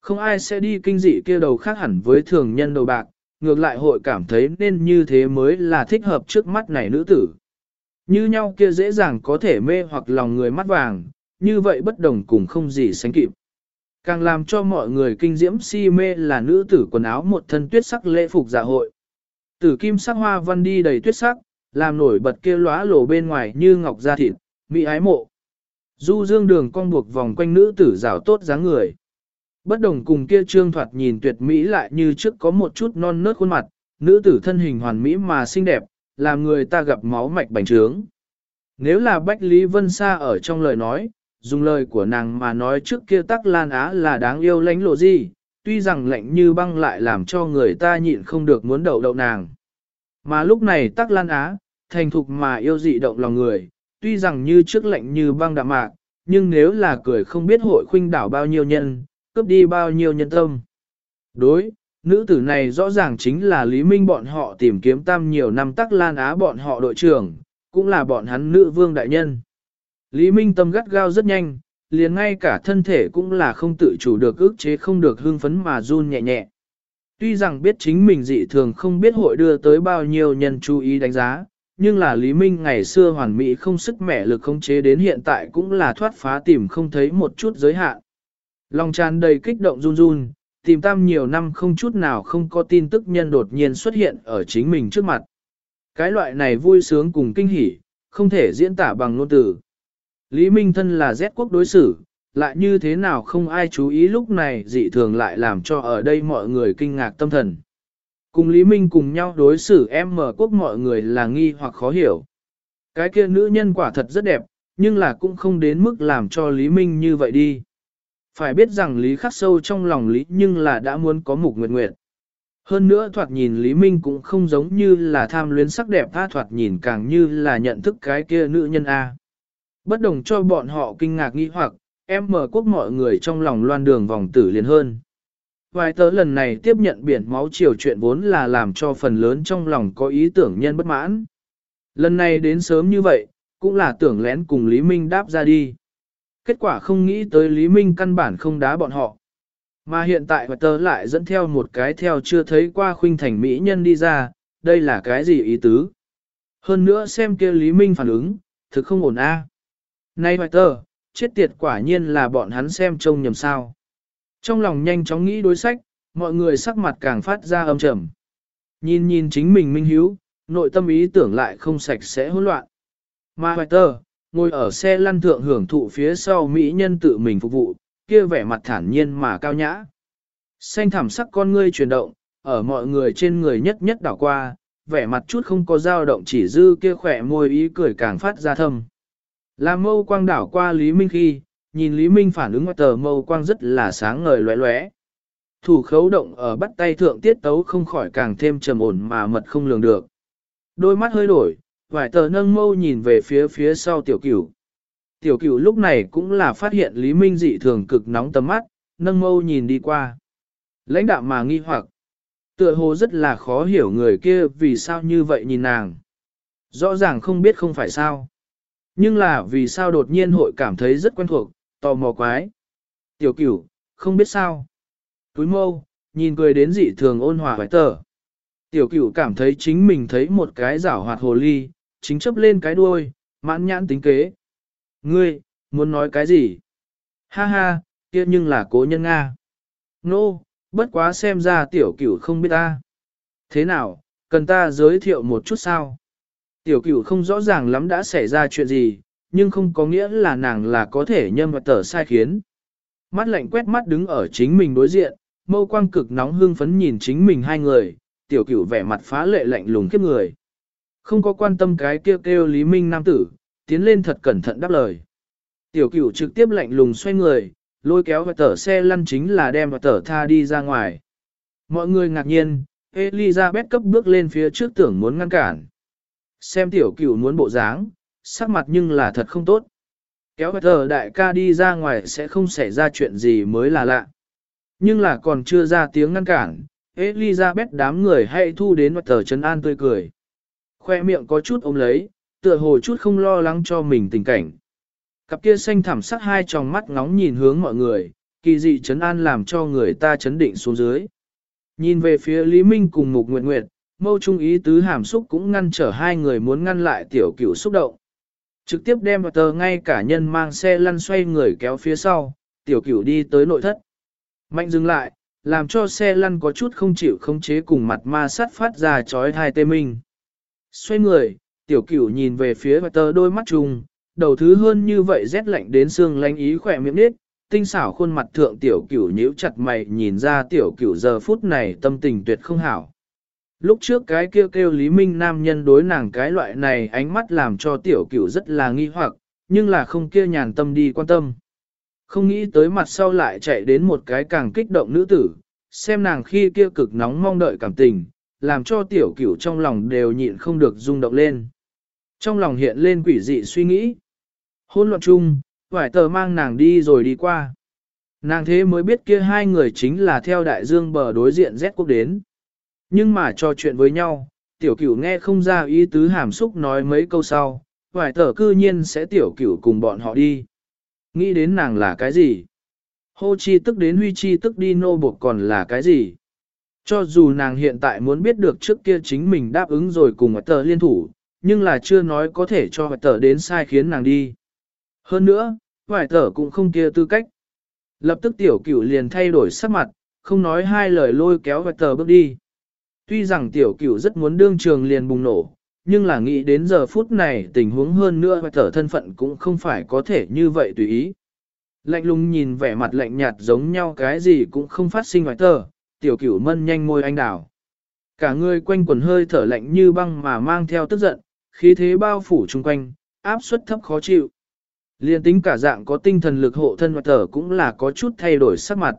Không ai sẽ đi kinh dị kia đầu khác hẳn với thường nhân đầu bạc, ngược lại hội cảm thấy nên như thế mới là thích hợp trước mắt này nữ tử. Như nhau kia dễ dàng có thể mê hoặc lòng người mắt vàng, như vậy bất đồng cùng không gì sánh kịp. Càng làm cho mọi người kinh diễm si mê là nữ tử quần áo một thân tuyết sắc lễ phục dạ hội. Tử kim sắc hoa văn đi đầy tuyết sắc, làm nổi bật kia lóa lổ bên ngoài như ngọc da thịt, mỹ ái mộ. Du dương đường cong buộc vòng quanh nữ tử rào tốt dáng người. Bất đồng cùng kia trương thoạt nhìn tuyệt mỹ lại như trước có một chút non nớt khuôn mặt, nữ tử thân hình hoàn mỹ mà xinh đẹp, làm người ta gặp máu mạch bành trướng. Nếu là Bách Lý Vân Sa ở trong lời nói, dùng lời của nàng mà nói trước kia tắc lan á là đáng yêu lánh lộ gì, tuy rằng lạnh như băng lại làm cho người ta nhịn không được muốn đậu đậu nàng. Mà lúc này tắc lan á, thành thục mà yêu dị động lòng người, tuy rằng như trước lạnh như băng đạm mạc, nhưng nếu là cười không biết hội khuynh đảo bao nhiêu nhân, cướp đi bao nhiêu nhân tâm. Đối, nữ tử này rõ ràng chính là Lý Minh bọn họ tìm kiếm tam nhiều năm tắc lan á bọn họ đội trưởng, cũng là bọn hắn nữ vương đại nhân. Lý Minh tâm gắt gao rất nhanh, liền ngay cả thân thể cũng là không tự chủ được ức chế không được hưng phấn mà run nhẹ nhẹ. Tuy rằng biết chính mình dị thường không biết hội đưa tới bao nhiêu nhân chú ý đánh giá, nhưng là Lý Minh ngày xưa hoàn mỹ không sức mẻ lực không chế đến hiện tại cũng là thoát phá tìm không thấy một chút giới hạn. Lòng tràn đầy kích động run run, tìm tam nhiều năm không chút nào không có tin tức nhân đột nhiên xuất hiện ở chính mình trước mặt. Cái loại này vui sướng cùng kinh hỉ, không thể diễn tả bằng ngôn từ. Lý Minh thân là Z quốc đối xử, lại như thế nào không ai chú ý lúc này dị thường lại làm cho ở đây mọi người kinh ngạc tâm thần. Cùng Lý Minh cùng nhau đối xử em mở quốc mọi người là nghi hoặc khó hiểu. Cái kia nữ nhân quả thật rất đẹp, nhưng là cũng không đến mức làm cho Lý Minh như vậy đi. Phải biết rằng Lý khắc sâu trong lòng Lý nhưng là đã muốn có mục nguyệt nguyệt. Hơn nữa thoạt nhìn Lý Minh cũng không giống như là tham luyến sắc đẹp tha thoạt nhìn càng như là nhận thức cái kia nữ nhân A. Bất đồng cho bọn họ kinh ngạc nghi hoặc, em mở quốc mọi người trong lòng loan đường vòng tử liền hơn. Vài tớ lần này tiếp nhận biển máu chiều chuyện vốn là làm cho phần lớn trong lòng có ý tưởng nhân bất mãn. Lần này đến sớm như vậy, cũng là tưởng lén cùng Lý Minh đáp ra đi. Kết quả không nghĩ tới Lý Minh căn bản không đá bọn họ. Mà hiện tại vài tớ lại dẫn theo một cái theo chưa thấy qua khuynh thành mỹ nhân đi ra, đây là cái gì ý tứ? Hơn nữa xem kia Lý Minh phản ứng, thực không ổn a. Này Hoài tơ chết tiệt quả nhiên là bọn hắn xem trông nhầm sao. Trong lòng nhanh chóng nghĩ đối sách, mọi người sắc mặt càng phát ra âm trầm. Nhìn nhìn chính mình minh hiếu, nội tâm ý tưởng lại không sạch sẽ hỗn loạn. Mà Hoài tơ ngồi ở xe lăn thượng hưởng thụ phía sau mỹ nhân tự mình phục vụ, kia vẻ mặt thản nhiên mà cao nhã. Xanh thảm sắc con ngươi chuyển động, ở mọi người trên người nhất nhất đảo qua, vẻ mặt chút không có dao động chỉ dư kia khỏe môi ý cười càng phát ra thâm. Làm mâu quang đảo qua Lý Minh khi, nhìn Lý Minh phản ứng ngoài tờ mâu quang rất là sáng ngời lóe lóe. Thủ khấu động ở bắt tay thượng tiết tấu không khỏi càng thêm trầm ổn mà mật không lường được. Đôi mắt hơi đổi, vài tờ nâng mâu nhìn về phía phía sau tiểu cửu. Tiểu cửu lúc này cũng là phát hiện Lý Minh dị thường cực nóng tầm mắt, nâng mâu nhìn đi qua. Lãnh đạo mà nghi hoặc, tựa hồ rất là khó hiểu người kia vì sao như vậy nhìn nàng. Rõ ràng không biết không phải sao. Nhưng là vì sao đột nhiên hội cảm thấy rất quen thuộc, tò mò quái. Tiểu cửu, không biết sao. Túi mâu, nhìn cười đến dị thường ôn hòa hoài tờ. Tiểu cửu cảm thấy chính mình thấy một cái rảo hoạt hồ ly, chính chấp lên cái đuôi, mãn nhãn tính kế. Ngươi, muốn nói cái gì? Ha ha, kia nhưng là cố nhân Nga. Nô, no, bất quá xem ra tiểu cửu không biết ta. Thế nào, cần ta giới thiệu một chút sao? Tiểu cửu không rõ ràng lắm đã xảy ra chuyện gì, nhưng không có nghĩa là nàng là có thể nhâm và tờ sai khiến. Mắt lạnh quét mắt đứng ở chính mình đối diện, mâu quang cực nóng hương phấn nhìn chính mình hai người, tiểu cửu vẻ mặt phá lệ lạnh lùng kiếp người. Không có quan tâm cái kêu kêu Lý Minh nam tử, tiến lên thật cẩn thận đáp lời. Tiểu cửu trực tiếp lạnh lùng xoay người, lôi kéo và tờ xe lăn chính là đem và tờ tha đi ra ngoài. Mọi người ngạc nhiên, Elizabeth cấp bước lên phía trước tưởng muốn ngăn cản. Xem tiểu cửu muốn bộ dáng, sắc mặt nhưng là thật không tốt. Kéo thờ tờ đại ca đi ra ngoài sẽ không xảy ra chuyện gì mới là lạ. Nhưng là còn chưa ra tiếng ngăn cản, Elizabeth đám người hãy thu đến mặt tờ chân an tươi cười. Khoe miệng có chút ôm lấy, tựa hồ chút không lo lắng cho mình tình cảnh. Cặp kia xanh thẳm sắc hai tròng mắt ngóng nhìn hướng mọi người, kỳ dị chấn an làm cho người ta chấn định xuống dưới. Nhìn về phía Lý Minh cùng Mục Nguyệt Nguyệt, mâu trung ý tứ hàm xúc cũng ngăn trở hai người muốn ngăn lại tiểu cửu xúc động. Trực tiếp đem vào tờ ngay cả nhân mang xe lăn xoay người kéo phía sau, tiểu cửu đi tới nội thất. Mạnh dừng lại, làm cho xe lăn có chút không chịu không chế cùng mặt ma sát phát ra chói hai tê minh. Xoay người, tiểu cửu nhìn về phía và tờ đôi mắt trùng, đầu thứ hơn như vậy rét lạnh đến xương lánh ý khỏe miệng nít, tinh xảo khuôn mặt thượng tiểu cửu nhíu chặt mày nhìn ra tiểu cửu giờ phút này tâm tình tuyệt không hảo. Lúc trước cái kêu kêu Lý Minh nam nhân đối nàng cái loại này ánh mắt làm cho tiểu cửu rất là nghi hoặc, nhưng là không kia nhàn tâm đi quan tâm. Không nghĩ tới mặt sau lại chạy đến một cái càng kích động nữ tử, xem nàng khi kia cực nóng mong đợi cảm tình, làm cho tiểu cửu trong lòng đều nhịn không được rung động lên. Trong lòng hiện lên quỷ dị suy nghĩ. Hôn loạn chung, vải tờ mang nàng đi rồi đi qua. Nàng thế mới biết kia hai người chính là theo đại dương bờ đối diện Z quốc đến. Nhưng mà trò chuyện với nhau, tiểu cửu nghe không ra ý tứ hàm xúc nói mấy câu sau, hoài thở cư nhiên sẽ tiểu cửu cùng bọn họ đi. Nghĩ đến nàng là cái gì? Hô chi tức đến huy chi tức đi nô buộc còn là cái gì? Cho dù nàng hiện tại muốn biết được trước kia chính mình đáp ứng rồi cùng tờ liên thủ, nhưng là chưa nói có thể cho tờ đến sai khiến nàng đi. Hơn nữa, hoài tờ cũng không kia tư cách. Lập tức tiểu cửu liền thay đổi sắc mặt, không nói hai lời lôi kéo hoài tờ bước đi. Tuy rằng tiểu cửu rất muốn đương trường liền bùng nổ, nhưng là nghĩ đến giờ phút này tình huống hơn nữa và thở thân phận cũng không phải có thể như vậy tùy ý. Lạnh lùng nhìn vẻ mặt lạnh nhạt giống nhau cái gì cũng không phát sinh ngoài tờ, tiểu cửu mân nhanh môi anh đào. Cả người quanh quần hơi thở lạnh như băng mà mang theo tức giận, khí thế bao phủ chung quanh, áp suất thấp khó chịu. Liên tính cả dạng có tinh thần lực hộ thân và thở cũng là có chút thay đổi sắc mặt.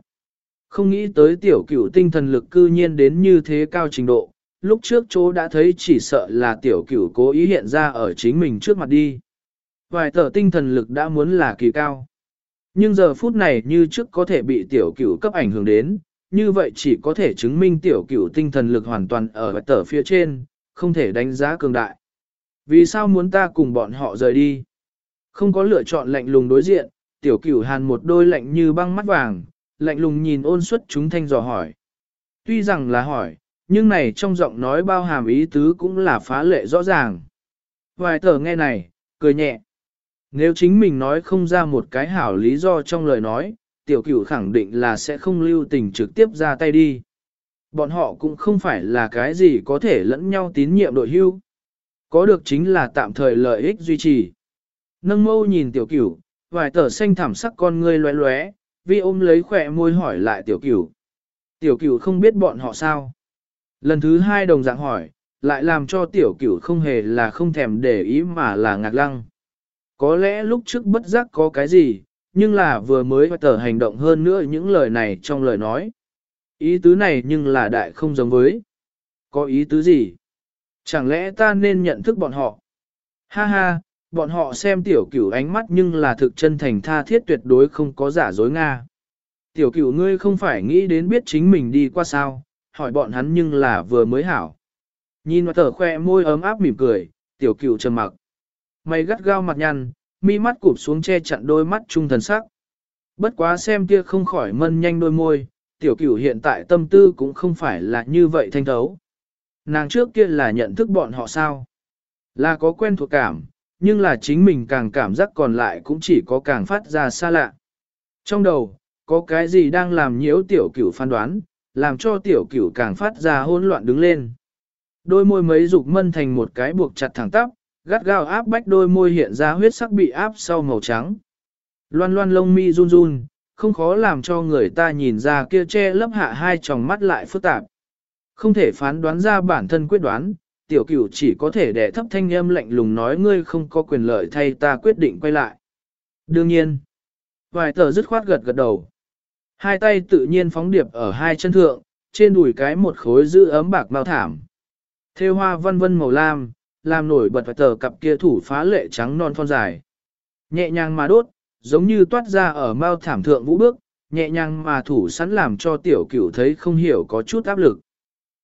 Không nghĩ tới tiểu cửu tinh thần lực cư nhiên đến như thế cao trình độ, lúc trước chỗ đã thấy chỉ sợ là tiểu cửu cố ý hiện ra ở chính mình trước mặt đi. Vài tờ tinh thần lực đã muốn là kỳ cao. Nhưng giờ phút này như trước có thể bị tiểu cửu cấp ảnh hưởng đến, như vậy chỉ có thể chứng minh tiểu cửu tinh thần lực hoàn toàn ở vài tờ phía trên, không thể đánh giá cường đại. Vì sao muốn ta cùng bọn họ rời đi? Không có lựa chọn lạnh lùng đối diện, tiểu cửu hàn một đôi lạnh như băng mắt vàng, lạnh lùng nhìn ôn xuất chúng thanh dò hỏi. Tuy rằng là hỏi, nhưng này trong giọng nói bao hàm ý tứ cũng là phá lệ rõ ràng. Vài tờ nghe này, cười nhẹ. Nếu chính mình nói không ra một cái hảo lý do trong lời nói, tiểu cửu khẳng định là sẽ không lưu tình trực tiếp ra tay đi. Bọn họ cũng không phải là cái gì có thể lẫn nhau tín nhiệm đội hưu. Có được chính là tạm thời lợi ích duy trì. Nâng mâu nhìn tiểu cửu, vài tờ xanh thảm sắc con ngươi loé loé, vi ôm lấy khỏe môi hỏi lại tiểu cửu. Tiểu cửu không biết bọn họ sao. Lần thứ hai đồng dạng hỏi, lại làm cho tiểu cửu không hề là không thèm để ý mà là ngạc lăng. Có lẽ lúc trước bất giác có cái gì, nhưng là vừa mới tờ hành động hơn nữa những lời này trong lời nói. Ý tứ này nhưng là đại không giống với. Có ý tứ gì? Chẳng lẽ ta nên nhận thức bọn họ? Ha ha, bọn họ xem tiểu cửu ánh mắt nhưng là thực chân thành tha thiết tuyệt đối không có giả dối Nga. Tiểu cửu ngươi không phải nghĩ đến biết chính mình đi qua sao, hỏi bọn hắn nhưng là vừa mới hảo. Nhìn mặt tờ khoe môi ấm áp mỉm cười, tiểu cửu trầm mặc. Mày gắt gao mặt nhăn, mi mắt cụp xuống che chặn đôi mắt trung thần sắc. Bất quá xem kia không khỏi mân nhanh đôi môi, tiểu cửu hiện tại tâm tư cũng không phải là như vậy thanh thấu. Nàng trước kia là nhận thức bọn họ sao? Là có quen thuộc cảm, nhưng là chính mình càng cảm giác còn lại cũng chỉ có càng phát ra xa lạ. Trong đầu, có cái gì đang làm nhiễu tiểu cửu phán đoán, làm cho tiểu cửu càng phát ra hỗn loạn đứng lên. Đôi môi mấy dục mân thành một cái buộc chặt thẳng tắp, gắt gao áp bách đôi môi hiện ra huyết sắc bị áp sau màu trắng. Loan loan lông mi run run, không khó làm cho người ta nhìn ra kia che lấp hạ hai tròng mắt lại phức tạp. Không thể phán đoán ra bản thân quyết đoán, tiểu cửu chỉ có thể đẻ thấp thanh âm lạnh lùng nói ngươi không có quyền lợi thay ta quyết định quay lại. Đương nhiên, vài tờ dứt khoát gật gật đầu. Hai tay tự nhiên phóng điệp ở hai chân thượng, trên đùi cái một khối giữ ấm bạc bao thảm. Thêu hoa vân vân màu lam, làm nổi bật vài tờ cặp kia thủ phá lệ trắng non thon dài. Nhẹ nhàng mà đốt, giống như toát ra ở mao thảm thượng vũ bước, nhẹ nhàng mà thủ sẵn làm cho tiểu cửu thấy không hiểu có chút áp lực.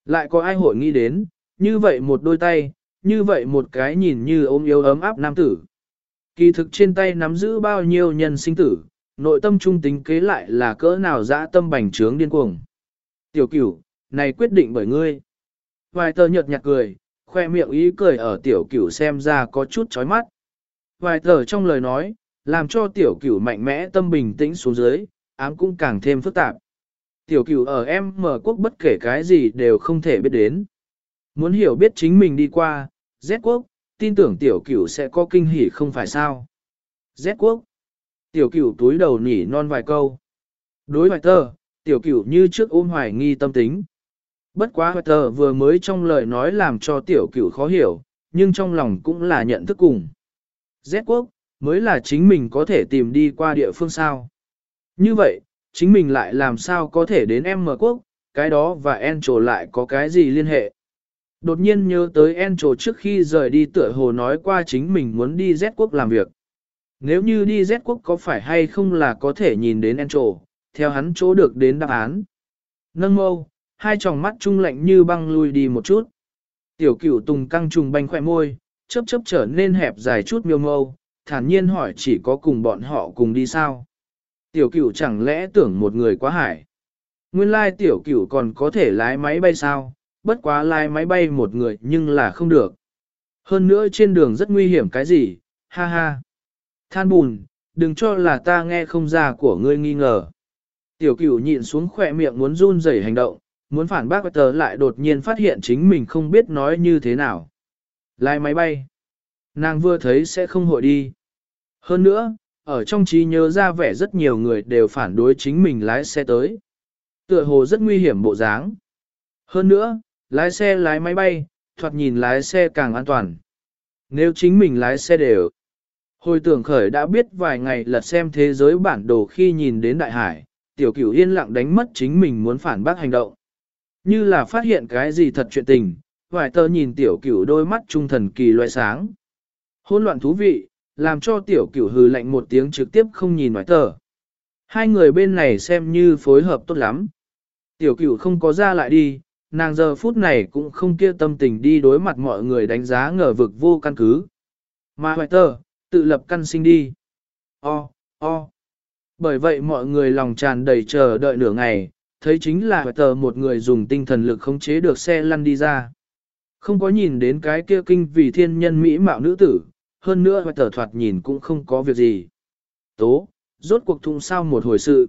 Lại có ai hội nghĩ đến, như vậy một đôi tay, như vậy một cái nhìn như ôm yếu ấm áp nam tử. Kỳ thực trên tay nắm giữ bao nhiêu nhân sinh tử, nội tâm trung tính kế lại là cỡ nào dã tâm bành trướng điên cuồng. Tiểu cửu, này quyết định bởi ngươi. Vài tờ nhợt nhạt cười, khoe miệng ý cười ở tiểu cửu xem ra có chút chói mắt. Vài tờ trong lời nói, làm cho tiểu cửu mạnh mẽ tâm bình tĩnh xuống dưới, ám cũng càng thêm phức tạp. Tiểu cửu ở em mở quốc bất kể cái gì đều không thể biết đến. Muốn hiểu biết chính mình đi qua, Z quốc, tin tưởng tiểu cửu sẽ có kinh hỉ không phải sao. Z quốc, tiểu cửu túi đầu nỉ non vài câu. Đối hoài tờ, tiểu cửu như trước ôm hoài nghi tâm tính. Bất quá hoài tờ vừa mới trong lời nói làm cho tiểu cửu khó hiểu, nhưng trong lòng cũng là nhận thức cùng. Z quốc, mới là chính mình có thể tìm đi qua địa phương sao. Như vậy, chính mình lại làm sao có thể đến M quốc, cái đó và En trổ lại có cái gì liên hệ. Đột nhiên nhớ tới En trước khi rời đi tựa hồ nói qua chính mình muốn đi Z quốc làm việc. Nếu như đi Z quốc có phải hay không là có thể nhìn đến En theo hắn chỗ được đến đáp án. Nâng mâu, hai tròng mắt trung lạnh như băng lui đi một chút. Tiểu cửu tùng căng trùng banh khỏe môi, chớp chớp trở nên hẹp dài chút miêu mâu, thản nhiên hỏi chỉ có cùng bọn họ cùng đi sao. Tiểu cửu chẳng lẽ tưởng một người quá hải. Nguyên lai tiểu cửu còn có thể lái máy bay sao, bất quá lái máy bay một người nhưng là không được. Hơn nữa trên đường rất nguy hiểm cái gì, ha ha. Than bùn, đừng cho là ta nghe không ra của ngươi nghi ngờ. Tiểu cửu nhịn xuống khỏe miệng muốn run rẩy hành động, muốn phản bác tờ lại đột nhiên phát hiện chính mình không biết nói như thế nào. Lái máy bay. Nàng vừa thấy sẽ không hội đi. Hơn nữa, ở trong trí nhớ ra vẻ rất nhiều người đều phản đối chính mình lái xe tới. Tựa hồ rất nguy hiểm bộ dáng. Hơn nữa, lái xe lái máy bay, thoạt nhìn lái xe càng an toàn. Nếu chính mình lái xe đều. Hồi tưởng khởi đã biết vài ngày lật xem thế giới bản đồ khi nhìn đến đại hải, tiểu cửu yên lặng đánh mất chính mình muốn phản bác hành động. Như là phát hiện cái gì thật chuyện tình, vài tơ nhìn tiểu cửu đôi mắt trung thần kỳ loại sáng. Hôn loạn thú vị, làm cho tiểu cửu hừ lạnh một tiếng trực tiếp không nhìn nói tờ. Hai người bên này xem như phối hợp tốt lắm. Tiểu cửu không có ra lại đi, nàng giờ phút này cũng không kia tâm tình đi đối mặt mọi người đánh giá ngờ vực vô căn cứ. Mà hoài tờ, tự lập căn sinh đi. O, o. Bởi vậy mọi người lòng tràn đầy chờ đợi nửa ngày, thấy chính là hoài tờ một người dùng tinh thần lực khống chế được xe lăn đi ra. Không có nhìn đến cái kia kinh vì thiên nhân mỹ mạo nữ tử, hơn nữa hoài tờ thoạt nhìn cũng không có việc gì. Tố, rốt cuộc thùng sao một hồi sự.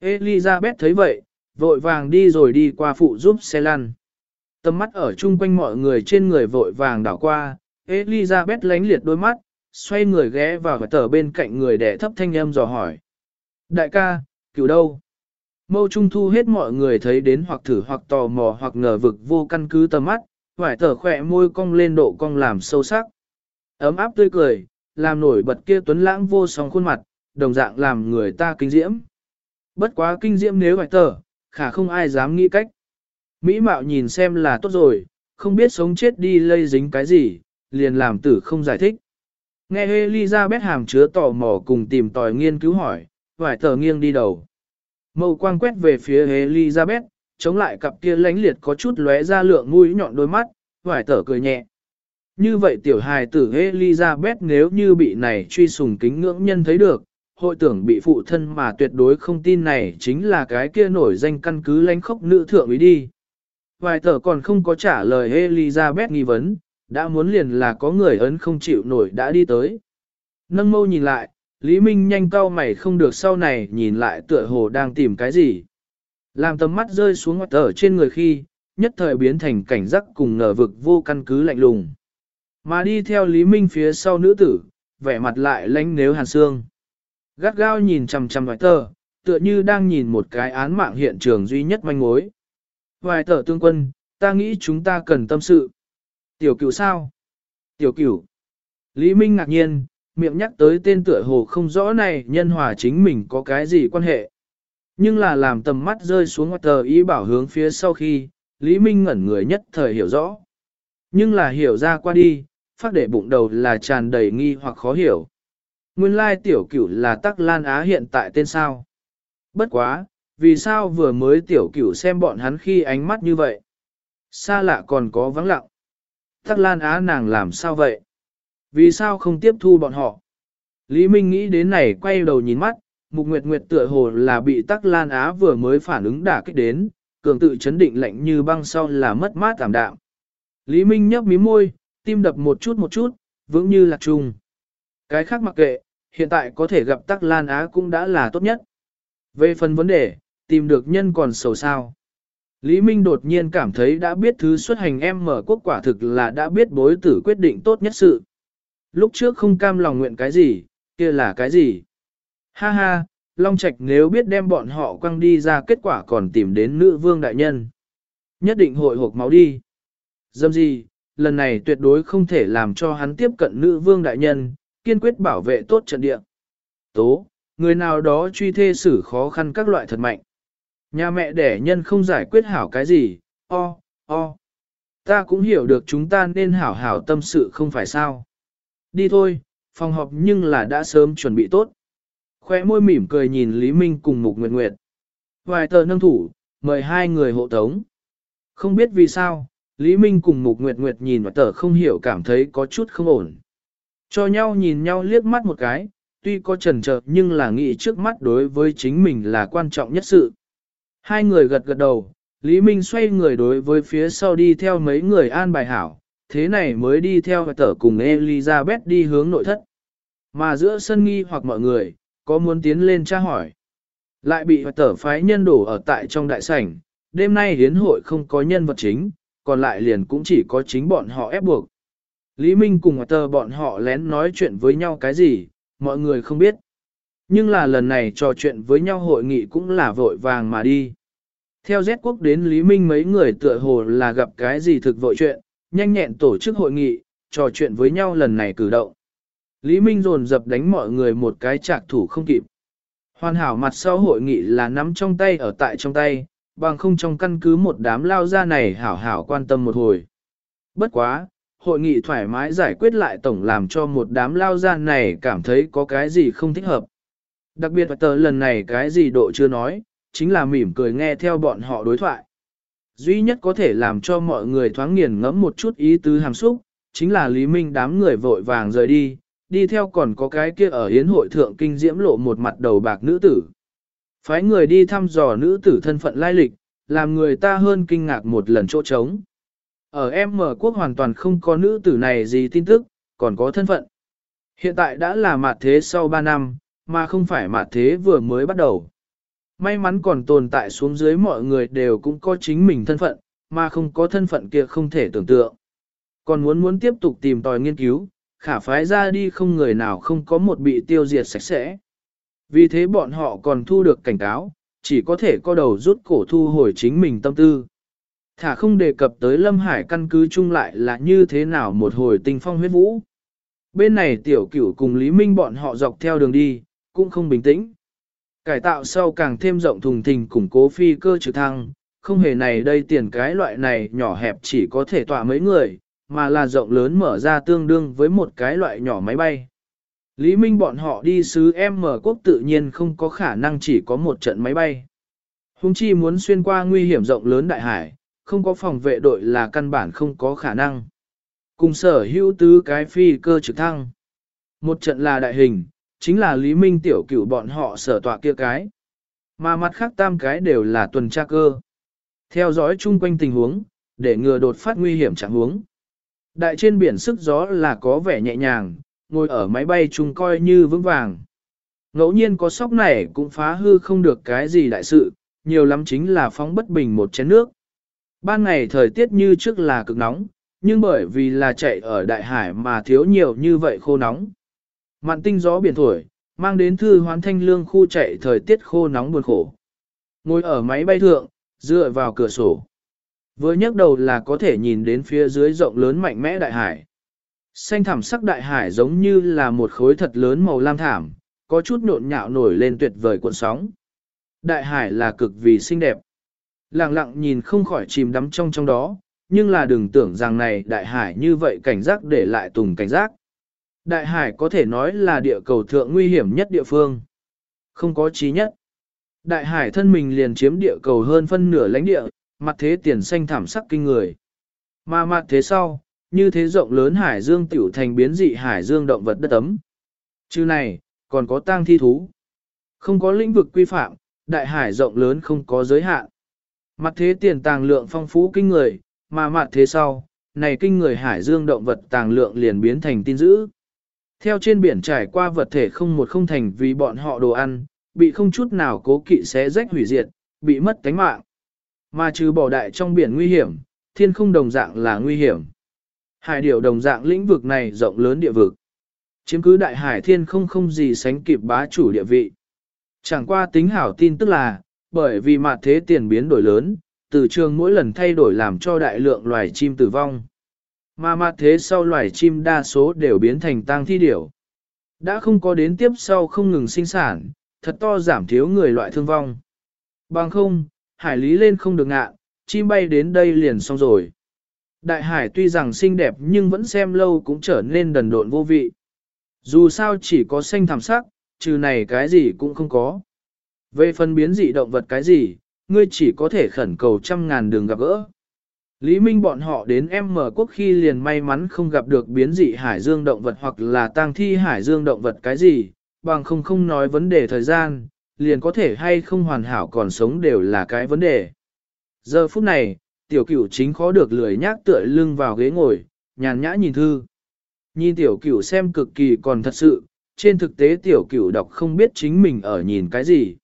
Elizabeth thấy vậy, vội vàng đi rồi đi qua phụ giúp xe lăn. Tầm mắt ở chung quanh mọi người trên người vội vàng đảo qua, Elizabeth lánh liệt đôi mắt, xoay người ghé vào và tờ bên cạnh người đẻ thấp thanh âm dò hỏi. Đại ca, cứu đâu? Mâu Trung Thu hết mọi người thấy đến hoặc thử hoặc tò mò hoặc ngờ vực vô căn cứ tầm mắt, vải tờ khỏe môi cong lên độ cong làm sâu sắc. Ấm áp tươi cười, làm nổi bật kia tuấn lãng vô song khuôn mặt, đồng dạng làm người ta kinh diễm. Bất quá kinh diễm nếu vải tờ, khả không ai dám nghĩ cách. Mỹ mạo nhìn xem là tốt rồi, không biết sống chết đi lây dính cái gì, liền làm tử không giải thích. Nghe Elizabeth hàm chứa tò mò cùng tìm tòi nghiên cứu hỏi, vải tờ nghiêng đi đầu. Mâu quang quét về phía Elizabeth, chống lại cặp kia lánh liệt có chút lóe ra lượng mũi nhọn đôi mắt, vải tờ cười nhẹ. Như vậy tiểu hài tử Elizabeth nếu như bị này truy sùng kính ngưỡng nhân thấy được, hội tưởng bị phụ thân mà tuyệt đối không tin này chính là cái kia nổi danh căn cứ lánh khốc nữ thượng ý đi. Vài tờ còn không có trả lời Elizabeth nghi vấn, đã muốn liền là có người ấn không chịu nổi đã đi tới. Nâng mâu nhìn lại, Lý Minh nhanh cau mày không được sau này nhìn lại tựa hồ đang tìm cái gì. Làm tầm mắt rơi xuống ngoặt ở trên người khi, nhất thời biến thành cảnh giác cùng ngờ vực vô căn cứ lạnh lùng. Mà đi theo Lý Minh phía sau nữ tử, vẻ mặt lại lánh nếu hàn xương. Gắt gao nhìn chằm chằm vài tờ, tựa như đang nhìn một cái án mạng hiện trường duy nhất manh mối. Vài tờ tương quân, ta nghĩ chúng ta cần tâm sự. Tiểu cửu sao? Tiểu cửu. Lý Minh ngạc nhiên, miệng nhắc tới tên tựa hồ không rõ này nhân hòa chính mình có cái gì quan hệ. Nhưng là làm tầm mắt rơi xuống ngoại tờ ý bảo hướng phía sau khi, Lý Minh ngẩn người nhất thời hiểu rõ. Nhưng là hiểu ra qua đi, phát để bụng đầu là tràn đầy nghi hoặc khó hiểu. Nguyên lai tiểu cửu là tắc lan á hiện tại tên sao. Bất quá, vì sao vừa mới tiểu cửu xem bọn hắn khi ánh mắt như vậy? Xa lạ còn có vắng lặng. Tắc lan á nàng làm sao vậy? Vì sao không tiếp thu bọn họ? Lý Minh nghĩ đến này quay đầu nhìn mắt, Mục Nguyệt Nguyệt tựa hồ là bị Tắc Lan Á vừa mới phản ứng đả kích đến, cường tự chấn định lạnh như băng sau là mất mát tạm đạm. Lý Minh nhấp mí môi, tim đập một chút một chút, vững như lạc trùng. Cái khác mặc kệ, hiện tại có thể gặp Tắc Lan Á cũng đã là tốt nhất. Về phần vấn đề, tìm được nhân còn sầu sao. Lý Minh đột nhiên cảm thấy đã biết thứ xuất hành em mở quốc quả thực là đã biết bối tử quyết định tốt nhất sự. Lúc trước không cam lòng nguyện cái gì, kia là cái gì? Ha ha, Long Trạch nếu biết đem bọn họ quăng đi ra kết quả còn tìm đến nữ vương đại nhân. Nhất định hội hộp máu đi. Dâm gì, lần này tuyệt đối không thể làm cho hắn tiếp cận nữ vương đại nhân, kiên quyết bảo vệ tốt trận địa. Tố, người nào đó truy thê xử khó khăn các loại thật mạnh. Nhà mẹ đẻ nhân không giải quyết hảo cái gì, o, o. Ta cũng hiểu được chúng ta nên hảo hảo tâm sự không phải sao. Đi thôi, phòng họp nhưng là đã sớm chuẩn bị tốt. Khoe môi mỉm cười nhìn Lý Minh cùng Mục Nguyệt Nguyệt. Vài tờ nâng thủ, mời hai người hộ tống. Không biết vì sao, Lý Minh cùng Mục Nguyệt Nguyệt nhìn và tờ không hiểu cảm thấy có chút không ổn. Cho nhau nhìn nhau liếc mắt một cái, tuy có chần chờ nhưng là nghĩ trước mắt đối với chính mình là quan trọng nhất sự. Hai người gật gật đầu, Lý Minh xoay người đối với phía sau đi theo mấy người an bài hảo, thế này mới đi theo và tở cùng Elizabeth đi hướng nội thất. Mà giữa sân nghi hoặc mọi người, có muốn tiến lên tra hỏi. Lại bị tở phái nhân đổ ở tại trong đại sảnh, đêm nay hiến hội không có nhân vật chính, còn lại liền cũng chỉ có chính bọn họ ép buộc. Lý Minh cùng tờ bọn họ lén nói chuyện với nhau cái gì, mọi người không biết. Nhưng là lần này trò chuyện với nhau hội nghị cũng là vội vàng mà đi. Theo Z quốc đến Lý Minh mấy người tựa hồ là gặp cái gì thực vội chuyện, nhanh nhẹn tổ chức hội nghị, trò chuyện với nhau lần này cử động. Lý Minh dồn dập đánh mọi người một cái trạc thủ không kịp. Hoàn hảo mặt sau hội nghị là nắm trong tay ở tại trong tay, bằng không trong căn cứ một đám lao ra này hảo hảo quan tâm một hồi. Bất quá, hội nghị thoải mái giải quyết lại tổng làm cho một đám lao gian này cảm thấy có cái gì không thích hợp. Đặc biệt tờ lần này cái gì độ chưa nói, chính là mỉm cười nghe theo bọn họ đối thoại. Duy nhất có thể làm cho mọi người thoáng nghiền ngẫm một chút ý tứ hàm xúc, chính là Lý Minh đám người vội vàng rời đi, đi theo còn có cái kia ở hiến hội thượng kinh diễm lộ một mặt đầu bạc nữ tử. Phái người đi thăm dò nữ tử thân phận lai lịch, làm người ta hơn kinh ngạc một lần chỗ trống. Ở em mở quốc hoàn toàn không có nữ tử này gì tin tức, còn có thân phận. Hiện tại đã là mạt thế sau 3 năm, mà không phải mạt thế vừa mới bắt đầu. May mắn còn tồn tại xuống dưới mọi người đều cũng có chính mình thân phận, mà không có thân phận kia không thể tưởng tượng. Còn muốn muốn tiếp tục tìm tòi nghiên cứu, khả phái ra đi không người nào không có một bị tiêu diệt sạch sẽ. Vì thế bọn họ còn thu được cảnh cáo, chỉ có thể co đầu rút cổ thu hồi chính mình tâm tư. Thả không đề cập tới Lâm Hải căn cứ chung lại là như thế nào một hồi tình phong huyết vũ. Bên này tiểu cửu cùng Lý Minh bọn họ dọc theo đường đi, cũng không bình tĩnh. Cải tạo sau càng thêm rộng thùng thình củng cố phi cơ trực thăng, không hề này đây tiền cái loại này nhỏ hẹp chỉ có thể tọa mấy người, mà là rộng lớn mở ra tương đương với một cái loại nhỏ máy bay. Lý Minh bọn họ đi xứ M quốc tự nhiên không có khả năng chỉ có một trận máy bay. Hùng chi muốn xuyên qua nguy hiểm rộng lớn đại hải, không có phòng vệ đội là căn bản không có khả năng. Cùng sở hữu tứ cái phi cơ trực thăng. Một trận là đại hình, chính là Lý Minh tiểu cửu bọn họ sở tọa kia cái. Mà mặt khác tam cái đều là tuần tra cơ. Theo dõi chung quanh tình huống, để ngừa đột phát nguy hiểm chẳng huống. Đại trên biển sức gió là có vẻ nhẹ nhàng, ngồi ở máy bay chung coi như vững vàng. Ngẫu nhiên có sóc này cũng phá hư không được cái gì đại sự, nhiều lắm chính là phóng bất bình một chén nước. Ban ngày thời tiết như trước là cực nóng, nhưng bởi vì là chạy ở đại hải mà thiếu nhiều như vậy khô nóng. Mạn tinh gió biển thổi, mang đến thư hoán thanh lương khu chạy thời tiết khô nóng buồn khổ. Ngồi ở máy bay thượng, dựa vào cửa sổ. Vừa nhấc đầu là có thể nhìn đến phía dưới rộng lớn mạnh mẽ đại hải. Xanh thảm sắc đại hải giống như là một khối thật lớn màu lam thảm, có chút nhộn nhạo nổi lên tuyệt vời cuộn sóng. Đại hải là cực vì xinh đẹp. Lặng lặng nhìn không khỏi chìm đắm trong trong đó, nhưng là đừng tưởng rằng này đại hải như vậy cảnh giác để lại tùng cảnh giác. Đại hải có thể nói là địa cầu thượng nguy hiểm nhất địa phương. Không có trí nhất. Đại hải thân mình liền chiếm địa cầu hơn phân nửa lãnh địa, mặt thế tiền xanh thảm sắc kinh người. Mà mặt thế sau, như thế rộng lớn hải dương tiểu thành biến dị hải dương động vật đất ấm. Chứ này, còn có tang thi thú. Không có lĩnh vực quy phạm, đại hải rộng lớn không có giới hạn. Mặt thế tiền tàng lượng phong phú kinh người, mà mặt thế sau, này kinh người hải dương động vật tàng lượng liền biến thành tin dữ. Theo trên biển trải qua vật thể không một không thành vì bọn họ đồ ăn, bị không chút nào cố kỵ xé rách hủy diệt, bị mất tánh mạng. Mà trừ bỏ đại trong biển nguy hiểm, thiên không đồng dạng là nguy hiểm. Hải điểu đồng dạng lĩnh vực này rộng lớn địa vực. Chiếm cứ đại hải thiên không không gì sánh kịp bá chủ địa vị. Chẳng qua tính hảo tin tức là, bởi vì mặt thế tiền biến đổi lớn, từ trường mỗi lần thay đổi làm cho đại lượng loài chim tử vong. Mà mặt thế sau loài chim đa số đều biến thành tang thi điểu. Đã không có đến tiếp sau không ngừng sinh sản, thật to giảm thiếu người loại thương vong. Bằng không, hải lý lên không được ngạ, chim bay đến đây liền xong rồi. Đại hải tuy rằng xinh đẹp nhưng vẫn xem lâu cũng trở nên đần độn vô vị. Dù sao chỉ có xanh thảm sắc, trừ này cái gì cũng không có. Về phần biến dị động vật cái gì, ngươi chỉ có thể khẩn cầu trăm ngàn đường gặp gỡ. Lý Minh bọn họ đến em mở quốc khi liền may mắn không gặp được biến dị hải dương động vật hoặc là tang thi hải dương động vật cái gì, bằng không không nói vấn đề thời gian, liền có thể hay không hoàn hảo còn sống đều là cái vấn đề. Giờ phút này, tiểu cửu chính khó được lười nhác tựa lưng vào ghế ngồi, nhàn nhã nhìn thư. Nhìn tiểu cửu xem cực kỳ còn thật sự, trên thực tế tiểu cửu đọc không biết chính mình ở nhìn cái gì.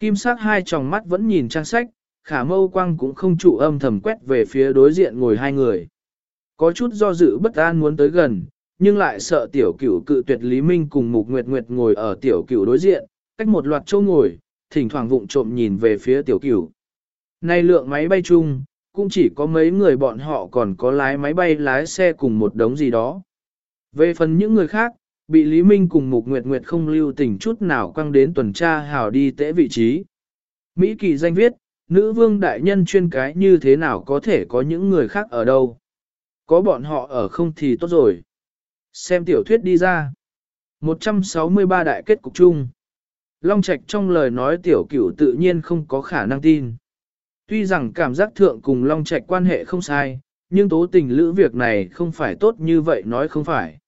Kim sắc hai tròng mắt vẫn nhìn trang sách, khả mâu quang cũng không trụ âm thầm quét về phía đối diện ngồi hai người. Có chút do dự bất an muốn tới gần, nhưng lại sợ tiểu cửu cự tuyệt Lý Minh cùng Mục Nguyệt Nguyệt ngồi ở tiểu cửu đối diện, cách một loạt châu ngồi, thỉnh thoảng vụng trộm nhìn về phía tiểu cửu. Nay lượng máy bay chung, cũng chỉ có mấy người bọn họ còn có lái máy bay lái xe cùng một đống gì đó. Về phần những người khác, bị Lý Minh cùng Mục Nguyệt Nguyệt không lưu tình chút nào quăng đến tuần tra hào đi tễ vị trí. Mỹ kỳ danh viết, nữ vương đại nhân chuyên cái như thế nào có thể có những người khác ở đâu. Có bọn họ ở không thì tốt rồi. Xem tiểu thuyết đi ra. 163 đại kết cục chung. Long Trạch trong lời nói tiểu cửu tự nhiên không có khả năng tin. Tuy rằng cảm giác thượng cùng Long Trạch quan hệ không sai, nhưng tố tình lữ việc này không phải tốt như vậy nói không phải.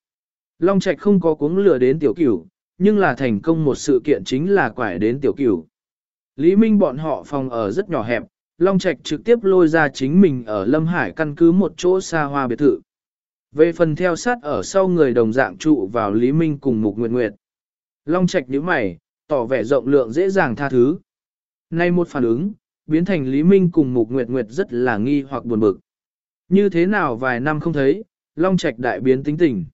Long Trạch không có cuống lừa đến tiểu cửu, nhưng là thành công một sự kiện chính là quải đến tiểu cửu. Lý Minh bọn họ phòng ở rất nhỏ hẹp, Long Trạch trực tiếp lôi ra chính mình ở Lâm Hải căn cứ một chỗ xa hoa biệt thự. Về phần theo sát ở sau người đồng dạng trụ vào Lý Minh cùng Mục Nguyệt Nguyệt. Long Trạch nhíu mày, tỏ vẻ rộng lượng dễ dàng tha thứ. Nay một phản ứng, biến thành Lý Minh cùng Mục Nguyệt Nguyệt rất là nghi hoặc buồn bực. Như thế nào vài năm không thấy, Long Trạch đại biến tính tình.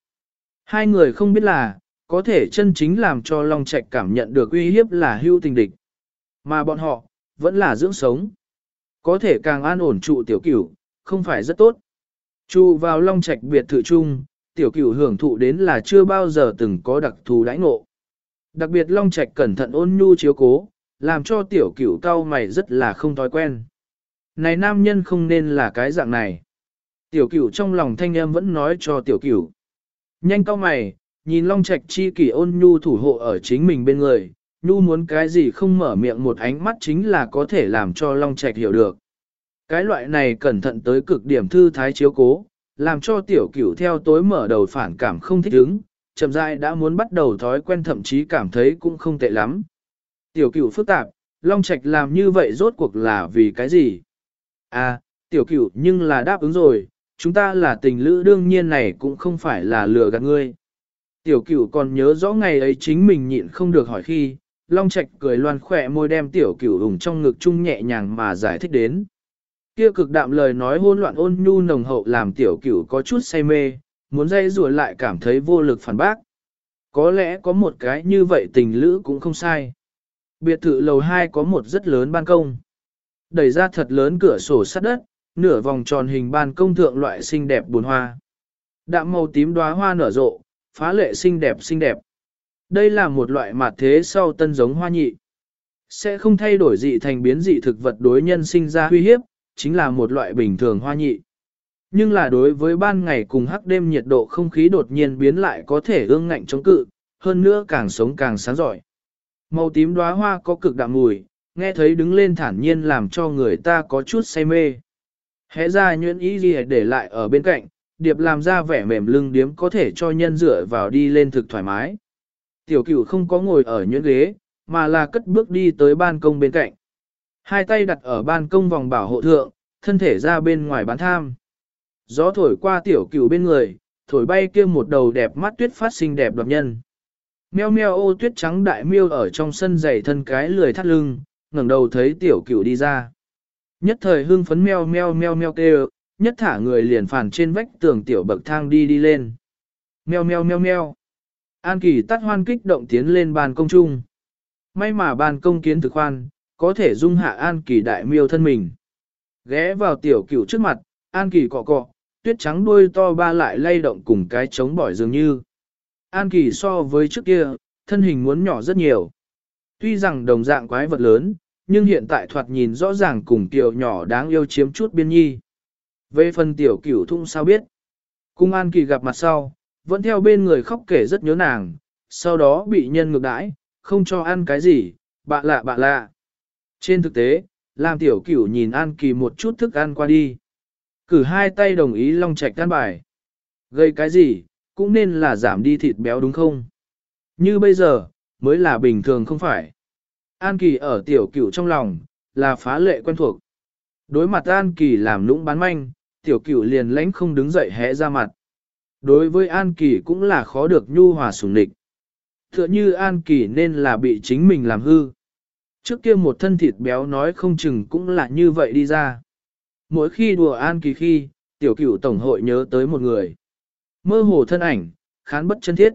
Hai người không biết là, có thể chân chính làm cho Long Trạch cảm nhận được uy hiếp là hưu tình địch. Mà bọn họ, vẫn là dưỡng sống. Có thể càng an ổn trụ tiểu cửu, không phải rất tốt. Trụ vào Long Trạch biệt thự chung, tiểu cửu hưởng thụ đến là chưa bao giờ từng có đặc thù đãi ngộ. Đặc biệt Long Trạch cẩn thận ôn nhu chiếu cố, làm cho tiểu cửu cao mày rất là không thói quen. Này nam nhân không nên là cái dạng này. Tiểu cửu trong lòng thanh em vẫn nói cho tiểu cửu. Nhanh cao mày, nhìn Long Trạch chi kỷ ôn nhu thủ hộ ở chính mình bên người, nhu muốn cái gì không mở miệng một ánh mắt chính là có thể làm cho Long Trạch hiểu được. Cái loại này cẩn thận tới cực điểm thư thái chiếu cố, làm cho tiểu cửu theo tối mở đầu phản cảm không thích ứng, chậm rãi đã muốn bắt đầu thói quen thậm chí cảm thấy cũng không tệ lắm. Tiểu cửu phức tạp, Long Trạch làm như vậy rốt cuộc là vì cái gì? À, tiểu cửu nhưng là đáp ứng rồi, chúng ta là tình lữ đương nhiên này cũng không phải là lừa gạt ngươi. Tiểu cửu còn nhớ rõ ngày ấy chính mình nhịn không được hỏi khi, Long Trạch cười loan khỏe môi đem tiểu cửu ủng trong ngực chung nhẹ nhàng mà giải thích đến. Kia cực đạm lời nói hôn loạn ôn nhu nồng hậu làm tiểu cửu có chút say mê, muốn dây rùa lại cảm thấy vô lực phản bác. Có lẽ có một cái như vậy tình lữ cũng không sai. Biệt thự lầu 2 có một rất lớn ban công. Đẩy ra thật lớn cửa sổ sắt đất, nửa vòng tròn hình ban công thượng loại xinh đẹp buồn hoa. Đạm màu tím đóa hoa nở rộ, phá lệ xinh đẹp xinh đẹp. Đây là một loại mạt thế sau tân giống hoa nhị. Sẽ không thay đổi dị thành biến dị thực vật đối nhân sinh ra huy hiếp, chính là một loại bình thường hoa nhị. Nhưng là đối với ban ngày cùng hắc đêm nhiệt độ không khí đột nhiên biến lại có thể ương ngạnh chống cự, hơn nữa càng sống càng sáng giỏi. Màu tím đóa hoa có cực đạm mùi, nghe thấy đứng lên thản nhiên làm cho người ta có chút say mê. Hẽ ra nhuyễn ý gì để lại ở bên cạnh, điệp làm ra vẻ mềm lưng điếm có thể cho nhân dựa vào đi lên thực thoải mái. Tiểu cửu không có ngồi ở nhuyễn ghế, mà là cất bước đi tới ban công bên cạnh. Hai tay đặt ở ban công vòng bảo hộ thượng, thân thể ra bên ngoài bán tham. Gió thổi qua tiểu cửu bên người, thổi bay kia một đầu đẹp mắt tuyết phát sinh đẹp đoạt nhân. Meo meo ô tuyết trắng đại miêu ở trong sân dày thân cái lười thắt lưng, ngẩng đầu thấy tiểu cửu đi ra. Nhất thời hưng phấn meo meo meo meo kêu, nhất thả người liền phản trên vách tường tiểu bậc thang đi đi lên. Meo meo meo meo. An kỳ tắt hoan kích động tiến lên bàn công chung. May mà bàn công kiến thực khoan, có thể dung hạ an kỳ đại miêu thân mình. Ghé vào tiểu cửu trước mặt, an kỳ cọ cọ, tuyết trắng đuôi to ba lại lay động cùng cái trống bỏi dường như. An kỳ so với trước kia, thân hình muốn nhỏ rất nhiều. Tuy rằng đồng dạng quái vật lớn, nhưng hiện tại thoạt nhìn rõ ràng cùng tiểu nhỏ đáng yêu chiếm chút biên nhi. Về phần tiểu cửu thung sao biết. Cung An Kỳ gặp mặt sau, vẫn theo bên người khóc kể rất nhớ nàng, sau đó bị nhân ngược đãi, không cho ăn cái gì, bạ lạ bạ lạ. Trên thực tế, làm tiểu cửu nhìn An Kỳ một chút thức ăn qua đi. Cử hai tay đồng ý long trạch tan bài. Gây cái gì, cũng nên là giảm đi thịt béo đúng không? Như bây giờ, mới là bình thường không phải. An Kỳ ở tiểu cửu trong lòng, là phá lệ quen thuộc. Đối mặt An Kỳ làm nũng bán manh, tiểu cửu liền lánh không đứng dậy hẽ ra mặt. Đối với An Kỳ cũng là khó được nhu hòa sủng nịch. Tựa như An Kỳ nên là bị chính mình làm hư. Trước kia một thân thịt béo nói không chừng cũng là như vậy đi ra. Mỗi khi đùa An Kỳ khi, tiểu cửu tổng hội nhớ tới một người. Mơ hồ thân ảnh, khán bất chân thiết.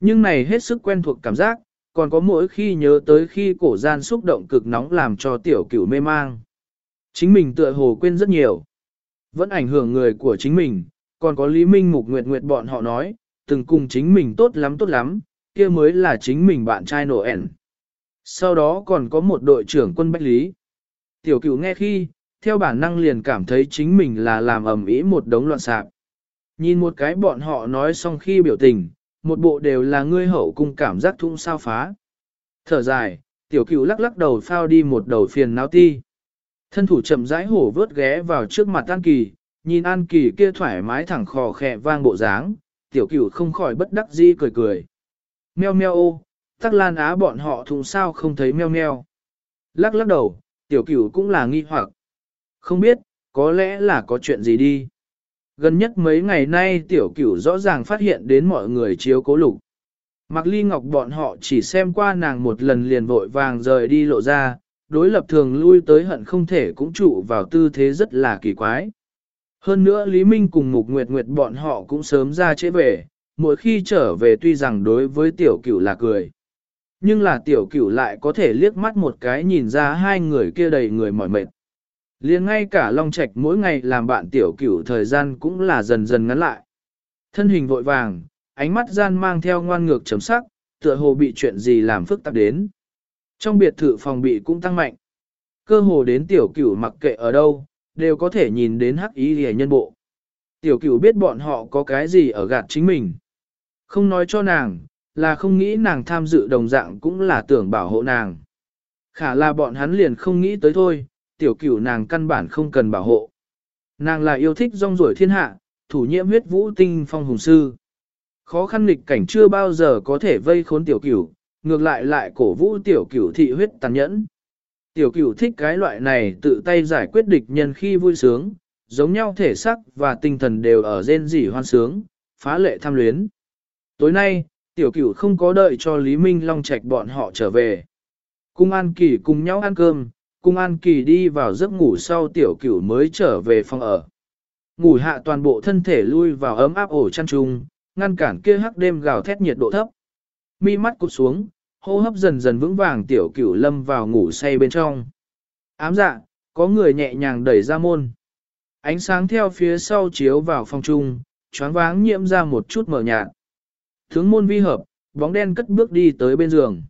Nhưng này hết sức quen thuộc cảm giác, còn có mỗi khi nhớ tới khi cổ gian xúc động cực nóng làm cho tiểu cửu mê mang. Chính mình tựa hồ quên rất nhiều. Vẫn ảnh hưởng người của chính mình, còn có Lý Minh Mục Nguyệt Nguyệt bọn họ nói, từng cùng chính mình tốt lắm tốt lắm, kia mới là chính mình bạn trai nổ ẻn Sau đó còn có một đội trưởng quân Bách Lý. Tiểu cửu nghe khi, theo bản năng liền cảm thấy chính mình là làm ầm ĩ một đống loạn sạp. Nhìn một cái bọn họ nói xong khi biểu tình, một bộ đều là ngươi hậu cung cảm giác thung sao phá. Thở dài, tiểu cửu lắc lắc đầu phao đi một đầu phiền náo ti. Thân thủ chậm rãi hổ vớt ghé vào trước mặt An Kỳ, nhìn An Kỳ kia thoải mái thẳng khò khẽ vang bộ dáng, tiểu cửu không khỏi bất đắc dĩ cười cười. Meo meo ô, tắc lan á bọn họ thùng sao không thấy meo meo. Lắc lắc đầu, tiểu cửu cũng là nghi hoặc. Không biết, có lẽ là có chuyện gì đi. Gần nhất mấy ngày nay tiểu cửu rõ ràng phát hiện đến mọi người chiếu cố lục. Mặc ly ngọc bọn họ chỉ xem qua nàng một lần liền vội vàng rời đi lộ ra, đối lập thường lui tới hận không thể cũng trụ vào tư thế rất là kỳ quái. Hơn nữa Lý Minh cùng Mục Nguyệt Nguyệt bọn họ cũng sớm ra chế về, mỗi khi trở về tuy rằng đối với tiểu cửu là cười. Nhưng là tiểu cửu lại có thể liếc mắt một cái nhìn ra hai người kia đầy người mỏi mệt liền ngay cả Long Trạch mỗi ngày làm bạn tiểu cửu thời gian cũng là dần dần ngắn lại. Thân hình vội vàng, ánh mắt gian mang theo ngoan ngược chấm sắc, tựa hồ bị chuyện gì làm phức tạp đến. Trong biệt thự phòng bị cũng tăng mạnh. Cơ hồ đến tiểu cửu mặc kệ ở đâu, đều có thể nhìn đến hắc ý hề nhân bộ. Tiểu cửu biết bọn họ có cái gì ở gạt chính mình. Không nói cho nàng, là không nghĩ nàng tham dự đồng dạng cũng là tưởng bảo hộ nàng. Khả là bọn hắn liền không nghĩ tới thôi, tiểu cửu nàng căn bản không cần bảo hộ. Nàng là yêu thích rong ruổi thiên hạ, thủ nhiễm huyết vũ tinh phong hùng sư. Khó khăn nghịch cảnh chưa bao giờ có thể vây khốn tiểu cửu, ngược lại lại cổ vũ tiểu cửu thị huyết tàn nhẫn. Tiểu cửu thích cái loại này tự tay giải quyết địch nhân khi vui sướng, giống nhau thể sắc và tinh thần đều ở rên rỉ hoan sướng, phá lệ tham luyến. Tối nay, tiểu cửu không có đợi cho Lý Minh Long Trạch bọn họ trở về. Cung An Kỳ cùng nhau ăn cơm, Cung An Kỳ đi vào giấc ngủ sau tiểu cửu mới trở về phòng ở. Ngủ hạ toàn bộ thân thể lui vào ấm áp ổ chăn trung, ngăn cản kia hắc đêm gào thét nhiệt độ thấp. Mi mắt cụp xuống, hô hấp dần dần vững vàng tiểu cửu lâm vào ngủ say bên trong. Ám dạ, có người nhẹ nhàng đẩy ra môn. Ánh sáng theo phía sau chiếu vào phòng trung, choáng váng nhiễm ra một chút mở nhạt. Thướng môn vi hợp, bóng đen cất bước đi tới bên giường.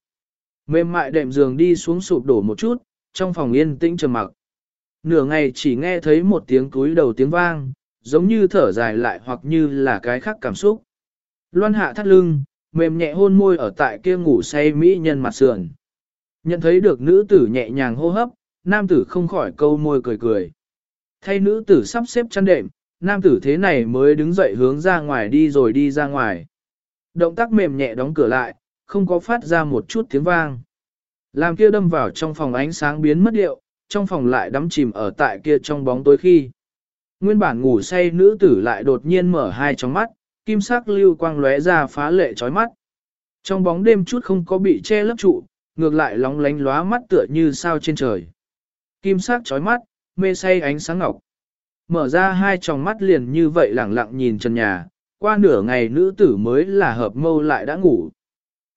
Mềm mại đệm giường đi xuống sụp đổ một chút, trong phòng yên tĩnh trầm mặc. Nửa ngày chỉ nghe thấy một tiếng cúi đầu tiếng vang, giống như thở dài lại hoặc như là cái khác cảm xúc. Loan hạ thắt lưng, mềm nhẹ hôn môi ở tại kia ngủ say mỹ nhân mặt sườn. Nhận thấy được nữ tử nhẹ nhàng hô hấp, nam tử không khỏi câu môi cười cười. Thay nữ tử sắp xếp chăn đệm, nam tử thế này mới đứng dậy hướng ra ngoài đi rồi đi ra ngoài. Động tác mềm nhẹ đóng cửa lại, không có phát ra một chút tiếng vang. Làm kia đâm vào trong phòng ánh sáng biến mất điệu, trong phòng lại đắm chìm ở tại kia trong bóng tối khi. Nguyên bản ngủ say nữ tử lại đột nhiên mở hai tròng mắt, kim sắc lưu quang lóe ra phá lệ chói mắt. Trong bóng đêm chút không có bị che lấp trụ, ngược lại lóng lánh lóa mắt tựa như sao trên trời. Kim sắc chói mắt, mê say ánh sáng ngọc. Mở ra hai tròng mắt liền như vậy lẳng lặng nhìn trần nhà, qua nửa ngày nữ tử mới là hợp mâu lại đã ngủ.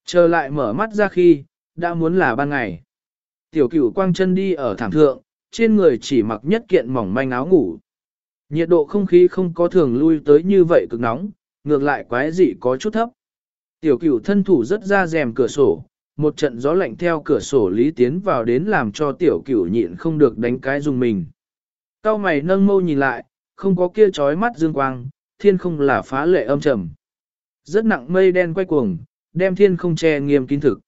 Trở lại mở mắt ra khi, đã muốn là ban ngày. Tiểu cửu quang chân đi ở thảm thượng, trên người chỉ mặc nhất kiện mỏng manh áo ngủ. Nhiệt độ không khí không có thường lui tới như vậy cực nóng, ngược lại quái dị có chút thấp. Tiểu cửu thân thủ rất ra rèm cửa sổ, một trận gió lạnh theo cửa sổ lý tiến vào đến làm cho tiểu cửu nhịn không được đánh cái dùng mình. Cao mày nâng mâu nhìn lại, không có kia trói mắt dương quang, thiên không là phá lệ âm trầm. Rất nặng mây đen quay cuồng, đem thiên không che nghiêm kín thực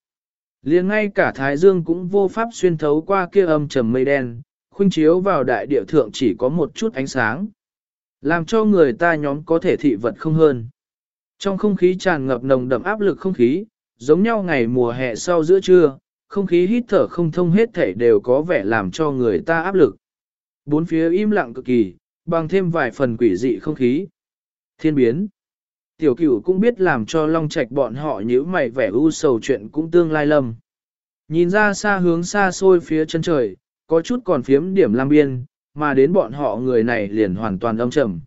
liền ngay cả Thái Dương cũng vô pháp xuyên thấu qua kia âm trầm mây đen, khuynh chiếu vào đại địa thượng chỉ có một chút ánh sáng. Làm cho người ta nhóm có thể thị vật không hơn. Trong không khí tràn ngập nồng đậm áp lực không khí, giống nhau ngày mùa hè sau giữa trưa, không khí hít thở không thông hết thể đều có vẻ làm cho người ta áp lực. Bốn phía im lặng cực kỳ, bằng thêm vài phần quỷ dị không khí. Thiên biến. Tiểu cửu cũng biết làm cho long trạch bọn họ nhíu mày vẻ u sầu chuyện cũng tương lai lâm. Nhìn ra xa hướng xa xôi phía chân trời, có chút còn phiếm điểm lam biên, mà đến bọn họ người này liền hoàn toàn âm trầm.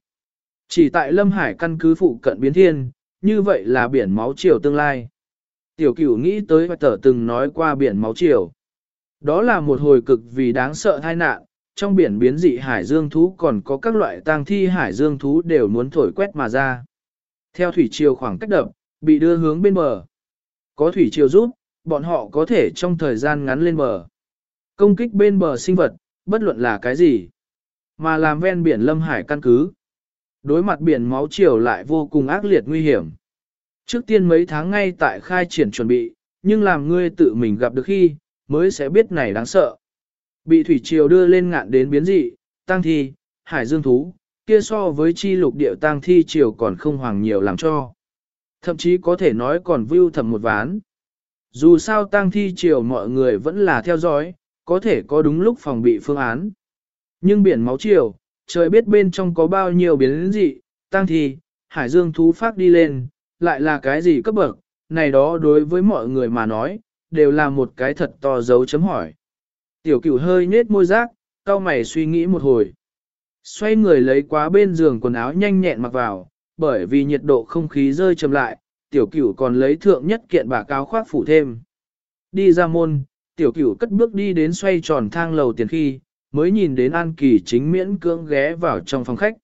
Chỉ tại Lâm Hải căn cứ phụ cận biến thiên, như vậy là biển máu triều tương lai. Tiểu cửu nghĩ tới và tờ từng nói qua biển máu triều. Đó là một hồi cực vì đáng sợ tai nạn, trong biển biến dị hải dương thú còn có các loại tang thi hải dương thú đều muốn thổi quét mà ra. Theo thủy triều khoảng cách đập, bị đưa hướng bên bờ. Có thủy triều giúp, bọn họ có thể trong thời gian ngắn lên bờ. Công kích bên bờ sinh vật, bất luận là cái gì, mà làm ven biển lâm hải căn cứ. Đối mặt biển máu triều lại vô cùng ác liệt nguy hiểm. Trước tiên mấy tháng ngay tại khai triển chuẩn bị, nhưng làm ngươi tự mình gặp được khi, mới sẽ biết này đáng sợ. Bị thủy triều đưa lên ngạn đến biến dị, tăng thi, hải dương thú, kia so với chi lục địa tăng thi triều còn không hoàng nhiều làm cho. Thậm chí có thể nói còn view thầm một ván. Dù sao tăng thi triều mọi người vẫn là theo dõi, có thể có đúng lúc phòng bị phương án. Nhưng biển máu triều, trời biết bên trong có bao nhiêu biến dị, tăng thi, hải dương thú phát đi lên, lại là cái gì cấp bậc, này đó đối với mọi người mà nói, đều là một cái thật to dấu chấm hỏi. Tiểu cửu hơi nết môi rác, cao mày suy nghĩ một hồi. Xoay người lấy quá bên giường quần áo nhanh nhẹn mặc vào, bởi vì nhiệt độ không khí rơi chậm lại, tiểu cửu còn lấy thượng nhất kiện bà cáo khoác phủ thêm. Đi ra môn, tiểu cửu cất bước đi đến xoay tròn thang lầu tiền khi, mới nhìn đến An Kỳ chính miễn cưỡng ghé vào trong phòng khách.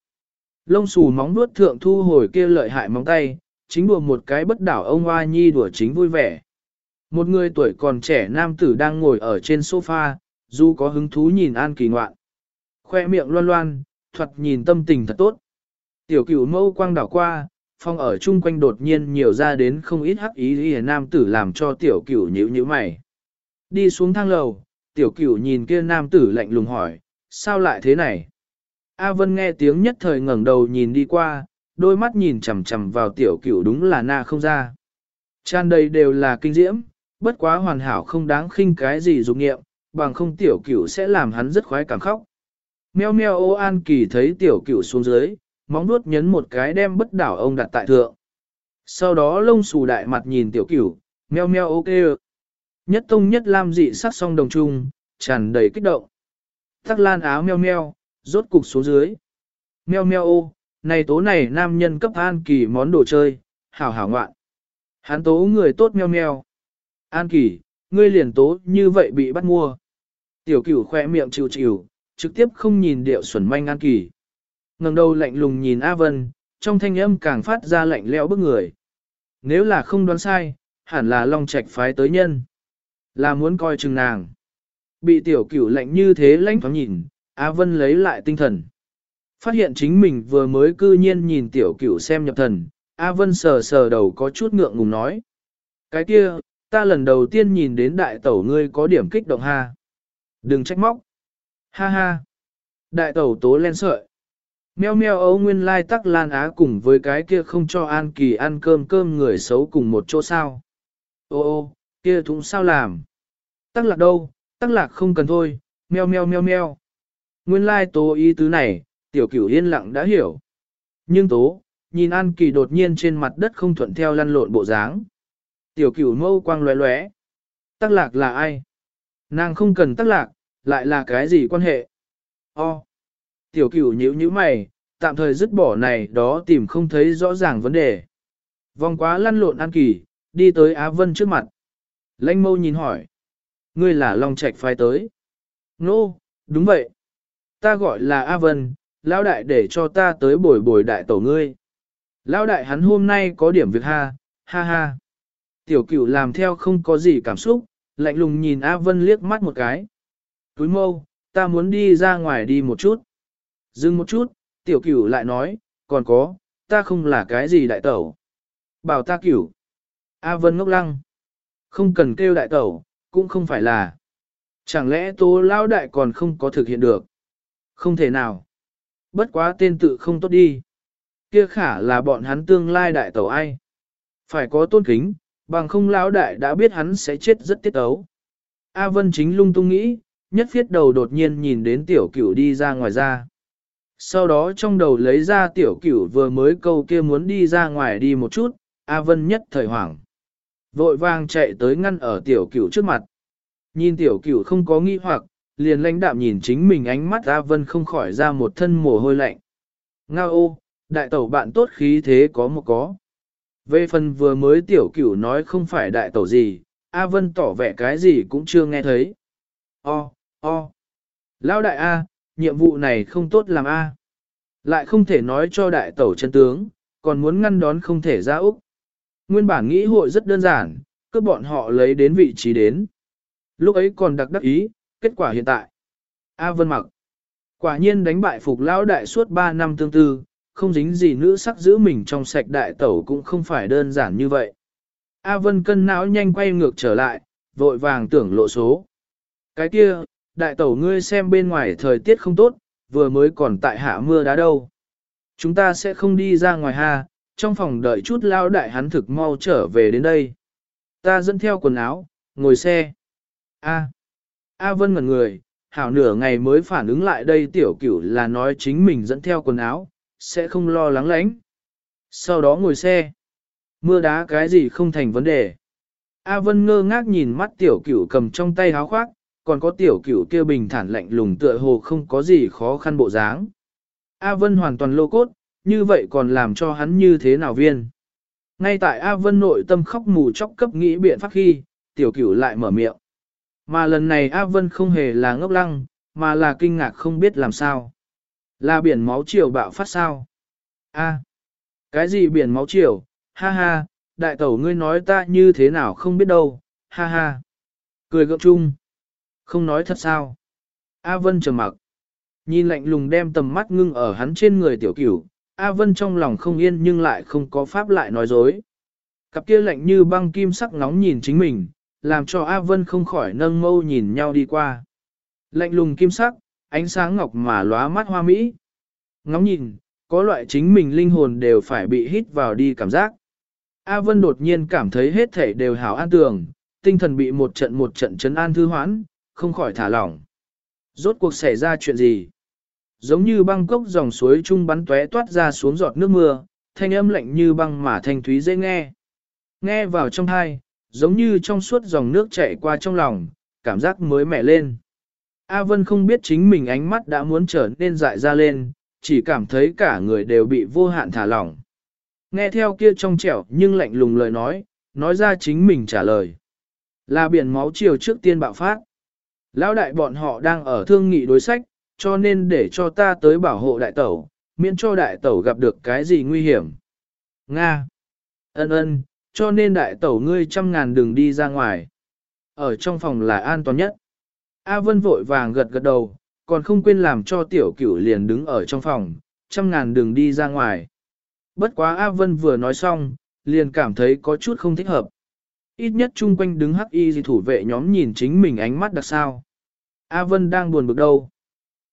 Lông xù móng nuốt thượng thu hồi kia lợi hại móng tay, chính đùa một cái bất đảo ông Hoa Nhi đùa chính vui vẻ. Một người tuổi còn trẻ nam tử đang ngồi ở trên sofa, dù có hứng thú nhìn An Kỳ ngoạn. Khoe miệng loan loan, thuật nhìn tâm tình thật tốt. Tiểu cửu mâu quang đảo qua, phong ở chung quanh đột nhiên nhiều ra đến không ít hắc ý ý nam tử làm cho tiểu cửu nhíu nhíu mày. Đi xuống thang lầu, tiểu cửu nhìn kia nam tử lạnh lùng hỏi, sao lại thế này? A Vân nghe tiếng nhất thời ngẩng đầu nhìn đi qua, đôi mắt nhìn chằm chằm vào tiểu cửu đúng là na không ra. Tràn đầy đều là kinh diễm, bất quá hoàn hảo không đáng khinh cái gì dục nghiệm, bằng không tiểu cửu sẽ làm hắn rất khoái cảm khóc. Meo meo ô an kỳ thấy tiểu cửu xuống dưới, móng nuốt nhấn một cái đem bất đảo ông đặt tại thượng. Sau đó lông xù đại mặt nhìn tiểu cửu, meo meo ok. Nhất tông nhất lam dị sắc song đồng trung, tràn đầy kích động. Tắc lan áo meo meo, rốt cục xuống dưới. Meo meo ô, này tố này nam nhân cấp an kỳ món đồ chơi, hảo hảo ngoạn. Hán tố người tốt meo meo. An kỳ, ngươi liền tố như vậy bị bắt mua. Tiểu cửu khoe miệng chịu chịu, trực tiếp không nhìn điệu xuẩn manh an kỳ. ngẩng đầu lạnh lùng nhìn A Vân, trong thanh âm càng phát ra lạnh lẽo bức người. Nếu là không đoán sai, hẳn là Long Trạch phái tới nhân. Là muốn coi chừng nàng. Bị tiểu cửu lạnh như thế lãnh thoáng nhìn, A Vân lấy lại tinh thần. Phát hiện chính mình vừa mới cư nhiên nhìn tiểu cửu xem nhập thần, A Vân sờ sờ đầu có chút ngượng ngùng nói. Cái kia, ta lần đầu tiên nhìn đến đại tẩu ngươi có điểm kích động ha. Đừng trách móc. Ha ha. Đại tẩu tố len sợi. Meo meo ấu nguyên lai tắc lan á cùng với cái kia không cho An Kỳ ăn cơm cơm người xấu cùng một chỗ sao. Ô ô, kia thúng sao làm? Tắc lạc đâu, tắc lạc không cần thôi, meo meo meo meo. Nguyên lai tố ý tứ này, tiểu cửu yên lặng đã hiểu. Nhưng tố, nhìn An Kỳ đột nhiên trên mặt đất không thuận theo lăn lộn bộ dáng. Tiểu cửu mâu quang lóe lóe. Tắc lạc là ai? Nàng không cần tắc lạc, lại là cái gì quan hệ? O. Tiểu cửu nhíu nhíu mày, tạm thời dứt bỏ này đó tìm không thấy rõ ràng vấn đề. Vòng quá lăn lộn An Kỳ, đi tới Á Vân trước mặt. Lanh mâu nhìn hỏi. Ngươi là Long Trạch phái tới. Nô, no, đúng vậy. Ta gọi là A Vân, lão đại để cho ta tới bồi bồi đại tổ ngươi. Lão đại hắn hôm nay có điểm việc ha, ha ha. Tiểu cửu làm theo không có gì cảm xúc, lạnh lùng nhìn A Vân liếc mắt một cái. Túi mâu, ta muốn đi ra ngoài đi một chút. Dừng một chút, tiểu cửu lại nói, còn có, ta không là cái gì đại tẩu. Bảo ta cửu. A Vân ngốc lăng. Không cần kêu đại tẩu, cũng không phải là. Chẳng lẽ tố lão đại còn không có thực hiện được? Không thể nào. Bất quá tên tự không tốt đi. Kia khả là bọn hắn tương lai đại tẩu ai. Phải có tôn kính, bằng không lão đại đã biết hắn sẽ chết rất tiết ấu. A Vân chính lung tung nghĩ, nhất phiết đầu đột nhiên nhìn đến tiểu cửu đi ra ngoài ra. Sau đó trong đầu lấy ra tiểu cửu vừa mới câu kia muốn đi ra ngoài đi một chút, A Vân nhất thời hoảng. Vội vàng chạy tới ngăn ở tiểu cửu trước mặt. Nhìn tiểu cửu không có nghi hoặc, liền lãnh đạm nhìn chính mình ánh mắt A Vân không khỏi ra một thân mồ hôi lạnh. Ngao ô, đại tẩu bạn tốt khí thế có một có. Về phần vừa mới tiểu cửu nói không phải đại tẩu gì, A Vân tỏ vẻ cái gì cũng chưa nghe thấy. O, o. Lão đại A, nhiệm vụ này không tốt làm A. Lại không thể nói cho đại tẩu chân tướng, còn muốn ngăn đón không thể ra Úc. Nguyên bản nghĩ hội rất đơn giản, cứ bọn họ lấy đến vị trí đến. Lúc ấy còn đặc đắc ý, kết quả hiện tại. A Vân mặc. Quả nhiên đánh bại phục lão đại suốt 3 năm tương tư, không dính gì nữ sắc giữ mình trong sạch đại tẩu cũng không phải đơn giản như vậy. A Vân cân não nhanh quay ngược trở lại, vội vàng tưởng lộ số. Cái kia, đại tẩu ngươi xem bên ngoài thời tiết không tốt, vừa mới còn tại hạ mưa đá đâu. Chúng ta sẽ không đi ra ngoài ha, trong phòng đợi chút lao đại hắn thực mau trở về đến đây. Ta dẫn theo quần áo, ngồi xe. A. A Vân ngẩn người, hảo nửa ngày mới phản ứng lại đây tiểu cửu là nói chính mình dẫn theo quần áo, sẽ không lo lắng lánh. Sau đó ngồi xe. Mưa đá cái gì không thành vấn đề. A Vân ngơ ngác nhìn mắt tiểu cửu cầm trong tay áo khoác, còn có tiểu cửu kia bình thản lạnh lùng tựa hồ không có gì khó khăn bộ dáng. A Vân hoàn toàn lô cốt, như vậy còn làm cho hắn như thế nào viên. Ngay tại A Vân nội tâm khóc mù chóc cấp nghĩ biện pháp khi, tiểu cửu lại mở miệng. Mà lần này A Vân không hề là ngốc lăng, mà là kinh ngạc không biết làm sao. Là biển máu triều bạo phát sao? A. cái gì biển máu triều? Ha ha, đại tẩu ngươi nói ta như thế nào không biết đâu, ha ha. Cười gượng chung. Không nói thật sao? A Vân trầm mặc. Nhìn lạnh lùng đem tầm mắt ngưng ở hắn trên người tiểu cửu, A Vân trong lòng không yên nhưng lại không có pháp lại nói dối. Cặp kia lạnh như băng kim sắc nóng nhìn chính mình, làm cho A Vân không khỏi nâng mâu nhìn nhau đi qua. Lạnh lùng kim sắc, ánh sáng ngọc mà lóa mắt hoa mỹ. Ngóng nhìn, có loại chính mình linh hồn đều phải bị hít vào đi cảm giác. A Vân đột nhiên cảm thấy hết thể đều hảo an tường, tinh thần bị một trận một trận chấn an thư hoãn, không khỏi thả lỏng. Rốt cuộc xảy ra chuyện gì? Giống như băng cốc dòng suối trung bắn tóe toát ra xuống giọt nước mưa, thanh âm lạnh như băng mà thanh thúy dễ nghe. Nghe vào trong thai, giống như trong suốt dòng nước chảy qua trong lòng, cảm giác mới mẻ lên. A Vân không biết chính mình ánh mắt đã muốn trở nên dại ra lên, chỉ cảm thấy cả người đều bị vô hạn thả lỏng. Nghe theo kia trong trẻo nhưng lạnh lùng lời nói, nói ra chính mình trả lời. Là biển máu chiều trước tiên bạo phát. Lão đại bọn họ đang ở thương nghị đối sách, cho nên để cho ta tới bảo hộ đại tẩu, miễn cho đại tẩu gặp được cái gì nguy hiểm. Nga. Ân ân, cho nên đại tẩu ngươi trăm ngàn đừng đi ra ngoài. Ở trong phòng là an toàn nhất. A Vân vội vàng gật gật đầu, còn không quên làm cho tiểu cửu liền đứng ở trong phòng, trăm ngàn đừng đi ra ngoài. Bất quá A Vân vừa nói xong, liền cảm thấy có chút không thích hợp. Ít nhất chung quanh đứng hắc y gì thủ vệ nhóm nhìn chính mình ánh mắt đặc sao. A Vân đang buồn bực đâu.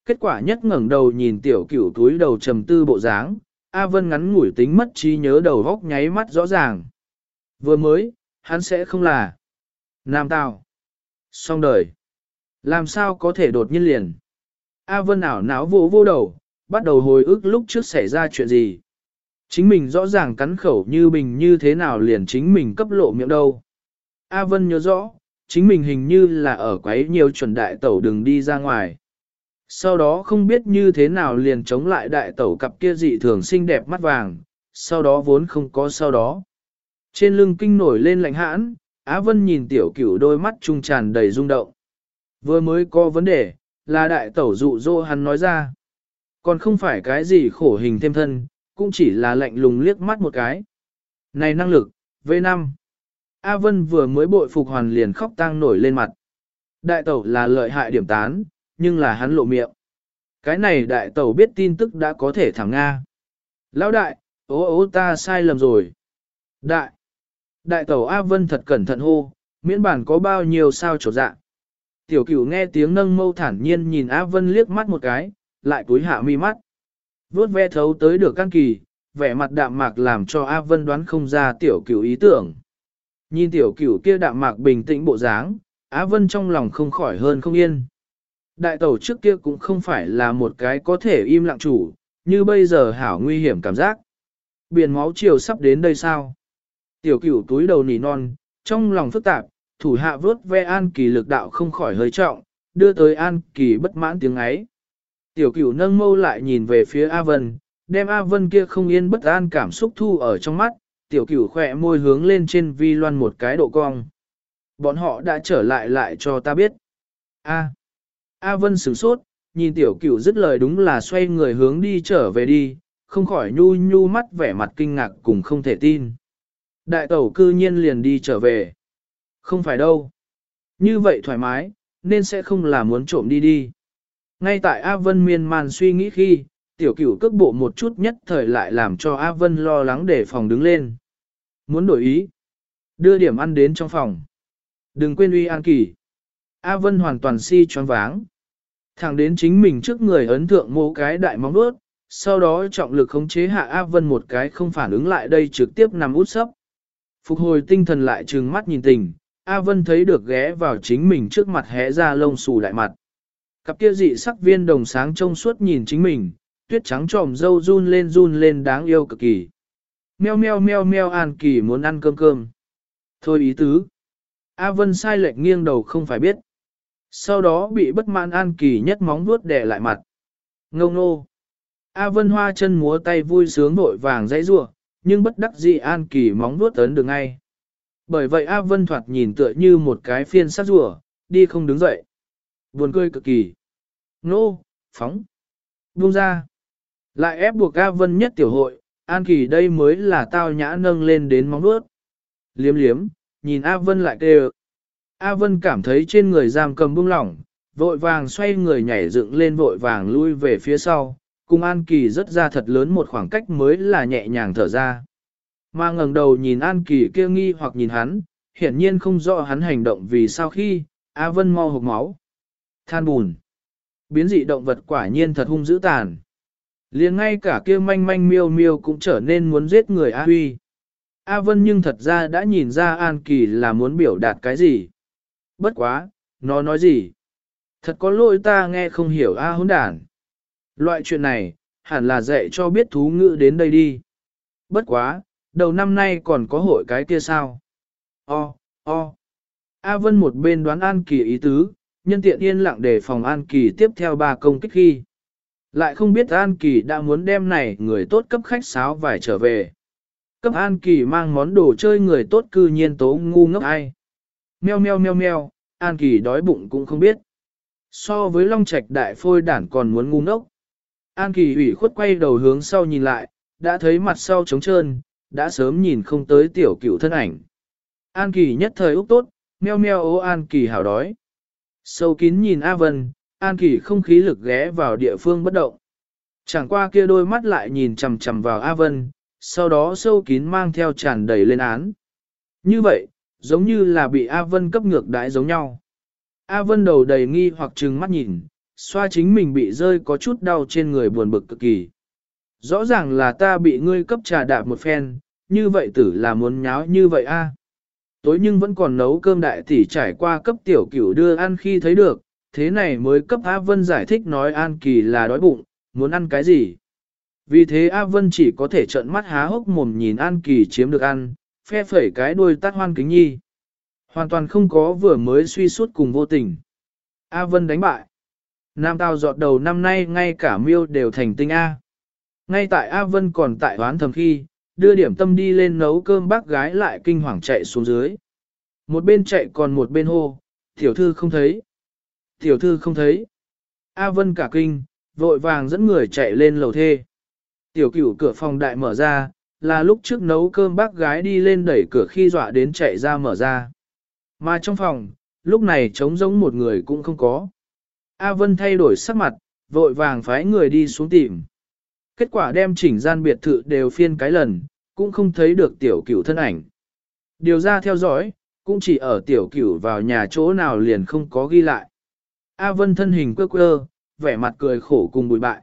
Kết quả nhất ngẩng đầu nhìn tiểu cửu túi đầu trầm tư bộ dáng, A Vân ngắn ngủi tính mất trí nhớ đầu góc nháy mắt rõ ràng. Vừa mới, hắn sẽ không là Nam Tào. Xong đời. Làm sao có thể đột nhiên liền. A Vân ảo não vô vô đầu, bắt đầu hồi ức lúc trước xảy ra chuyện gì. Chính mình rõ ràng cắn khẩu như bình như thế nào liền chính mình cấp lộ miệng đâu. A Vân nhớ rõ, chính mình hình như là ở quấy nhiều chuẩn đại tẩu đừng đi ra ngoài. Sau đó không biết như thế nào liền chống lại đại tẩu cặp kia dị thường xinh đẹp mắt vàng, sau đó vốn không có sau đó. Trên lưng kinh nổi lên lạnh hãn, Á Vân nhìn tiểu cửu đôi mắt trung tràn đầy rung động. Vừa mới có vấn đề, là đại tẩu dụ dỗ hắn nói ra. Còn không phải cái gì khổ hình thêm thân, cũng chỉ là lạnh lùng liếc mắt một cái. Này năng lực, V5. A Vân vừa mới bội phục hoàn liền khóc tang nổi lên mặt. Đại tẩu là lợi hại điểm tán, nhưng là hắn lộ miệng. Cái này đại tẩu biết tin tức đã có thể thẳng Nga. Lão đại, ố ố ta sai lầm rồi. Đại, đại tẩu A Vân thật cẩn thận hô, miễn bản có bao nhiêu sao trột dạ. Tiểu cửu nghe tiếng nâng mâu thản nhiên nhìn A Vân liếc mắt một cái, lại cúi hạ mi mắt. Vốt ve thấu tới được căn kỳ, vẻ mặt đạm mạc làm cho A Vân đoán không ra tiểu cửu ý tưởng. Nhìn tiểu cửu kia đạm mạc bình tĩnh bộ dáng, Á Vân trong lòng không khỏi hơn không yên. Đại tẩu trước kia cũng không phải là một cái có thể im lặng chủ, như bây giờ hảo nguy hiểm cảm giác. Biển máu chiều sắp đến đây sao? Tiểu cửu túi đầu nỉ non, trong lòng phức tạp, thủ hạ vớt ve An Kỳ lực đạo không khỏi hơi trọng, đưa tới An Kỳ bất mãn tiếng ấy. Tiểu cửu nâng mâu lại nhìn về phía A Vân, đem A Vân kia không yên bất an cảm xúc thu ở trong mắt, tiểu cửu khỏe môi hướng lên trên vi loan một cái độ cong. Bọn họ đã trở lại lại cho ta biết. A. A Vân sửng sốt, nhìn tiểu cửu dứt lời đúng là xoay người hướng đi trở về đi, không khỏi nhu nhu mắt vẻ mặt kinh ngạc cùng không thể tin. Đại tẩu cư nhiên liền đi trở về. Không phải đâu. Như vậy thoải mái, nên sẽ không là muốn trộm đi đi. Ngay tại A Vân miên man suy nghĩ khi, tiểu cửu cước bộ một chút nhất thời lại làm cho A Vân lo lắng để phòng đứng lên. Muốn đổi ý. Đưa điểm ăn đến trong phòng. Đừng quên uy an kỳ. A Vân hoàn toàn si choáng váng. Thẳng đến chính mình trước người ấn thượng mô cái đại móng vuốt, sau đó trọng lực khống chế hạ A Vân một cái không phản ứng lại đây trực tiếp nằm út sấp. Phục hồi tinh thần lại trừng mắt nhìn tình, A Vân thấy được ghé vào chính mình trước mặt hé ra lông xù đại mặt. Cặp kia dị sắc viên đồng sáng trông suốt nhìn chính mình, tuyết trắng tròm dâu run lên run lên đáng yêu cực kỳ. Meo meo meo meo An Kỳ muốn ăn cơm cơm. Thôi ý tứ. A Vân sai lệch nghiêng đầu không phải biết. Sau đó bị bất mãn An Kỳ nhất móng vuốt đè lại mặt. Ngông nô. A Vân hoa chân múa tay vui sướng vội vàng dãy rủa, nhưng bất đắc dĩ An Kỳ móng vuốt tấn được ngay. Bởi vậy A Vân thoạt nhìn tựa như một cái phiên sát rùa, đi không đứng dậy. Buồn cười cực kỳ. Nô, phóng. Buông ra. Lại ép buộc A Vân nhất tiểu hội, An Kỳ đây mới là tao nhã nâng lên đến móng vuốt. Liếm liếm, nhìn A Vân lại kêu. A Vân cảm thấy trên người giam cầm buông lỏng, vội vàng xoay người nhảy dựng lên vội vàng lui về phía sau, cùng An Kỳ rất ra thật lớn một khoảng cách mới là nhẹ nhàng thở ra. Mà ngẩng đầu nhìn An Kỳ kia nghi hoặc nhìn hắn, hiển nhiên không rõ hắn hành động vì sao khi, A Vân mau hộc máu. Than bùn. Biến dị động vật quả nhiên thật hung dữ tàn liền ngay cả kia manh manh miêu miêu cũng trở nên muốn giết người A Huy. A Vân nhưng thật ra đã nhìn ra An Kỳ là muốn biểu đạt cái gì. Bất quá, nó nói gì? Thật có lỗi ta nghe không hiểu A hỗn đản. Loại chuyện này, hẳn là dạy cho biết thú ngữ đến đây đi. Bất quá, đầu năm nay còn có hội cái kia sao? O, o. A Vân một bên đoán An Kỳ ý tứ, nhân tiện yên lặng để phòng An Kỳ tiếp theo ba công kích khi. Lại không biết An Kỳ đã muốn đem này người tốt cấp khách sáo vải trở về. Cấp An Kỳ mang món đồ chơi người tốt cư nhiên tố ngu ngốc ai. Meo meo meo meo, An Kỳ đói bụng cũng không biết. So với Long Trạch đại phôi đản còn muốn ngu ngốc. An Kỳ ủy khuất quay đầu hướng sau nhìn lại, đã thấy mặt sau trống trơn, đã sớm nhìn không tới tiểu cựu thân ảnh. An Kỳ nhất thời úc tốt, meo meo ố An Kỳ hảo đói. Sâu kín nhìn A Vân, An Kỳ không khí lực ghé vào địa phương bất động. Chẳng qua kia đôi mắt lại nhìn chằm chằm vào A Vân, sau đó sâu kín mang theo tràn đầy lên án. Như vậy, giống như là bị A Vân cấp ngược đãi giống nhau. A Vân đầu đầy nghi hoặc trừng mắt nhìn, xoa chính mình bị rơi có chút đau trên người buồn bực cực kỳ. Rõ ràng là ta bị ngươi cấp trà đạp một phen, như vậy tử là muốn nháo như vậy a. Tối nhưng vẫn còn nấu cơm đại tỷ trải qua cấp tiểu cửu đưa ăn khi thấy được, thế này mới cấp A Vân giải thích nói An Kỳ là đói bụng, muốn ăn cái gì. Vì thế A Vân chỉ có thể trợn mắt há hốc mồm nhìn An Kỳ chiếm được ăn, phe phẩy cái đuôi tắt hoan kính nhi. Hoàn toàn không có vừa mới suy suốt cùng vô tình. A Vân đánh bại. Nam Tào dọt đầu năm nay ngay cả miêu đều thành tinh A. Ngay tại A Vân còn tại hoán thầm khi, đưa điểm tâm đi lên nấu cơm bác gái lại kinh hoàng chạy xuống dưới. Một bên chạy còn một bên hô, tiểu thư không thấy. Tiểu thư không thấy. A Vân cả kinh, vội vàng dẫn người chạy lên lầu thê. Tiểu cửu cửa phòng đại mở ra, là lúc trước nấu cơm bác gái đi lên đẩy cửa khi dọa đến chạy ra mở ra. Mà trong phòng, lúc này trống giống một người cũng không có. A Vân thay đổi sắc mặt, vội vàng phái người đi xuống tìm. Kết quả đem chỉnh gian biệt thự đều phiên cái lần, cũng không thấy được tiểu cửu thân ảnh. Điều ra theo dõi, cũng chỉ ở tiểu cửu vào nhà chỗ nào liền không có ghi lại. A Vân thân hình quơ quơ, vẻ mặt cười khổ cùng bụi bại.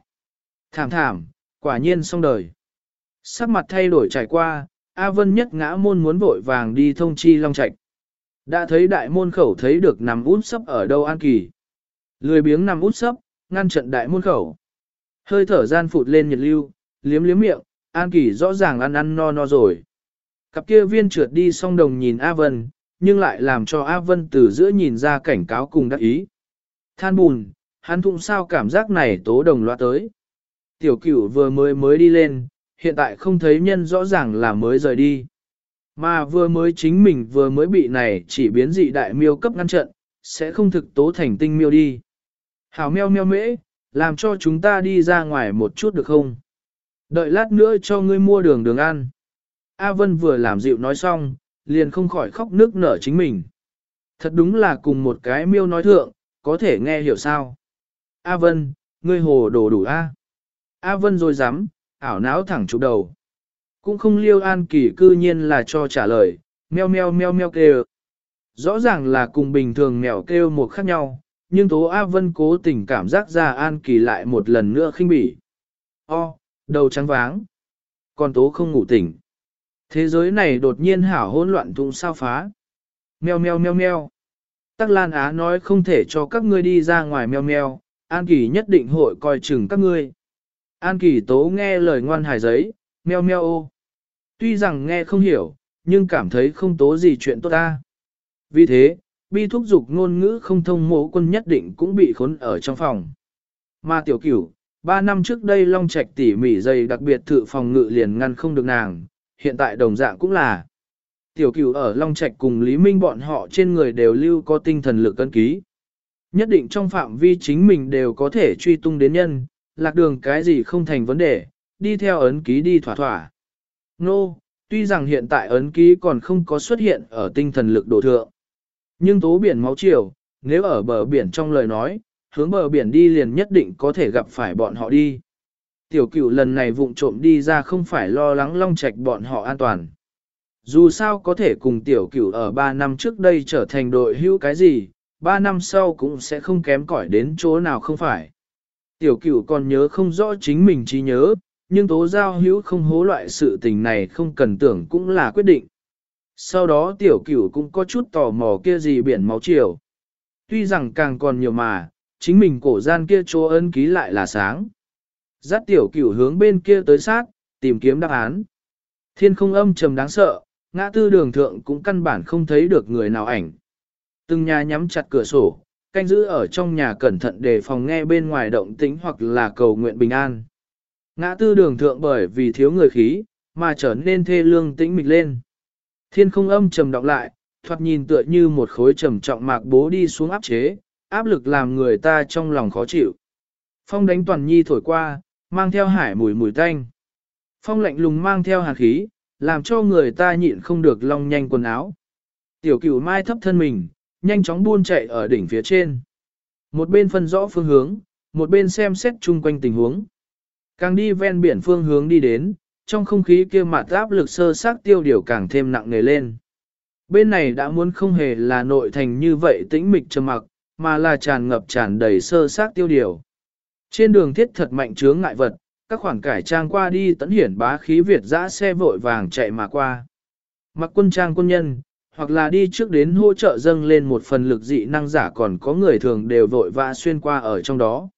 Thảm thảm, quả nhiên xong đời. Sắc mặt thay đổi trải qua, A Vân nhất ngã môn muốn vội vàng đi thông chi Long Trạch. Đã thấy đại môn khẩu thấy được nằm út sấp ở đâu An Kỳ. Lười biếng nằm út sấp, ngăn trận đại môn khẩu. Hơi thở gian phụt lên nhiệt lưu, liếm liếm miệng, An Kỳ rõ ràng ăn ăn no no rồi. Cặp kia viên trượt đi song đồng nhìn A Vân, nhưng lại làm cho A Vân từ giữa nhìn ra cảnh cáo cùng đắc ý. Than bùn, hắn thụng sao cảm giác này tố đồng loa tới. Tiểu cửu vừa mới mới đi lên, hiện tại không thấy nhân rõ ràng là mới rời đi. Mà vừa mới chính mình vừa mới bị này chỉ biến dị đại miêu cấp ngăn trận, sẽ không thực tố thành tinh miêu đi. Hảo meo meo mễ, làm cho chúng ta đi ra ngoài một chút được không? Đợi lát nữa cho ngươi mua đường đường ăn. A Vân vừa làm dịu nói xong, liền không khỏi khóc nước nở chính mình. Thật đúng là cùng một cái miêu nói thượng, có thể nghe hiểu sao. A Vân, ngươi hồ đồ đủ A. A Vân rồi dám, ảo não thẳng chụp đầu. Cũng không liêu an kỳ cư nhiên là cho trả lời, meo meo meo meo kêu. Rõ ràng là cùng bình thường mèo kêu một khác nhau, nhưng Tố A Vân cố tình cảm giác ra an kỳ lại một lần nữa khinh bỉ. O, đầu trắng váng. Còn Tố không ngủ tỉnh. Thế giới này đột nhiên hảo hỗn loạn tung sao phá. Meo meo meo meo. Tắc Lan Á nói không thể cho các ngươi đi ra ngoài meo meo, An Kỳ nhất định hội coi chừng các ngươi. An Kỳ tố nghe lời ngoan hài giấy, meo meo ô. Tuy rằng nghe không hiểu, nhưng cảm thấy không tố gì chuyện tốt ta. Vì thế, bi thúc dục ngôn ngữ không thông mố quân nhất định cũng bị khốn ở trong phòng. Mà tiểu cửu, ba năm trước đây Long Trạch tỉ mỉ dày đặc biệt thự phòng ngự liền ngăn không được nàng, hiện tại đồng dạng cũng là. Tiểu cửu ở Long Trạch cùng Lý Minh bọn họ trên người đều lưu có tinh thần lực cân ký. Nhất định trong phạm vi chính mình đều có thể truy tung đến nhân, lạc đường cái gì không thành vấn đề, đi theo ấn ký đi thỏa thỏa. Nô, no, tuy rằng hiện tại ấn ký còn không có xuất hiện ở tinh thần lực đồ thượng. Nhưng tố biển máu chiều, nếu ở bờ biển trong lời nói, hướng bờ biển đi liền nhất định có thể gặp phải bọn họ đi. Tiểu cửu lần này vụng trộm đi ra không phải lo lắng long trạch bọn họ an toàn. Dù sao có thể cùng tiểu cửu ở 3 năm trước đây trở thành đội hữu cái gì, 3 năm sau cũng sẽ không kém cỏi đến chỗ nào không phải. Tiểu cửu còn nhớ không rõ chính mình trí nhớ, nhưng tố giao hữu không hố loại sự tình này không cần tưởng cũng là quyết định. Sau đó tiểu cửu cũng có chút tò mò kia gì biển máu chiều. Tuy rằng càng còn nhiều mà, chính mình cổ gian kia chỗ ân ký lại là sáng. Dắt tiểu cửu hướng bên kia tới sát, tìm kiếm đáp án. Thiên không âm trầm đáng sợ, ngã tư đường thượng cũng căn bản không thấy được người nào ảnh. Từng nhà nhắm chặt cửa sổ, canh giữ ở trong nhà cẩn thận để phòng nghe bên ngoài động tĩnh hoặc là cầu nguyện bình an. Ngã tư đường thượng bởi vì thiếu người khí, mà trở nên thê lương tĩnh mịch lên. Thiên không âm trầm đọc lại, thoạt nhìn tựa như một khối trầm trọng mạc bố đi xuống áp chế, áp lực làm người ta trong lòng khó chịu. Phong đánh toàn nhi thổi qua, mang theo hải mùi mùi tanh. Phong lạnh lùng mang theo hàn khí, làm cho người ta nhịn không được long nhanh quần áo. Tiểu cửu mai thấp thân mình, nhanh chóng buôn chạy ở đỉnh phía trên. Một bên phân rõ phương hướng, một bên xem xét chung quanh tình huống. Càng đi ven biển phương hướng đi đến, trong không khí kia mặt áp lực sơ sát tiêu điều càng thêm nặng nề lên. Bên này đã muốn không hề là nội thành như vậy tĩnh mịch trầm mặc, mà là tràn ngập tràn đầy sơ sát tiêu điều. Trên đường thiết thật mạnh chướng ngại vật, các khoảng cải trang qua đi tấn hiển bá khí Việt dã xe vội vàng chạy mà qua. Mặc quân trang quân nhân, hoặc là đi trước đến hỗ trợ dâng lên một phần lực dị năng giả còn có người thường đều vội vã xuyên qua ở trong đó.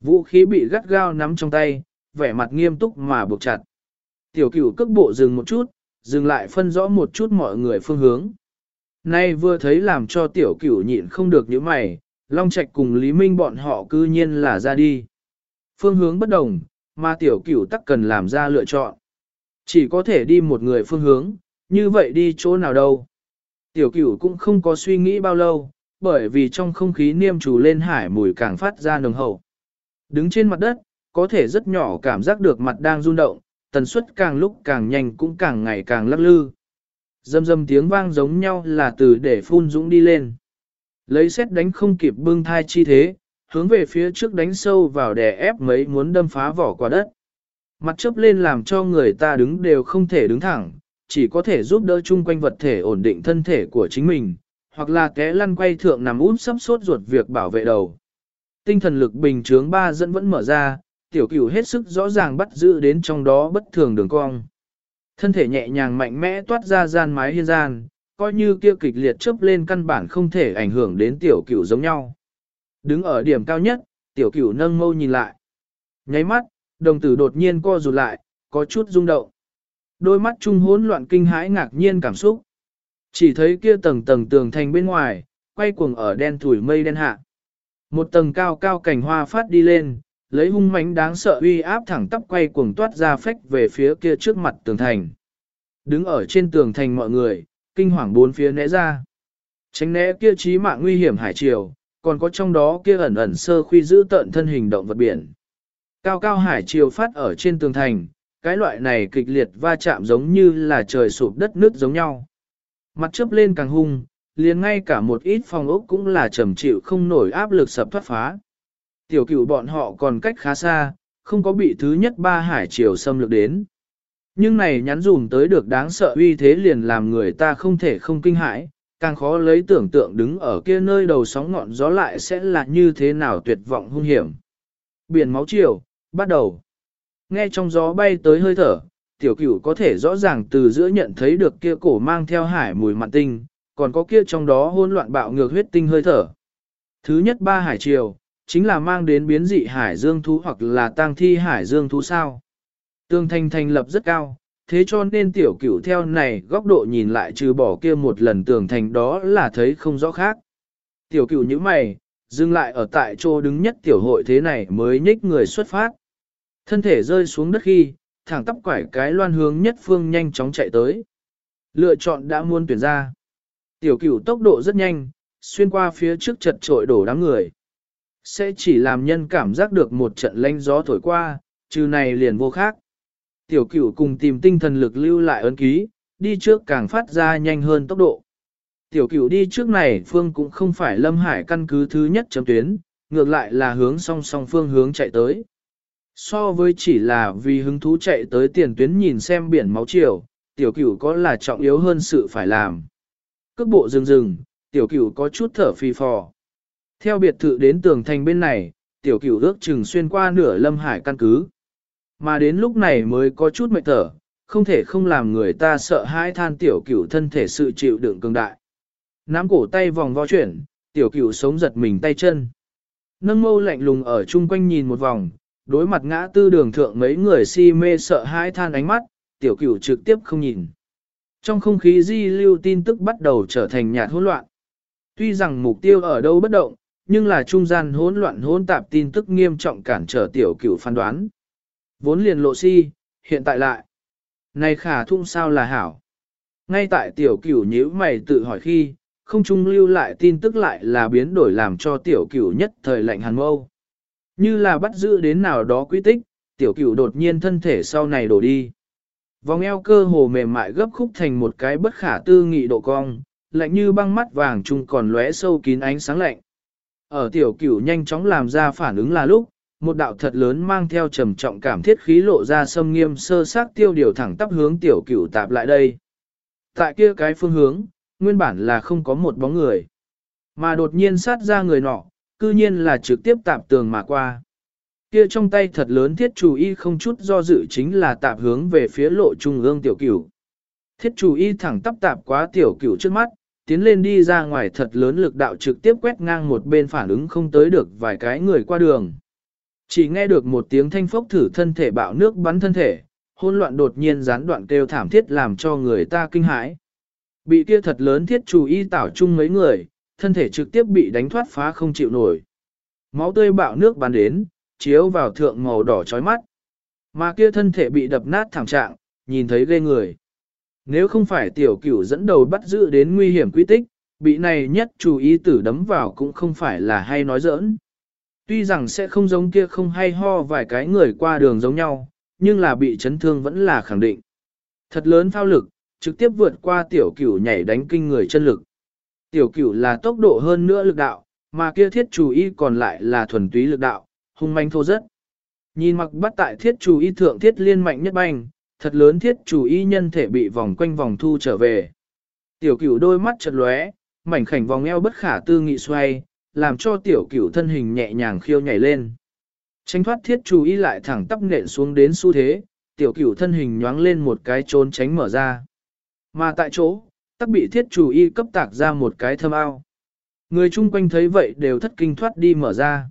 Vũ khí bị gắt gao nắm trong tay, vẻ mặt nghiêm túc mà buộc chặt. Tiểu cửu cước bộ dừng một chút, dừng lại phân rõ một chút mọi người phương hướng. Nay vừa thấy làm cho tiểu cửu nhịn không được những mày, Long Trạch cùng Lý Minh bọn họ cư nhiên là ra đi. Phương hướng bất đồng, mà tiểu cửu tắc cần làm ra lựa chọn. Chỉ có thể đi một người phương hướng, như vậy đi chỗ nào đâu. Tiểu cửu cũng không có suy nghĩ bao lâu, bởi vì trong không khí niêm trù lên hải mùi càng phát ra nồng hậu. Đứng trên mặt đất, có thể rất nhỏ cảm giác được mặt đang rung động, tần suất càng lúc càng nhanh cũng càng ngày càng lắc lư. Dâm dâm tiếng vang giống nhau là từ để phun dũng đi lên. Lấy xét đánh không kịp bưng thai chi thế, hướng về phía trước đánh sâu vào đè ép mấy muốn đâm phá vỏ quả đất. Mặt chớp lên làm cho người ta đứng đều không thể đứng thẳng, chỉ có thể giúp đỡ chung quanh vật thể ổn định thân thể của chính mình, hoặc là té lăn quay thượng nằm út sắp suốt ruột việc bảo vệ đầu. Tinh thần lực bình chướng ba dẫn vẫn mở ra, tiểu cửu hết sức rõ ràng bắt giữ đến trong đó bất thường đường cong. Thân thể nhẹ nhàng mạnh mẽ toát ra gian mái hiên gian, coi như kia kịch liệt chớp lên căn bản không thể ảnh hưởng đến tiểu cửu giống nhau. Đứng ở điểm cao nhất, tiểu cửu nâng mâu nhìn lại. Nháy mắt, đồng tử đột nhiên co rụt lại, có chút rung động. Đôi mắt trung hỗn loạn kinh hãi ngạc nhiên cảm xúc. Chỉ thấy kia tầng tầng tường thành bên ngoài, quay cuồng ở đen thủi mây đen hạ. Một tầng cao cao cảnh hoa phát đi lên, lấy hung mãnh đáng sợ uy áp thẳng tắp quay cuồng toát ra phách về phía kia trước mặt tường thành. Đứng ở trên tường thành mọi người, kinh hoàng bốn phía né ra. Tránh né kia trí mạng nguy hiểm hải triều, còn có trong đó kia ẩn ẩn sơ khuy giữ tận thân hình động vật biển. Cao cao hải triều phát ở trên tường thành, cái loại này kịch liệt va chạm giống như là trời sụp đất nước giống nhau. Mặt chớp lên càng hung, liền ngay cả một ít phòng ốc cũng là trầm chịu không nổi áp lực sập thoát phá. Tiểu cửu bọn họ còn cách khá xa, không có bị thứ nhất ba hải triều xâm lược đến. Nhưng này nhắn dùm tới được đáng sợ uy thế liền làm người ta không thể không kinh hãi, càng khó lấy tưởng tượng đứng ở kia nơi đầu sóng ngọn gió lại sẽ là như thế nào tuyệt vọng hung hiểm. Biển máu chiều bắt đầu. Nghe trong gió bay tới hơi thở, tiểu cửu có thể rõ ràng từ giữa nhận thấy được kia cổ mang theo hải mùi mặn tinh, còn có kia trong đó hỗn loạn bạo ngược huyết tinh hơi thở. Thứ nhất ba hải triều, chính là mang đến biến dị hải dương thú hoặc là tang thi hải dương thú sao. Tương thanh thành lập rất cao, thế cho nên tiểu cửu theo này góc độ nhìn lại trừ bỏ kia một lần tường thành đó là thấy không rõ khác. Tiểu cửu như mày, dừng lại ở tại chỗ đứng nhất tiểu hội thế này mới nhích người xuất phát. Thân thể rơi xuống đất khi, thẳng tắp quải cái loan hướng nhất phương nhanh chóng chạy tới. Lựa chọn đã muôn tuyển ra. Tiểu cửu tốc độ rất nhanh, xuyên qua phía trước chật trội đổ đám người. Sẽ chỉ làm nhân cảm giác được một trận lanh gió thổi qua, trừ này liền vô khác. Tiểu cửu cùng tìm tinh thần lực lưu lại ấn ký, đi trước càng phát ra nhanh hơn tốc độ. Tiểu cửu đi trước này phương cũng không phải lâm hải căn cứ thứ nhất chấm tuyến, ngược lại là hướng song song phương hướng chạy tới. So với chỉ là vì hứng thú chạy tới tiền tuyến nhìn xem biển máu chiều, tiểu cửu có là trọng yếu hơn sự phải làm. Cước bộ rừng rừng, tiểu cửu có chút thở phi phò. Theo biệt thự đến tường thành bên này, tiểu cửu ước chừng xuyên qua nửa lâm hải căn cứ. Mà đến lúc này mới có chút mệt thở, không thể không làm người ta sợ hãi than tiểu cửu thân thể sự chịu đựng cường đại. Nắm cổ tay vòng vo chuyển, tiểu cửu sống giật mình tay chân. Nâng mâu lạnh lùng ở chung quanh nhìn một vòng, đối mặt ngã tư đường thượng mấy người si mê sợ hãi than ánh mắt, tiểu cửu trực tiếp không nhìn. Trong không khí di lưu tin tức bắt đầu trở thành nhạt hỗn loạn. Tuy rằng mục tiêu ở đâu bất động, nhưng là trung gian hỗn loạn hỗn tạp tin tức nghiêm trọng cản trở tiểu cửu phán đoán. Vốn liền lộ si, hiện tại lại. Này khả thung sao là hảo. Ngay tại tiểu cửu nhíu mày tự hỏi khi, không trung lưu lại tin tức lại là biến đổi làm cho tiểu cửu nhất thời lạnh hàn mâu. Như là bắt giữ đến nào đó quy tích, tiểu cửu đột nhiên thân thể sau này đổ đi. Vòng eo cơ hồ mềm mại gấp khúc thành một cái bất khả tư nghị độ cong, lạnh như băng mắt vàng trung còn lóe sâu kín ánh sáng lạnh. Ở tiểu cửu nhanh chóng làm ra phản ứng là lúc, một đạo thật lớn mang theo trầm trọng cảm thiết khí lộ ra sâm nghiêm sơ sát tiêu điều thẳng tắp hướng tiểu cửu tạp lại đây. Tại kia cái phương hướng, nguyên bản là không có một bóng người. Mà đột nhiên sát ra người nọ, cư nhiên là trực tiếp tạp tường mà qua. Kia trong tay thật lớn thiết chủ y không chút do dự chính là tạp hướng về phía lộ trung ương tiểu cửu. Thiết chủ y thẳng tắp tạp quá tiểu cửu trước mắt, tiến lên đi ra ngoài thật lớn lực đạo trực tiếp quét ngang một bên phản ứng không tới được vài cái người qua đường. Chỉ nghe được một tiếng thanh phốc thử thân thể bạo nước bắn thân thể, hỗn loạn đột nhiên gián đoạn kêu thảm thiết làm cho người ta kinh hãi. Bị kia thật lớn thiết chủ y tảo chung mấy người, thân thể trực tiếp bị đánh thoát phá không chịu nổi. Máu tươi bạo nước bắn đến, chiếu vào thượng màu đỏ chói mắt. Mà kia thân thể bị đập nát thảm trạng, nhìn thấy ghê người. Nếu không phải tiểu cửu dẫn đầu bắt giữ đến nguy hiểm quy tích, bị này nhất chủ ý tử đấm vào cũng không phải là hay nói giỡn. Tuy rằng sẽ không giống kia không hay ho vài cái người qua đường giống nhau, nhưng là bị chấn thương vẫn là khẳng định. Thật lớn phao lực, trực tiếp vượt qua tiểu cửu nhảy đánh kinh người chân lực. Tiểu cửu là tốc độ hơn nữa lực đạo, mà kia thiết chủ y còn lại là thuần túy lực đạo, hung manh thô rất. Nhìn mặc bắt tại thiết chủ y thượng thiết liên mạnh nhất banh, thật lớn thiết chủ y nhân thể bị vòng quanh vòng thu trở về. Tiểu cửu đôi mắt chật lóe, mảnh khảnh vòng eo bất khả tư nghị xoay, làm cho tiểu cửu thân hình nhẹ nhàng khiêu nhảy lên. Tránh thoát thiết chủ y lại thẳng tắp nện xuống đến xu thế, tiểu cửu thân hình nhoáng lên một cái trốn tránh mở ra. Mà tại chỗ, tắc bị thiết chủ y cấp tạc ra một cái thâm ao. Người chung quanh thấy vậy đều thất kinh thoát đi mở ra.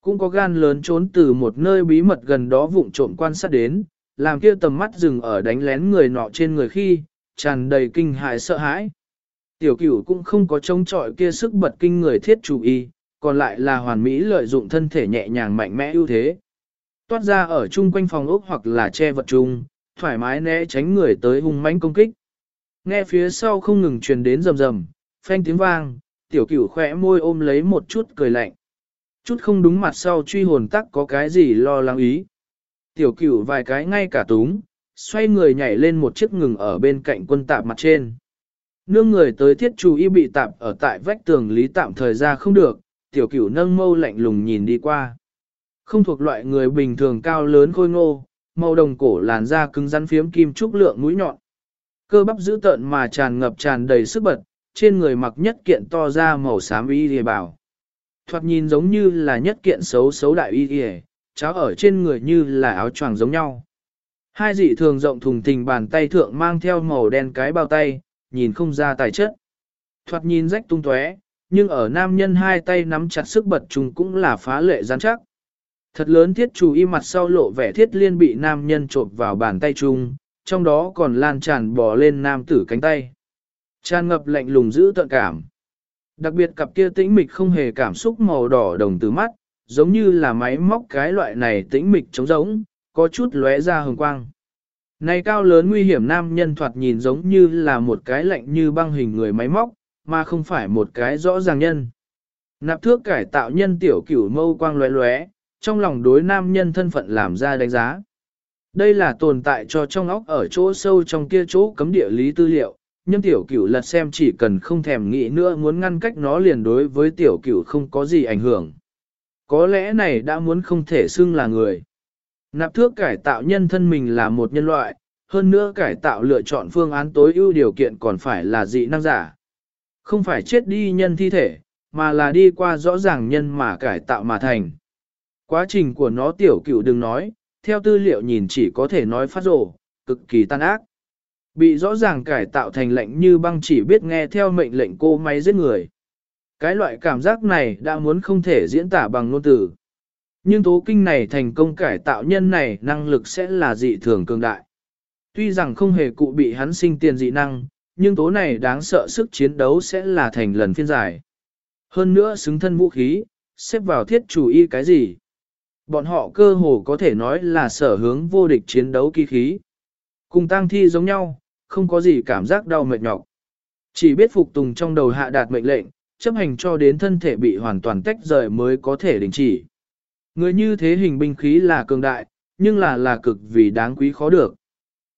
Cũng có gan lớn trốn từ một nơi bí mật gần đó vụng trộm quan sát đến, làm kia tầm mắt dừng ở đánh lén người nọ trên người khi, tràn đầy kinh hại sợ hãi. Tiểu cửu cũng không có trông chọi kia sức bật kinh người thiết chủ y, còn lại là hoàn mỹ lợi dụng thân thể nhẹ nhàng mạnh mẽ ưu thế. Toát ra ở chung quanh phòng ốc hoặc là che vật chung, thoải mái né tránh người tới hung mãnh công kích. Nghe phía sau không ngừng truyền đến rầm rầm, phanh tiếng vang, tiểu cửu khỏe môi ôm lấy một chút cười lạnh. Chút không đúng mặt sau truy hồn tắc có cái gì lo lắng ý. Tiểu cửu vài cái ngay cả túng, xoay người nhảy lên một chiếc ngừng ở bên cạnh quân tạp mặt trên. Nương người tới thiết chủ y bị tạp ở tại vách tường lý tạm thời ra không được, tiểu cửu nâng mâu lạnh lùng nhìn đi qua. Không thuộc loại người bình thường cao lớn khôi ngô, màu đồng cổ làn da cứng rắn phiếm kim trúc lượng mũi nhọn. Cơ bắp dữ tợn mà tràn ngập tràn đầy sức bật, trên người mặc nhất kiện to ra màu xám y hề bảo. Thoạt nhìn giống như là nhất kiện xấu xấu đại y hề, cháo ở trên người như là áo choàng giống nhau. Hai dị thường rộng thùng thình bàn tay thượng mang theo màu đen cái bao tay, nhìn không ra tài chất. Thoạt nhìn rách tung tóe, nhưng ở nam nhân hai tay nắm chặt sức bật trùng cũng là phá lệ rắn chắc. Thật lớn thiết chủ y mặt sau lộ vẻ thiết liên bị nam nhân trộn vào bàn tay chung, trong đó còn lan tràn bò lên nam tử cánh tay. Tràn ngập lạnh lùng giữ tận cảm. Đặc biệt cặp kia tĩnh mịch không hề cảm xúc màu đỏ đồng từ mắt, giống như là máy móc cái loại này tĩnh mịch trống rỗng, có chút lóe ra hồng quang. Này cao lớn nguy hiểm nam nhân thoạt nhìn giống như là một cái lạnh như băng hình người máy móc, mà không phải một cái rõ ràng nhân. Nạp thước cải tạo nhân tiểu cửu mâu quang lóe lóe, trong lòng đối nam nhân thân phận làm ra đánh giá. Đây là tồn tại cho trong óc ở chỗ sâu trong kia chỗ cấm địa lý tư liệu, nhưng tiểu cửu lật xem chỉ cần không thèm nghĩ nữa muốn ngăn cách nó liền đối với tiểu cửu không có gì ảnh hưởng. Có lẽ này đã muốn không thể xưng là người. Nạp thước cải tạo nhân thân mình là một nhân loại, hơn nữa cải tạo lựa chọn phương án tối ưu điều kiện còn phải là dị năng giả. Không phải chết đi nhân thi thể, mà là đi qua rõ ràng nhân mà cải tạo mà thành. Quá trình của nó tiểu cựu đừng nói, theo tư liệu nhìn chỉ có thể nói phát rổ, cực kỳ tan ác. Bị rõ ràng cải tạo thành lệnh như băng chỉ biết nghe theo mệnh lệnh cô máy giết người. Cái loại cảm giác này đã muốn không thể diễn tả bằng ngôn từ. Nhưng tố kinh này thành công cải tạo nhân này năng lực sẽ là dị thường cường đại. Tuy rằng không hề cụ bị hắn sinh tiền dị năng, nhưng tố này đáng sợ sức chiến đấu sẽ là thành lần phiên giải. Hơn nữa xứng thân vũ khí, xếp vào thiết chủ y cái gì. Bọn họ cơ hồ có thể nói là sở hướng vô địch chiến đấu kỳ khí. Cùng tang thi giống nhau, không có gì cảm giác đau mệt nhọc. Chỉ biết phục tùng trong đầu hạ đạt mệnh lệnh, chấp hành cho đến thân thể bị hoàn toàn tách rời mới có thể đình chỉ. Người như thế hình binh khí là cường đại, nhưng là là cực vì đáng quý khó được.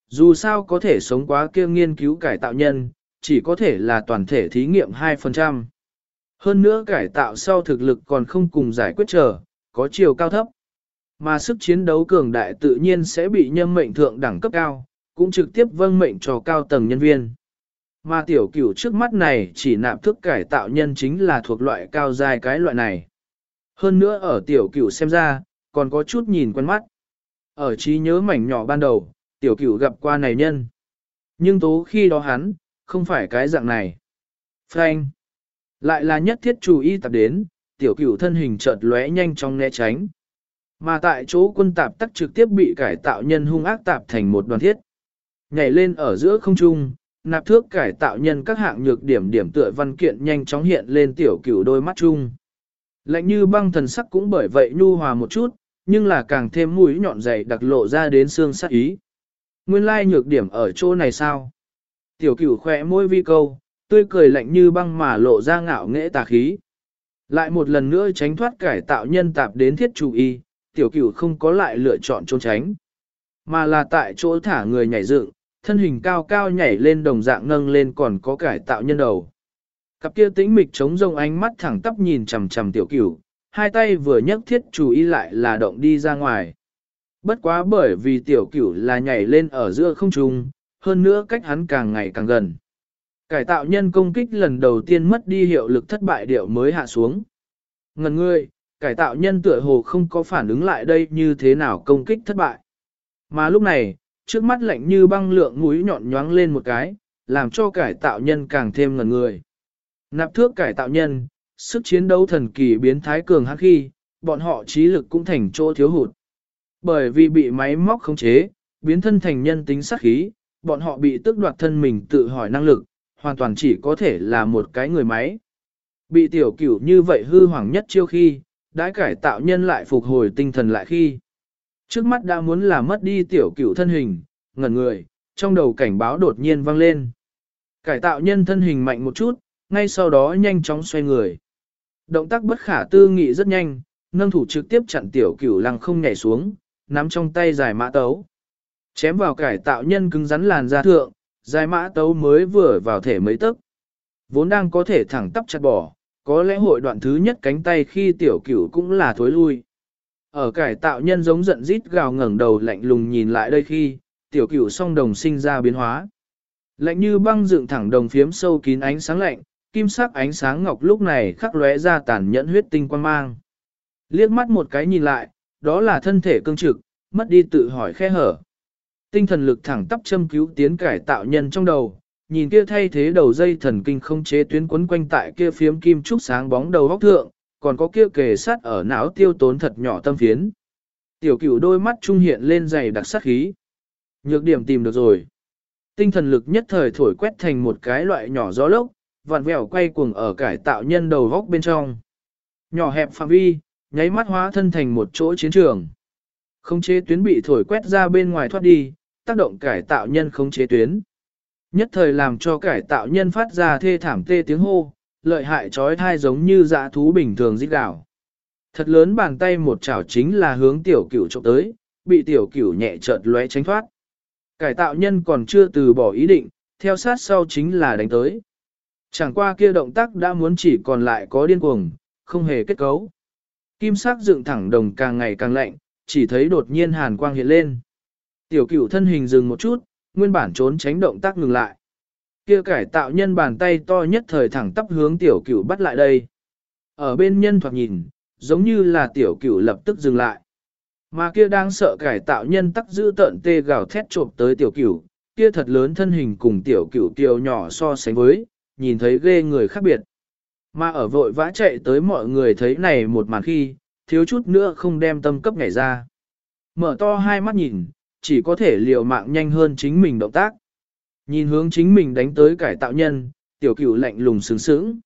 Dù sao có thể sống quá kia nghiên cứu cải tạo nhân, chỉ có thể là toàn thể thí nghiệm 2%. Hơn nữa cải tạo sau thực lực còn không cùng giải quyết trở, có chiều cao thấp. Mà sức chiến đấu cường đại tự nhiên sẽ bị nhân mệnh thượng đẳng cấp cao, cũng trực tiếp vâng mệnh cho cao tầng nhân viên. Mà tiểu cửu trước mắt này chỉ nạp thức cải tạo nhân chính là thuộc loại cao dài cái loại này. Hơn nữa ở tiểu cửu xem ra, còn có chút nhìn quen mắt. Ở trí nhớ mảnh nhỏ ban đầu, tiểu cửu gặp qua này nhân. Nhưng tố khi đó hắn, không phải cái dạng này. Frank. Lại là nhất thiết chú ý tập đến, tiểu cửu thân hình chợt lóe nhanh trong né tránh. Mà tại chỗ quân tạp tắc trực tiếp bị cải tạo nhân hung ác tạp thành một đoàn thiết. Nhảy lên ở giữa không trung, nạp thước cải tạo nhân các hạng nhược điểm điểm tựa văn kiện nhanh chóng hiện lên tiểu cửu đôi mắt chung. Lạnh như băng thần sắc cũng bởi vậy nhu hòa một chút, nhưng là càng thêm mũi nhọn dày đặc lộ ra đến xương sắc ý. Nguyên lai nhược điểm ở chỗ này sao? Tiểu cửu khỏe môi vi câu, tươi cười lạnh như băng mà lộ ra ngạo nghễ tà khí. Lại một lần nữa tránh thoát cải tạo nhân tạp đến thiết chủ y, tiểu cửu không có lại lựa chọn trốn tránh. Mà là tại chỗ thả người nhảy dựng, thân hình cao cao nhảy lên đồng dạng nâng lên còn có cải tạo nhân đầu. Cặp kia tĩnh mịch chống rông ánh mắt thẳng tắp nhìn chằm chằm tiểu cửu, hai tay vừa nhấc thiết chủ ý lại là động đi ra ngoài. Bất quá bởi vì tiểu cửu là nhảy lên ở giữa không trung, hơn nữa cách hắn càng ngày càng gần. Cải tạo nhân công kích lần đầu tiên mất đi hiệu lực thất bại điệu mới hạ xuống. Ngần ngươi, cải tạo nhân tựa hồ không có phản ứng lại đây như thế nào công kích thất bại. Mà lúc này, trước mắt lạnh như băng lượng mũi nhọn nhoáng lên một cái, làm cho cải tạo nhân càng thêm ngần người. Nạp thước cải tạo nhân, sức chiến đấu thần kỳ biến thái cường hắc khi, bọn họ trí lực cũng thành chỗ thiếu hụt. Bởi vì bị máy móc khống chế, biến thân thành nhân tính sát khí, bọn họ bị tước đoạt thân mình tự hỏi năng lực, hoàn toàn chỉ có thể là một cái người máy. Bị tiểu cửu như vậy hư hoàng nhất chiêu khi, đã cải tạo nhân lại phục hồi tinh thần lại khi. Trước mắt đã muốn là mất đi tiểu cửu thân hình, ngẩn người, trong đầu cảnh báo đột nhiên vang lên. Cải tạo nhân thân hình mạnh một chút, ngay sau đó nhanh chóng xoay người. Động tác bất khả tư nghị rất nhanh, nâng thủ trực tiếp chặn tiểu cửu lăng không nhảy xuống, nắm trong tay dài mã tấu. Chém vào cải tạo nhân cứng rắn làn da thượng, dài mã tấu mới vừa vào thể mấy tấc. Vốn đang có thể thẳng tắp chặt bỏ, có lẽ hội đoạn thứ nhất cánh tay khi tiểu cửu cũng là thối lui. Ở cải tạo nhân giống giận rít gào ngẩng đầu lạnh lùng nhìn lại đây khi, tiểu cửu song đồng sinh ra biến hóa. Lạnh như băng dựng thẳng đồng phiếm sâu kín ánh sáng lạnh, kim sắc ánh sáng ngọc lúc này khắc lóe ra tàn nhẫn huyết tinh quan mang. Liếc mắt một cái nhìn lại, đó là thân thể cương trực, mất đi tự hỏi khe hở. Tinh thần lực thẳng tắp châm cứu tiến cải tạo nhân trong đầu, nhìn kia thay thế đầu dây thần kinh không chế tuyến quấn quanh tại kia phiếm kim trúc sáng bóng đầu góc thượng, còn có kia kề sát ở não tiêu tốn thật nhỏ tâm phiến. Tiểu cửu đôi mắt trung hiện lên dày đặc sắc khí. Nhược điểm tìm được rồi. Tinh thần lực nhất thời thổi quét thành một cái loại nhỏ gió lốc, vặn vẹo quay cuồng ở cải tạo nhân đầu góc bên trong. Nhỏ hẹp phạm vi, nháy mắt hóa thân thành một chỗ chiến trường. Không chế tuyến bị thổi quét ra bên ngoài thoát đi, tác động cải tạo nhân không chế tuyến. Nhất thời làm cho cải tạo nhân phát ra thê thảm tê tiếng hô, lợi hại trói thai giống như dã thú bình thường rít gào. Thật lớn bàn tay một chảo chính là hướng tiểu cửu trộm tới, bị tiểu cửu nhẹ chợt lóe tránh thoát. Cải tạo nhân còn chưa từ bỏ ý định, theo sát sau chính là đánh tới. Chẳng qua kia động tác đã muốn chỉ còn lại có điên cuồng, không hề kết cấu. Kim sắc dựng thẳng đồng càng ngày càng lạnh, chỉ thấy đột nhiên hàn quang hiện lên. Tiểu cửu thân hình dừng một chút, nguyên bản trốn tránh động tác ngừng lại. Kia cải tạo nhân bàn tay to nhất thời thẳng tắp hướng tiểu cửu bắt lại đây. Ở bên nhân thoạt nhìn, giống như là tiểu cửu lập tức dừng lại. Mà kia đang sợ cải tạo nhân tắc giữ tận tê gào thét trộm tới tiểu cửu, kia thật lớn thân hình cùng tiểu cửu tiểu nhỏ so sánh với, nhìn thấy ghê người khác biệt. Mà ở vội vã chạy tới mọi người thấy này một màn khi, thiếu chút nữa không đem tâm cấp nhảy ra. Mở to hai mắt nhìn, chỉ có thể liều mạng nhanh hơn chính mình động tác. Nhìn hướng chính mình đánh tới cải tạo nhân, tiểu cửu lạnh lùng sướng sướng.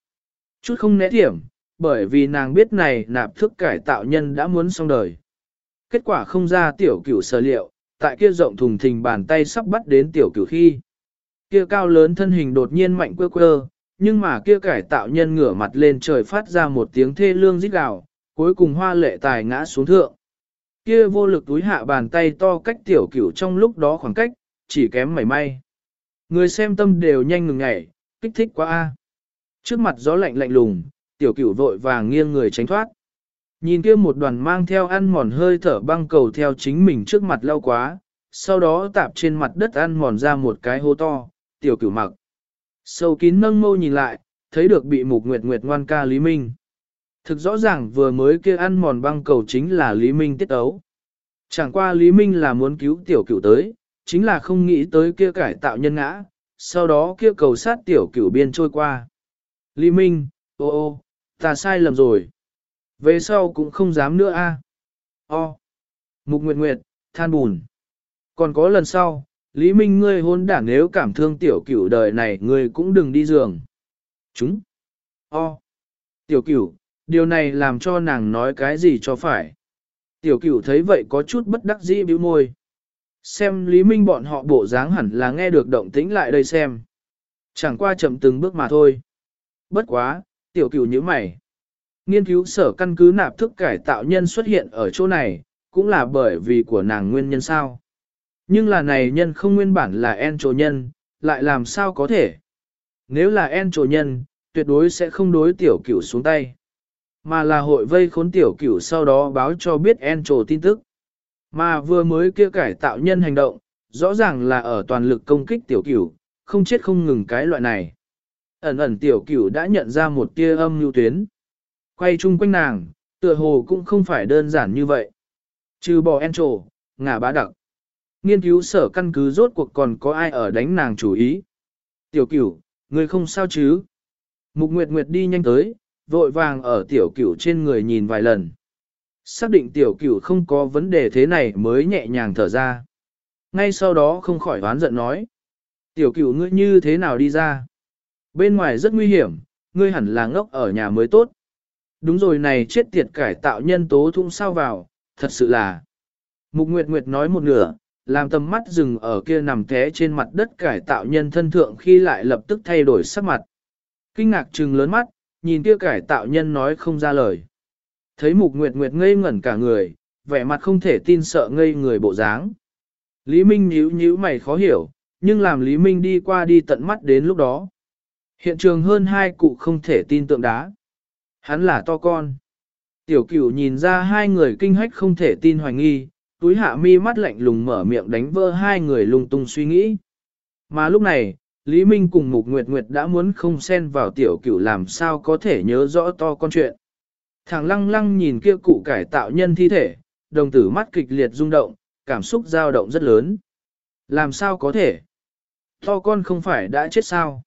Chút không né thiểm, bởi vì nàng biết này nạp thức cải tạo nhân đã muốn xong đời. Kết quả không ra tiểu cửu sở liệu, tại kia rộng thùng thình bàn tay sắp bắt đến tiểu cửu khi. Kia cao lớn thân hình đột nhiên mạnh quơ quơ, nhưng mà kia cải tạo nhân ngửa mặt lên trời phát ra một tiếng thê lương rít gào, cuối cùng hoa lệ tài ngã xuống thượng. Kia vô lực túi hạ bàn tay to cách tiểu cửu trong lúc đó khoảng cách, chỉ kém mảy may. Người xem tâm đều nhanh ngừng ngảy, kích thích quá a. Trước mặt gió lạnh lạnh lùng, tiểu cửu vội vàng nghiêng người tránh thoát. Nhìn kia một đoàn mang theo ăn mòn hơi thở băng cầu theo chính mình trước mặt lâu quá, sau đó tạp trên mặt đất ăn mòn ra một cái hố to, tiểu cửu mặc. Sâu kín nâng mâu nhìn lại, thấy được bị mục nguyệt nguyệt ngoan ca Lý Minh. Thực rõ ràng vừa mới kia ăn mòn băng cầu chính là Lý Minh tiết ấu. Chẳng qua Lý Minh là muốn cứu tiểu cửu tới, chính là không nghĩ tới kia cải tạo nhân ngã, sau đó kia cầu sát tiểu cửu biên trôi qua. Lý Minh, ô ô, ta sai lầm rồi. Về sau cũng không dám nữa a. O. Mục Nguyệt Nguyệt, than bùn. Còn có lần sau, Lý Minh ngươi hôn đảng nếu cảm thương tiểu cửu đời này ngươi cũng đừng đi giường. Chúng. O. Tiểu cửu, điều này làm cho nàng nói cái gì cho phải. Tiểu cửu thấy vậy có chút bất đắc dĩ bĩu môi. Xem Lý Minh bọn họ bộ dáng hẳn là nghe được động tĩnh lại đây xem. Chẳng qua chậm từng bước mà thôi. Bất quá, tiểu cửu như mày. Nghiên cứu sở căn cứ nạp thức cải tạo nhân xuất hiện ở chỗ này, cũng là bởi vì của nàng nguyên nhân sao. Nhưng là này nhân không nguyên bản là en trổ nhân, lại làm sao có thể. Nếu là en trổ nhân, tuyệt đối sẽ không đối tiểu cửu xuống tay. Mà là hội vây khốn tiểu cửu sau đó báo cho biết en trổ tin tức. Mà vừa mới kia cải tạo nhân hành động, rõ ràng là ở toàn lực công kích tiểu cửu, không chết không ngừng cái loại này. Ẩn ẩn tiểu cửu đã nhận ra một tia âm lưu tuyến. Quay chung quanh nàng, tựa hồ cũng không phải đơn giản như vậy. Trừ bỏ en trổ, ngả bá đặc. Nghiên cứu sở căn cứ rốt cuộc còn có ai ở đánh nàng chủ ý. Tiểu cửu, người không sao chứ? Mục Nguyệt Nguyệt đi nhanh tới, vội vàng ở tiểu cửu trên người nhìn vài lần. Xác định tiểu cửu không có vấn đề thế này mới nhẹ nhàng thở ra. Ngay sau đó không khỏi oán giận nói. Tiểu cửu ngươi như thế nào đi ra? Bên ngoài rất nguy hiểm, ngươi hẳn là ngốc ở nhà mới tốt. Đúng rồi này chết tiệt cải tạo nhân tố thung sao vào, thật sự là. Mục Nguyệt Nguyệt nói một nửa, làm tầm mắt dừng ở kia nằm té trên mặt đất cải tạo nhân thân thượng khi lại lập tức thay đổi sắc mặt. Kinh ngạc trừng lớn mắt, nhìn kia cải tạo nhân nói không ra lời. Thấy Mục Nguyệt Nguyệt ngây ngẩn cả người, vẻ mặt không thể tin sợ ngây người bộ dáng. Lý Minh nhíu nhíu mày khó hiểu, nhưng làm Lý Minh đi qua đi tận mắt đến lúc đó. Hiện trường hơn hai cụ không thể tin tượng đá. Hắn là to con. Tiểu cửu nhìn ra hai người kinh hách không thể tin hoài nghi, túi hạ mi mắt lạnh lùng mở miệng đánh vỡ hai người lung tung suy nghĩ. Mà lúc này, Lý Minh cùng Mục Nguyệt Nguyệt đã muốn không xen vào tiểu cửu làm sao có thể nhớ rõ to con chuyện. Thằng lăng lăng nhìn kia cụ cải tạo nhân thi thể, đồng tử mắt kịch liệt rung động, cảm xúc dao động rất lớn. Làm sao có thể? To con không phải đã chết sao?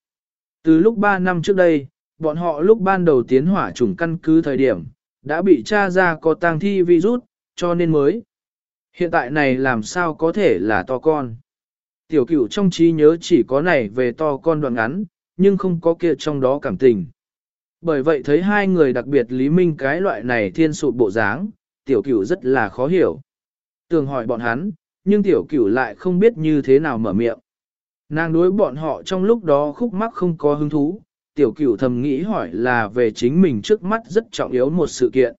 Từ lúc 3 năm trước đây, bọn họ lúc ban đầu tiến hỏa trùng căn cứ thời điểm, đã bị tra ra có tang thi virus, cho nên mới. Hiện tại này làm sao có thể là to con? Tiểu cửu trong trí nhớ chỉ có này về to con đoạn ngắn, nhưng không có kia trong đó cảm tình. Bởi vậy thấy hai người đặc biệt Lý Minh cái loại này thiên sụt bộ dáng, tiểu cửu rất là khó hiểu. Tường hỏi bọn hắn, nhưng tiểu cửu lại không biết như thế nào mở miệng. Nàng đối bọn họ trong lúc đó khúc mắc không có hứng thú, tiểu cửu thầm nghĩ hỏi là về chính mình trước mắt rất trọng yếu một sự kiện.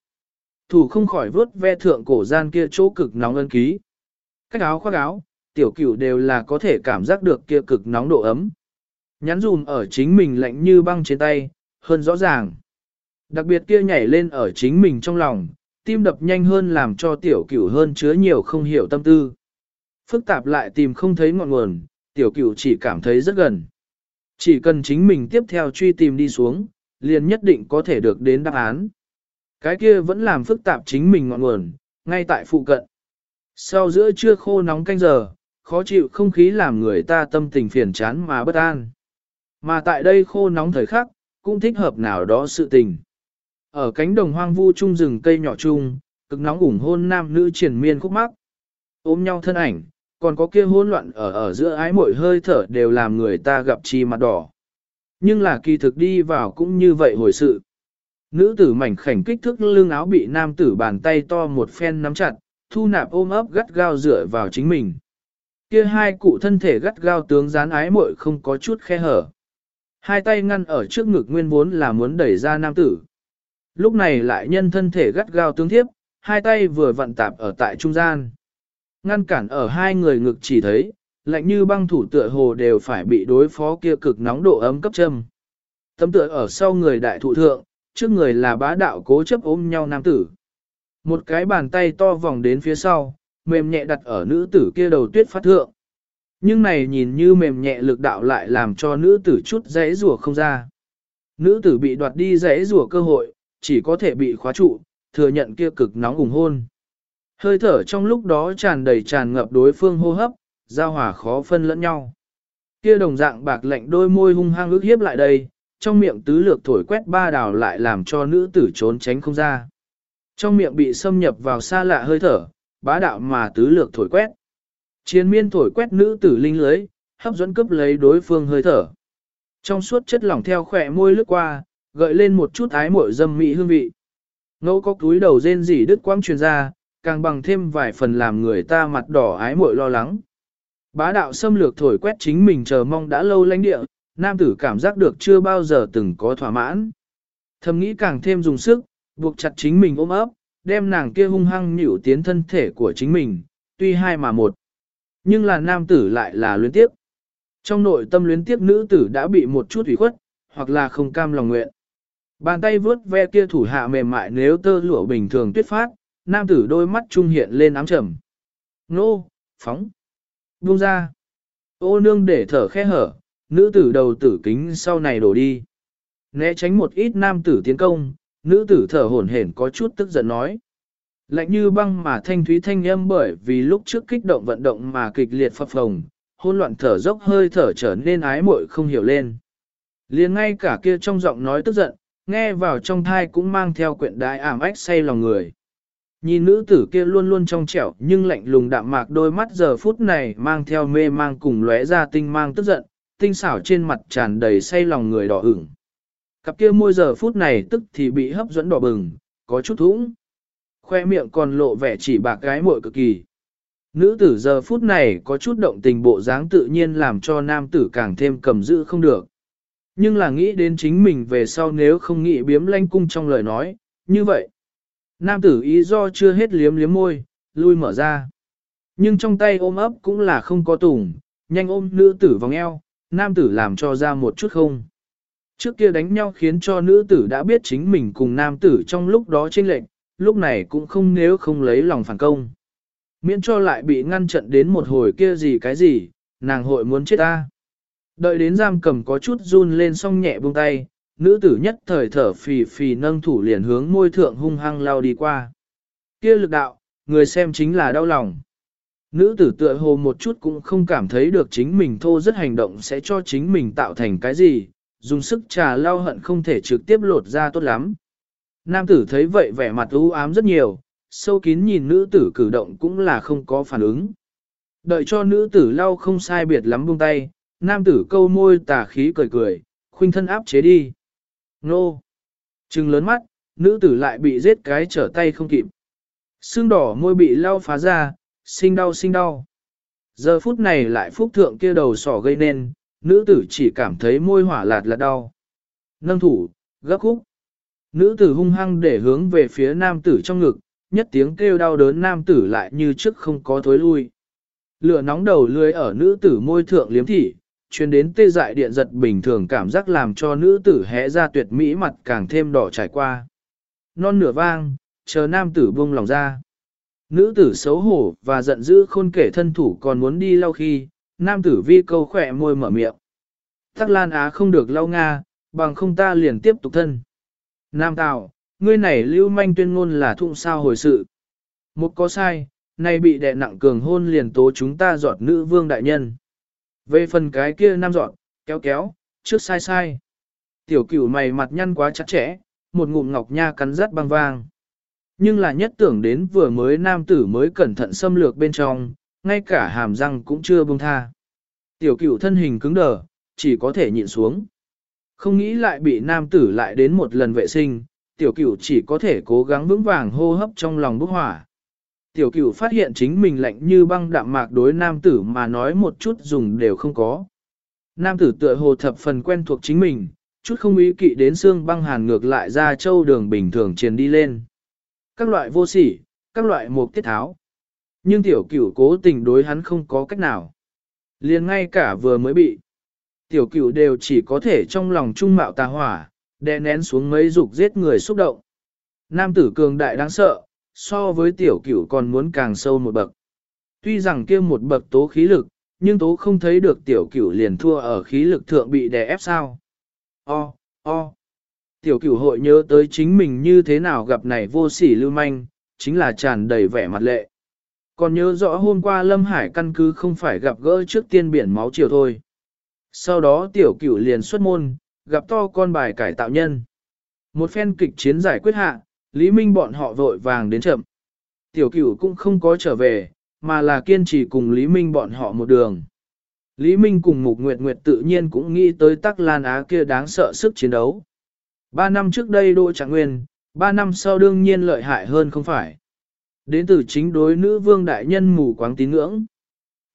Thủ không khỏi vớt ve thượng cổ gian kia chỗ cực nóng ân ký. Cách áo khoác áo, tiểu cửu đều là có thể cảm giác được kia cực nóng độ ấm. Nhắn dùm ở chính mình lạnh như băng trên tay, hơn rõ ràng. Đặc biệt kia nhảy lên ở chính mình trong lòng, tim đập nhanh hơn làm cho tiểu cửu hơn chứa nhiều không hiểu tâm tư. Phức tạp lại tìm không thấy ngọn nguồn, tiểu cửu chỉ cảm thấy rất gần. Chỉ cần chính mình tiếp theo truy tìm đi xuống, liền nhất định có thể được đến đáp án. Cái kia vẫn làm phức tạp chính mình ngọn nguồn, ngay tại phụ cận. Sau giữa trưa khô nóng canh giờ, khó chịu không khí làm người ta tâm tình phiền chán mà bất an. Mà tại đây khô nóng thời khắc, cũng thích hợp nào đó sự tình. Ở cánh đồng hoang vu trung rừng cây nhỏ chung, cực nóng ủng hôn nam nữ triển miên khúc mắc. Ôm nhau thân ảnh, còn có kia hỗn loạn ở ở giữa ái mỗi hơi thở đều làm người ta gặp chi mặt đỏ. Nhưng là kỳ thực đi vào cũng như vậy hồi sự. Nữ tử mảnh khảnh kích thước lưng áo bị nam tử bàn tay to một phen nắm chặt, thu nạp ôm ấp gắt gao dựa vào chính mình. Kia hai cụ thân thể gắt gao tướng dán ái muội không có chút khe hở. Hai tay ngăn ở trước ngực nguyên vốn là muốn đẩy ra nam tử. Lúc này lại nhân thân thể gắt gao tướng thiếp, hai tay vừa vặn tạp ở tại trung gian. Ngăn cản ở hai người ngực chỉ thấy, lạnh như băng thủ tựa hồ đều phải bị đối phó kia cực nóng độ ấm cấp châm. Tấm tựa ở sau người đại thụ thượng, trước người là bá đạo cố chấp ôm nhau nam tử. Một cái bàn tay to vòng đến phía sau, mềm nhẹ đặt ở nữ tử kia đầu tuyết phát thượng. Nhưng này nhìn như mềm nhẹ lực đạo lại làm cho nữ tử chút dãy rùa không ra. Nữ tử bị đoạt đi dãy rùa cơ hội, chỉ có thể bị khóa trụ, thừa nhận kia cực nóng ủng hôn. Hơi thở trong lúc đó tràn đầy tràn ngập đối phương hô hấp, giao hòa khó phân lẫn nhau. Kia đồng dạng bạc lạnh đôi môi hung hăng ước hiếp lại đây, trong miệng tứ lược thổi quét ba đào lại làm cho nữ tử trốn tránh không ra. Trong miệng bị xâm nhập vào xa lạ hơi thở, bá đạo mà tứ lược thổi quét. Chiến miên thổi quét nữ tử linh lưới, hấp dẫn cấp lấy đối phương hơi thở. Trong suốt chất lỏng theo khỏe môi lướt qua, gợi lên một chút ái mội dâm mỹ hương vị. Ngẫu có túi đầu rên rỉ đứt quang truyền ra, càng bằng thêm vài phần làm người ta mặt đỏ ái mội lo lắng. Bá đạo xâm lược thổi quét chính mình chờ mong đã lâu lãnh địa, nam tử cảm giác được chưa bao giờ từng có thỏa mãn. Thầm nghĩ càng thêm dùng sức, buộc chặt chính mình ôm ấp, đem nàng kia hung hăng nhịu tiến thân thể của chính mình, tuy hai mà một. Nhưng là nam tử lại là luyến tiếp. Trong nội tâm luyến tiếp nữ tử đã bị một chút ủy khuất, hoặc là không cam lòng nguyện. Bàn tay vướt ve kia thủ hạ mềm mại nếu tơ lụa bình thường tuyết phát, nam tử đôi mắt trung hiện lên ám trầm. Nô, phóng, buông ra. Ô nương để thở khe hở, nữ tử đầu tử kính sau này đổ đi. Né tránh một ít nam tử tiến công, nữ tử thở hổn hển có chút tức giận nói. Lạnh như băng mà thanh thúy thanh âm bởi vì lúc trước kích động vận động mà kịch liệt phập phồng, hôn loạn thở dốc hơi thở trở nên ái muội không hiểu lên. liền ngay cả kia trong giọng nói tức giận, nghe vào trong thai cũng mang theo quyện đại ảm ách say lòng người. Nhìn nữ tử kia luôn luôn trong trẻo nhưng lạnh lùng đạm mạc đôi mắt giờ phút này mang theo mê mang cùng lóe ra tinh mang tức giận, tinh xảo trên mặt tràn đầy say lòng người đỏ ửng. Cặp kia môi giờ phút này tức thì bị hấp dẫn đỏ bừng, có chút thủng. Khoe miệng còn lộ vẻ chỉ bạc gái muội cực kỳ. Nữ tử giờ phút này có chút động tình bộ dáng tự nhiên làm cho nam tử càng thêm cầm giữ không được. Nhưng là nghĩ đến chính mình về sau nếu không nghĩ biếm lanh cung trong lời nói, như vậy. Nam tử ý do chưa hết liếm liếm môi, lui mở ra. Nhưng trong tay ôm ấp cũng là không có tủng, nhanh ôm nữ tử vòng eo, nam tử làm cho ra một chút không. Trước kia đánh nhau khiến cho nữ tử đã biết chính mình cùng nam tử trong lúc đó chênh lệnh, lúc này cũng không nếu không lấy lòng phản công. Miễn cho lại bị ngăn trận đến một hồi kia gì cái gì, nàng hội muốn chết ta. Đợi đến giam cầm có chút run lên xong nhẹ buông tay, nữ tử nhất thời thở phì phì nâng thủ liền hướng môi thượng hung hăng lao đi qua. Kia lực đạo, người xem chính là đau lòng. Nữ tử tựa hồ một chút cũng không cảm thấy được chính mình thô rất hành động sẽ cho chính mình tạo thành cái gì, dùng sức trà lao hận không thể trực tiếp lột ra tốt lắm. Nam tử thấy vậy vẻ mặt u ám rất nhiều, sâu kín nhìn nữ tử cử động cũng là không có phản ứng. Đợi cho nữ tử lau không sai biệt lắm buông tay, nam tử câu môi tà khí cười cười, khuynh thân áp chế đi. Nô! Trừng lớn mắt, nữ tử lại bị giết cái trở tay không kịp. Xương đỏ môi bị lau phá ra, sinh đau sinh đau. Giờ phút này lại phúc thượng kia đầu sỏ gây nên, nữ tử chỉ cảm thấy môi hỏa lạt là đau. Nâng thủ, gấp khúc. Nữ tử hung hăng để hướng về phía nam tử trong ngực, nhất tiếng kêu đau đớn nam tử lại như trước không có thối lui. Lửa nóng đầu lưới ở nữ tử môi thượng liếm thị, chuyên đến tê dại điện giật bình thường cảm giác làm cho nữ tử hẽ ra tuyệt mỹ mặt càng thêm đỏ trải qua. Non nửa vang, chờ nam tử buông lòng ra. Nữ tử xấu hổ và giận dữ khôn kể thân thủ còn muốn đi lau khi, nam tử vi câu khỏe môi mở miệng. Tắc Lan Á không được lau Nga, bằng không ta liền tiếp tục thân. Nam Tào, ngươi này lưu manh tuyên ngôn là thụng sao hồi sự. Một có sai, nay bị đè nặng cường hôn liền tố chúng ta giọt nữ vương đại nhân. Về phần cái kia nam dọn, kéo kéo, trước sai sai. Tiểu cửu mày mặt nhăn quá chặt chẽ, một ngụm ngọc nha cắn rắt băng vang. Nhưng là nhất tưởng đến vừa mới nam tử mới cẩn thận xâm lược bên trong, ngay cả hàm răng cũng chưa buông tha. Tiểu cửu thân hình cứng đờ, chỉ có thể nhịn xuống. Không nghĩ lại bị nam tử lại đến một lần vệ sinh, tiểu cửu chỉ có thể cố gắng vững vàng hô hấp trong lòng bốc hỏa. Tiểu cửu phát hiện chính mình lạnh như băng đạm mạc đối nam tử mà nói một chút dùng đều không có. Nam tử tựa hồ thập phần quen thuộc chính mình, chút không ý kỵ đến xương băng hàn ngược lại ra châu đường bình thường truyền đi lên. Các loại vô sỉ, các loại mục tiết tháo. Nhưng tiểu cửu cố tình đối hắn không có cách nào. liền ngay cả vừa mới bị. Tiểu cửu đều chỉ có thể trong lòng trung mạo tà hỏa, đè nén xuống mấy dục giết người xúc động. Nam tử cường đại đáng sợ, so với tiểu cửu còn muốn càng sâu một bậc. Tuy rằng kia một bậc tố khí lực, nhưng tố không thấy được tiểu cửu liền thua ở khí lực thượng bị đè ép sao. O, o. Tiểu cửu hội nhớ tới chính mình như thế nào gặp này vô sỉ lưu manh, chính là tràn đầy vẻ mặt lệ. Còn nhớ rõ hôm qua Lâm Hải căn cứ không phải gặp gỡ trước tiên biển máu chiều thôi. Sau đó tiểu cửu liền xuất môn, gặp to con bài cải tạo nhân. Một phen kịch chiến giải quyết hạ, Lý Minh bọn họ vội vàng đến chậm. Tiểu cửu cũng không có trở về, mà là kiên trì cùng Lý Minh bọn họ một đường. Lý Minh cùng Mục Nguyệt Nguyệt tự nhiên cũng nghĩ tới Tắc Lan Á kia đáng sợ sức chiến đấu. Ba năm trước đây Đỗ Trạng Nguyên, ba năm sau đương nhiên lợi hại hơn không phải. Đến từ chính đối nữ vương đại nhân mù quáng tín ngưỡng.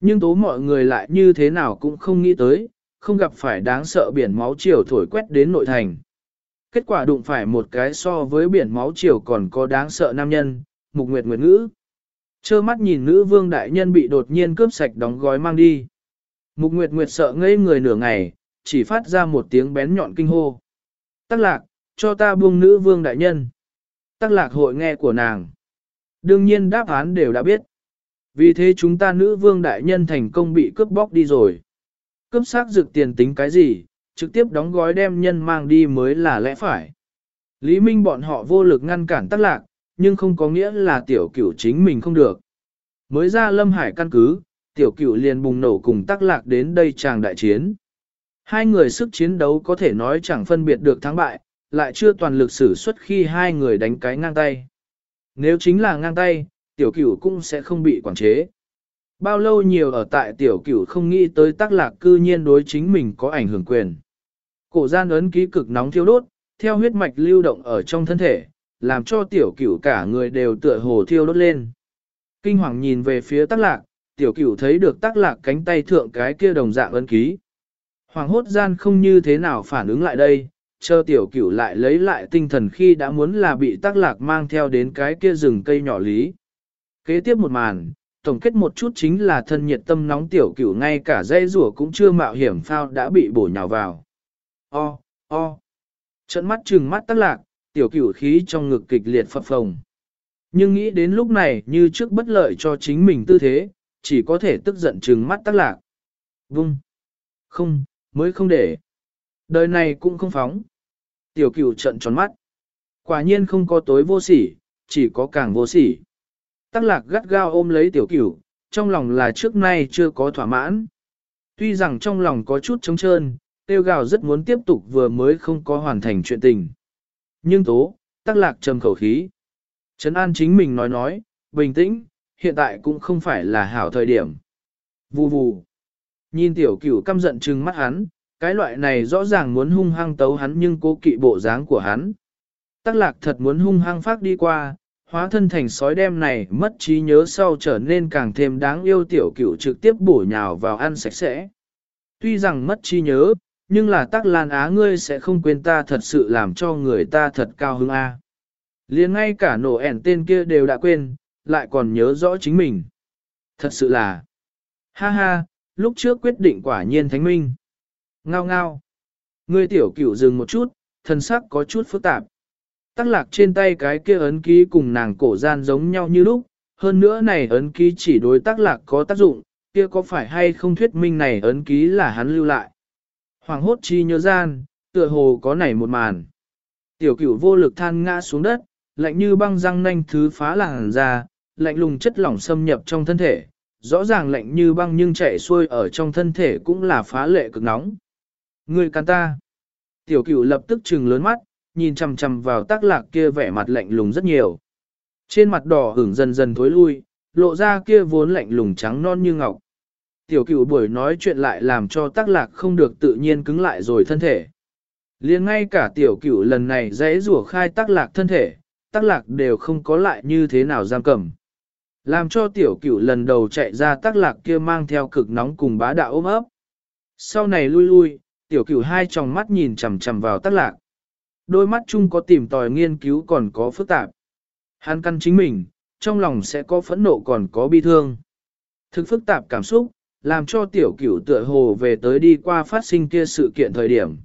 Nhưng tố mọi người lại như thế nào cũng không nghĩ tới, không gặp phải đáng sợ biển máu chiều thổi quét đến nội thành. Kết quả đụng phải một cái so với biển máu chiều còn có đáng sợ nam nhân, mục nguyệt nguyệt ngữ. Chơ mắt nhìn nữ vương đại nhân bị đột nhiên cướp sạch đóng gói mang đi. Mục nguyệt nguyệt sợ ngây người nửa ngày, chỉ phát ra một tiếng bén nhọn kinh hô. Tắc lạc, cho ta buông nữ vương đại nhân. Tắc lạc hội nghe của nàng. Đương nhiên đáp án đều đã biết. Vì thế chúng ta nữ vương đại nhân thành công bị cướp bóc đi rồi. Cướp xác dược tiền tính cái gì, trực tiếp đóng gói đem nhân mang đi mới là lẽ phải. Lý Minh bọn họ vô lực ngăn cản tắc lạc, nhưng không có nghĩa là tiểu cửu chính mình không được. Mới ra lâm hải căn cứ, tiểu cửu liền bùng nổ cùng tắc lạc đến đây chàng đại chiến. Hai người sức chiến đấu có thể nói chẳng phân biệt được thắng bại, lại chưa toàn lực sử xuất khi hai người đánh cái ngang tay. Nếu chính là ngang tay, tiểu cửu cũng sẽ không bị quản chế. Bao lâu nhiều ở tại tiểu cửu không nghĩ tới tác lạc cư nhiên đối chính mình có ảnh hưởng quyền. Cổ gian ấn ký cực nóng thiêu đốt, theo huyết mạch lưu động ở trong thân thể, làm cho tiểu cửu cả người đều tựa hồ thiêu đốt lên. Kinh hoàng nhìn về phía tác lạc, tiểu cửu thấy được tác lạc cánh tay thượng cái kia đồng dạng ấn ký. Hoàng hốt gian không như thế nào phản ứng lại đây, chờ tiểu cửu lại lấy lại tinh thần khi đã muốn là bị tác lạc mang theo đến cái kia rừng cây nhỏ lý. Kế tiếp một màn, tổng kết một chút chính là thân nhiệt tâm nóng tiểu cửu ngay cả dây rùa cũng chưa mạo hiểm phao đã bị bổ nhào vào. O, o. Trận mắt trừng mắt tác lạc, tiểu cửu khí trong ngực kịch liệt phập phồng. Nhưng nghĩ đến lúc này như trước bất lợi cho chính mình tư thế, chỉ có thể tức giận trừng mắt tác lạc. Vung. Không, mới không để. Đời này cũng không phóng. Tiểu cửu trận tròn mắt. Quả nhiên không có tối vô sỉ, chỉ có càng vô sỉ. Tắc lạc gắt gao ôm lấy tiểu cửu, trong lòng là trước nay chưa có thỏa mãn. Tuy rằng trong lòng có chút trống trơn, tiêu gào rất muốn tiếp tục vừa mới không có hoàn thành chuyện tình. Nhưng tố, tắc lạc trầm khẩu khí. Trấn an chính mình nói nói, bình tĩnh, hiện tại cũng không phải là hảo thời điểm. Vù vù. Nhìn tiểu cửu căm giận trừng mắt hắn, cái loại này rõ ràng muốn hung hăng tấu hắn nhưng cố kỵ bộ dáng của hắn. Tắc lạc thật muốn hung hăng phát đi qua, hóa thân thành sói đem này mất trí nhớ sau trở nên càng thêm đáng yêu tiểu cửu trực tiếp bổ nhào vào ăn sạch sẽ. Tuy rằng mất trí nhớ, nhưng là tắc lan á ngươi sẽ không quên ta thật sự làm cho người ta thật cao hứng a. Liền ngay cả nổ ẻn tên kia đều đã quên, lại còn nhớ rõ chính mình. Thật sự là, ha ha, lúc trước quyết định quả nhiên thánh minh. Ngao ngao. Ngươi tiểu cửu dừng một chút, thân sắc có chút phức tạp. Tắc lạc trên tay cái kia ấn ký cùng nàng cổ gian giống nhau như lúc, hơn nữa này ấn ký chỉ đối tác lạc có tác dụng, kia có phải hay không thuyết minh này ấn ký là hắn lưu lại. Hoàng hốt chi nhớ gian, tựa hồ có nảy một màn. Tiểu cửu vô lực than ngã xuống đất, lạnh như băng răng nanh thứ phá làng ra, lạnh lùng chất lỏng xâm nhập trong thân thể, rõ ràng lạnh như băng nhưng chạy xuôi ở trong thân thể cũng là phá lệ cực nóng. Người can ta. Tiểu cửu lập tức trừng lớn mắt, nhìn chằm chằm vào tác lạc kia vẻ mặt lạnh lùng rất nhiều. Trên mặt đỏ hưởng dần dần thối lui, lộ ra kia vốn lạnh lùng trắng non như ngọc. Tiểu cửu buổi nói chuyện lại làm cho tác lạc không được tự nhiên cứng lại rồi thân thể. liền ngay cả tiểu cửu lần này dễ rủa khai tác lạc thân thể, tác lạc đều không có lại như thế nào giam cầm. Làm cho tiểu cửu lần đầu chạy ra tác lạc kia mang theo cực nóng cùng bá đạo ôm ấp. Sau này lui lui, tiểu cửu hai tròng mắt nhìn chằm chằm vào tắc lạc. Đôi mắt chung có tìm tòi nghiên cứu còn có phức tạp. Hắn căn chính mình, trong lòng sẽ có phẫn nộ còn có bi thương. Thực phức tạp cảm xúc, làm cho tiểu cửu tựa hồ về tới đi qua phát sinh kia sự kiện thời điểm.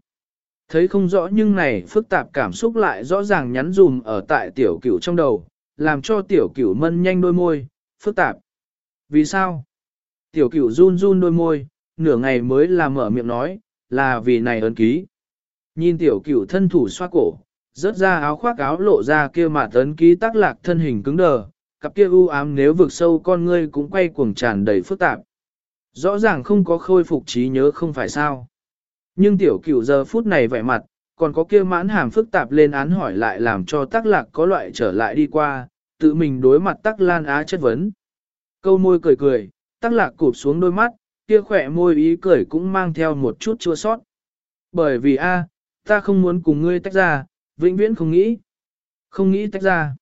Thấy không rõ nhưng này phức tạp cảm xúc lại rõ ràng nhắn dùm ở tại tiểu cửu trong đầu, làm cho tiểu cửu mân nhanh đôi môi, phức tạp. Vì sao? Tiểu cửu run run đôi môi, nửa ngày mới làm mở miệng nói, là vì này ấn ký. Nhìn tiểu cửu thân thủ xoa cổ, rớt ra áo khoác áo lộ ra kia mà tấn ký tác lạc thân hình cứng đờ, cặp kia u ám nếu vượt sâu con ngươi cũng quay cuồng tràn đầy phức tạp. Rõ ràng không có khôi phục trí nhớ không phải sao. Nhưng tiểu cửu giờ phút này vẻ mặt, còn có kia mãn hàm phức tạp lên án hỏi lại làm cho tác lạc có loại trở lại đi qua, tự mình đối mặt tác lan á chất vấn. Câu môi cười cười, tác lạc cụp xuống đôi mắt, kia khỏe môi ý cười cũng mang theo một chút chua sót. Bởi vì a, ta không muốn cùng ngươi tách ra, vĩnh viễn không nghĩ. Không nghĩ tách ra.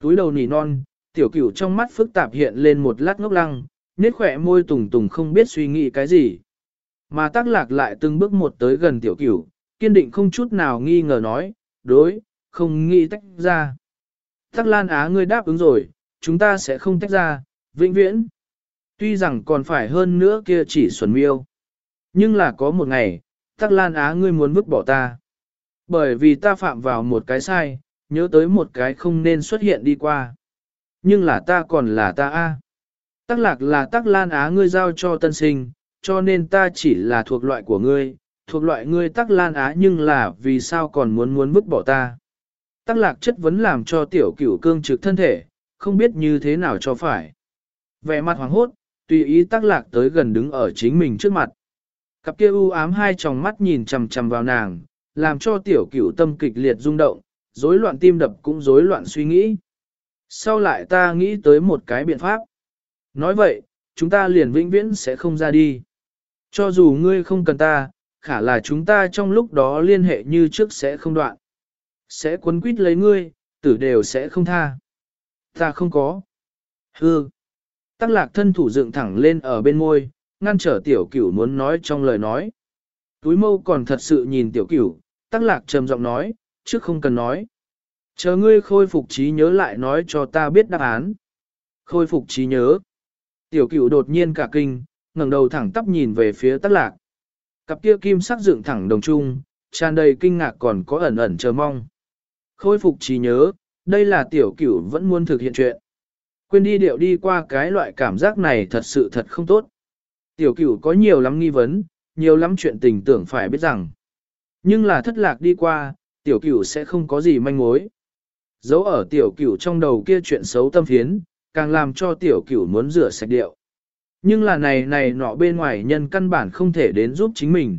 Túi đầu nỉ non, tiểu cửu trong mắt phức tạp hiện lên một lát ngốc lăng, nết khỏe môi tùng tùng không biết suy nghĩ cái gì. Mà tác lạc lại từng bước một tới gần tiểu cửu, kiên định không chút nào nghi ngờ nói, đối, không nghĩ tách ra. Tắc Lan Á ngươi đáp ứng rồi, chúng ta sẽ không tách ra, vĩnh viễn. Tuy rằng còn phải hơn nữa kia chỉ xuẩn miêu. Nhưng là có một ngày, Tắc Lan Á ngươi muốn vứt bỏ ta. Bởi vì ta phạm vào một cái sai, nhớ tới một cái không nên xuất hiện đi qua. Nhưng là ta còn là ta a. Tắc lạc là tắc lan á ngươi giao cho tân sinh, cho nên ta chỉ là thuộc loại của ngươi, thuộc loại ngươi tắc lan á nhưng là vì sao còn muốn muốn vứt bỏ ta. Tắc lạc chất vấn làm cho tiểu cửu cương trực thân thể, không biết như thế nào cho phải. Vẻ mặt hoàng hốt, tùy ý tác lạc tới gần đứng ở chính mình trước mặt. Cặp kia u ám hai tròng mắt nhìn chằm chằm vào nàng, làm cho tiểu cửu tâm kịch liệt rung động, rối loạn tim đập cũng rối loạn suy nghĩ. Sau lại ta nghĩ tới một cái biện pháp. Nói vậy, chúng ta liền vĩnh viễn sẽ không ra đi. Cho dù ngươi không cần ta, khả là chúng ta trong lúc đó liên hệ như trước sẽ không đoạn. Sẽ quấn quýt lấy ngươi, tử đều sẽ không tha. Ta không có. Hư. Tắc lạc thân thủ dựng thẳng lên ở bên môi, ngăn trở tiểu cửu muốn nói trong lời nói. Túi mâu còn thật sự nhìn tiểu cửu, tắc lạc trầm giọng nói, trước không cần nói. Chờ ngươi khôi phục trí nhớ lại nói cho ta biết đáp án. Khôi phục trí nhớ. Tiểu cửu đột nhiên cả kinh, ngẩng đầu thẳng tắp nhìn về phía tắc lạc. Cặp kia kim sắc dựng thẳng đồng trung, tràn đầy kinh ngạc còn có ẩn ẩn chờ mong. Khôi phục trí nhớ, đây là tiểu cửu vẫn muốn thực hiện chuyện. Quên đi điệu đi qua cái loại cảm giác này thật sự thật không tốt. Tiểu cửu có nhiều lắm nghi vấn, nhiều lắm chuyện tình tưởng phải biết rằng. Nhưng là thất lạc đi qua, tiểu cửu sẽ không có gì manh mối. Dấu ở tiểu cửu trong đầu kia chuyện xấu tâm phiến, càng làm cho tiểu cửu muốn rửa sạch điệu. Nhưng là này này nọ bên ngoài nhân căn bản không thể đến giúp chính mình.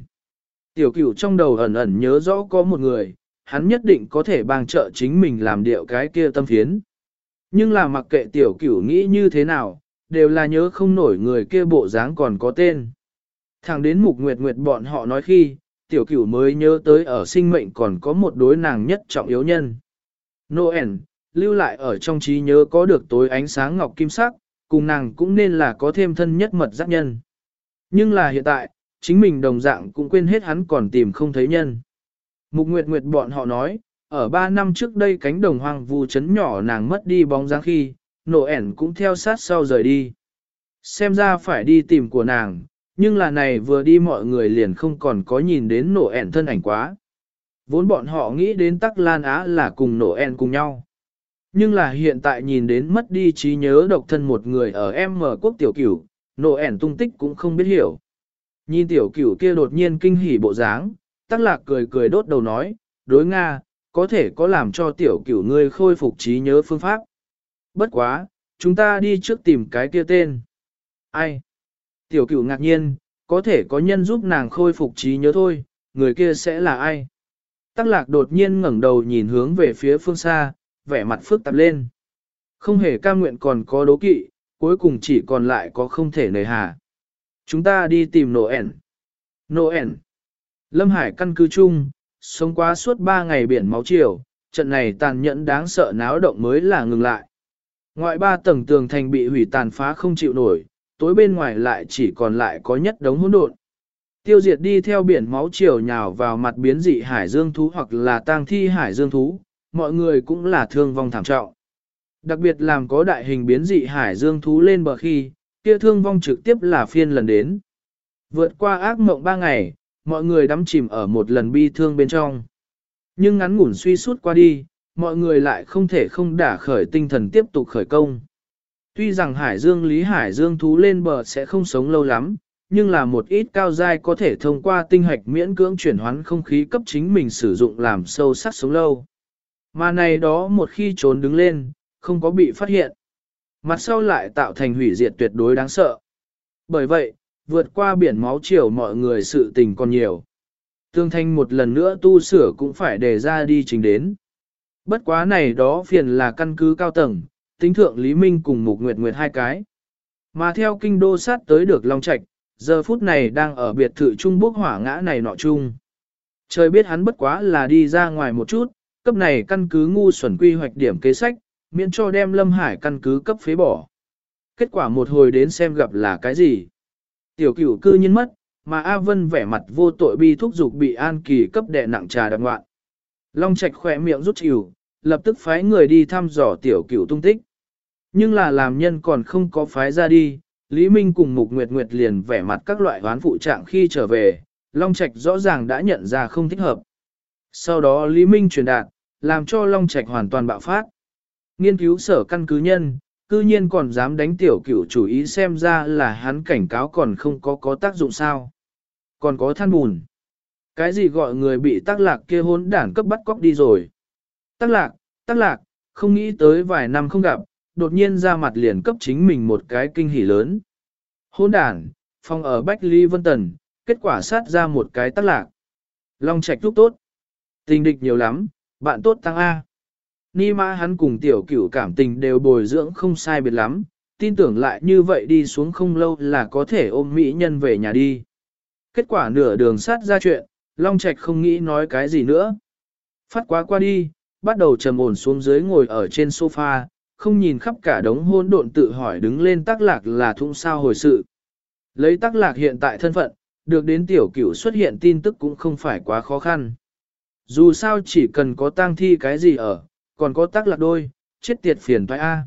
Tiểu cửu trong đầu ẩn ẩn nhớ rõ có một người, hắn nhất định có thể bằng trợ chính mình làm điệu cái kia tâm phiến. Nhưng là mặc kệ tiểu cửu nghĩ như thế nào, đều là nhớ không nổi người kia bộ dáng còn có tên. Thẳng đến mục nguyệt nguyệt bọn họ nói khi, tiểu cửu mới nhớ tới ở sinh mệnh còn có một đối nàng nhất trọng yếu nhân. Noel, lưu lại ở trong trí nhớ có được tối ánh sáng ngọc kim sắc, cùng nàng cũng nên là có thêm thân nhất mật giác nhân. Nhưng là hiện tại, chính mình đồng dạng cũng quên hết hắn còn tìm không thấy nhân. Mục Nguyệt Nguyệt bọn họ nói, ở 3 năm trước đây cánh đồng hoang vu chấn nhỏ nàng mất đi bóng dáng khi, Noel cũng theo sát sau rời đi. Xem ra phải đi tìm của nàng, nhưng là này vừa đi mọi người liền không còn có nhìn đến Noel thân ảnh quá. Vốn bọn họ nghĩ đến Tắc Lan Á là cùng Noel cùng nhau. Nhưng là hiện tại nhìn đến mất đi trí nhớ độc thân một người ở M quốc tiểu cửu, Noel tung tích cũng không biết hiểu. Nhìn tiểu cửu kia đột nhiên kinh hỉ bộ dáng, Tắc Lạc cười cười đốt đầu nói, đối Nga, có thể có làm cho tiểu cửu ngươi khôi phục trí nhớ phương pháp. Bất quá, chúng ta đi trước tìm cái kia tên. Ai? Tiểu cửu ngạc nhiên, có thể có nhân giúp nàng khôi phục trí nhớ thôi, người kia sẽ là ai? Tắc lạc đột nhiên ngẩng đầu nhìn hướng về phía phương xa, vẻ mặt phức tạp lên. Không hề cam nguyện còn có đố kỵ, cuối cùng chỉ còn lại có không thể nề hà. Chúng ta đi tìm Noel. Noel. Lâm Hải căn cứ chung, sống qua suốt ba ngày biển máu chiều, trận này tàn nhẫn đáng sợ náo động mới là ngừng lại. Ngoại ba tầng tường thành bị hủy tàn phá không chịu nổi, tối bên ngoài lại chỉ còn lại có nhất đống hỗn độn. Tiêu diệt đi theo biển máu chiều nhào vào mặt biến dị hải dương thú hoặc là tang thi hải dương thú, mọi người cũng là thương vong thảm trọng. Đặc biệt làm có đại hình biến dị hải dương thú lên bờ khi, kia thương vong trực tiếp là phiên lần đến. Vượt qua ác mộng ba ngày, mọi người đắm chìm ở một lần bi thương bên trong. Nhưng ngắn ngủn suy suốt qua đi, mọi người lại không thể không đả khởi tinh thần tiếp tục khởi công. Tuy rằng Hải Dương Lý Hải Dương thú lên bờ sẽ không sống lâu lắm, nhưng là một ít cao giai có thể thông qua tinh hạch miễn cưỡng chuyển hoán không khí cấp chính mình sử dụng làm sâu sắc sống lâu. Mà này đó một khi trốn đứng lên, không có bị phát hiện. mặt sau lại tạo thành hủy diệt tuyệt đối đáng sợ. Bởi vậy, vượt qua biển máu chiều mọi người sự tình còn nhiều. Tương thanh một lần nữa tu sửa cũng phải để ra đi trình đến. Bất quá này đó phiền là căn cứ cao tầng, tính thượng Lý Minh cùng Mục Nguyệt Nguyệt hai cái. Mà theo kinh đô sát tới được Long Trạch, giờ phút này đang ở biệt thự Trung Quốc hỏa ngã này nọ chung. Trời biết hắn bất quá là đi ra ngoài một chút, cấp này căn cứ ngu xuẩn quy hoạch điểm kế sách, miễn cho đem Lâm Hải căn cứ cấp phế bỏ. Kết quả một hồi đến xem gặp là cái gì. Tiểu cửu cư nhiên mất, mà A Vân vẻ mặt vô tội bi thúc dục bị An Kỳ cấp đệ nặng trà đạp ngoạn. Long Trạch khỏe miệng rút chịu, lập tức phái người đi thăm dò tiểu cửu tung tích. Nhưng là làm nhân còn không có phái ra đi, Lý Minh cùng Mục Nguyệt Nguyệt liền vẻ mặt các loại hoán phụ trạng khi trở về, Long Trạch rõ ràng đã nhận ra không thích hợp. Sau đó Lý Minh truyền đạt, làm cho Long Trạch hoàn toàn bạo phát. Nghiên cứu sở căn cứ nhân, cư nhiên còn dám đánh tiểu cửu chủ ý xem ra là hắn cảnh cáo còn không có có tác dụng sao. Còn có than bùn. Cái gì gọi người bị tác lạc kia hốn đảng cấp bắt cóc đi rồi. Tác lạc, tác lạc, không nghĩ tới vài năm không gặp, đột nhiên ra mặt liền cấp chính mình một cái kinh hỉ lớn. Hôn đản, phong ở Bách Ly Vân Tần, kết quả sát ra một cái tác lạc. Long Trạch lúc tốt. Tình địch nhiều lắm, bạn tốt tăng A. Ni ma hắn cùng tiểu cửu cảm tình đều bồi dưỡng không sai biệt lắm, tin tưởng lại như vậy đi xuống không lâu là có thể ôm mỹ nhân về nhà đi. Kết quả nửa đường sát ra chuyện, Long Trạch không nghĩ nói cái gì nữa. Phát quá qua đi, bắt đầu trầm ổn xuống dưới ngồi ở trên sofa, không nhìn khắp cả đống hôn độn tự hỏi đứng lên tác lạc là thung sao hồi sự. Lấy tác lạc hiện tại thân phận, được đến tiểu cửu xuất hiện tin tức cũng không phải quá khó khăn. Dù sao chỉ cần có tang thi cái gì ở, còn có tác lạc đôi, chết tiệt phiền toái A.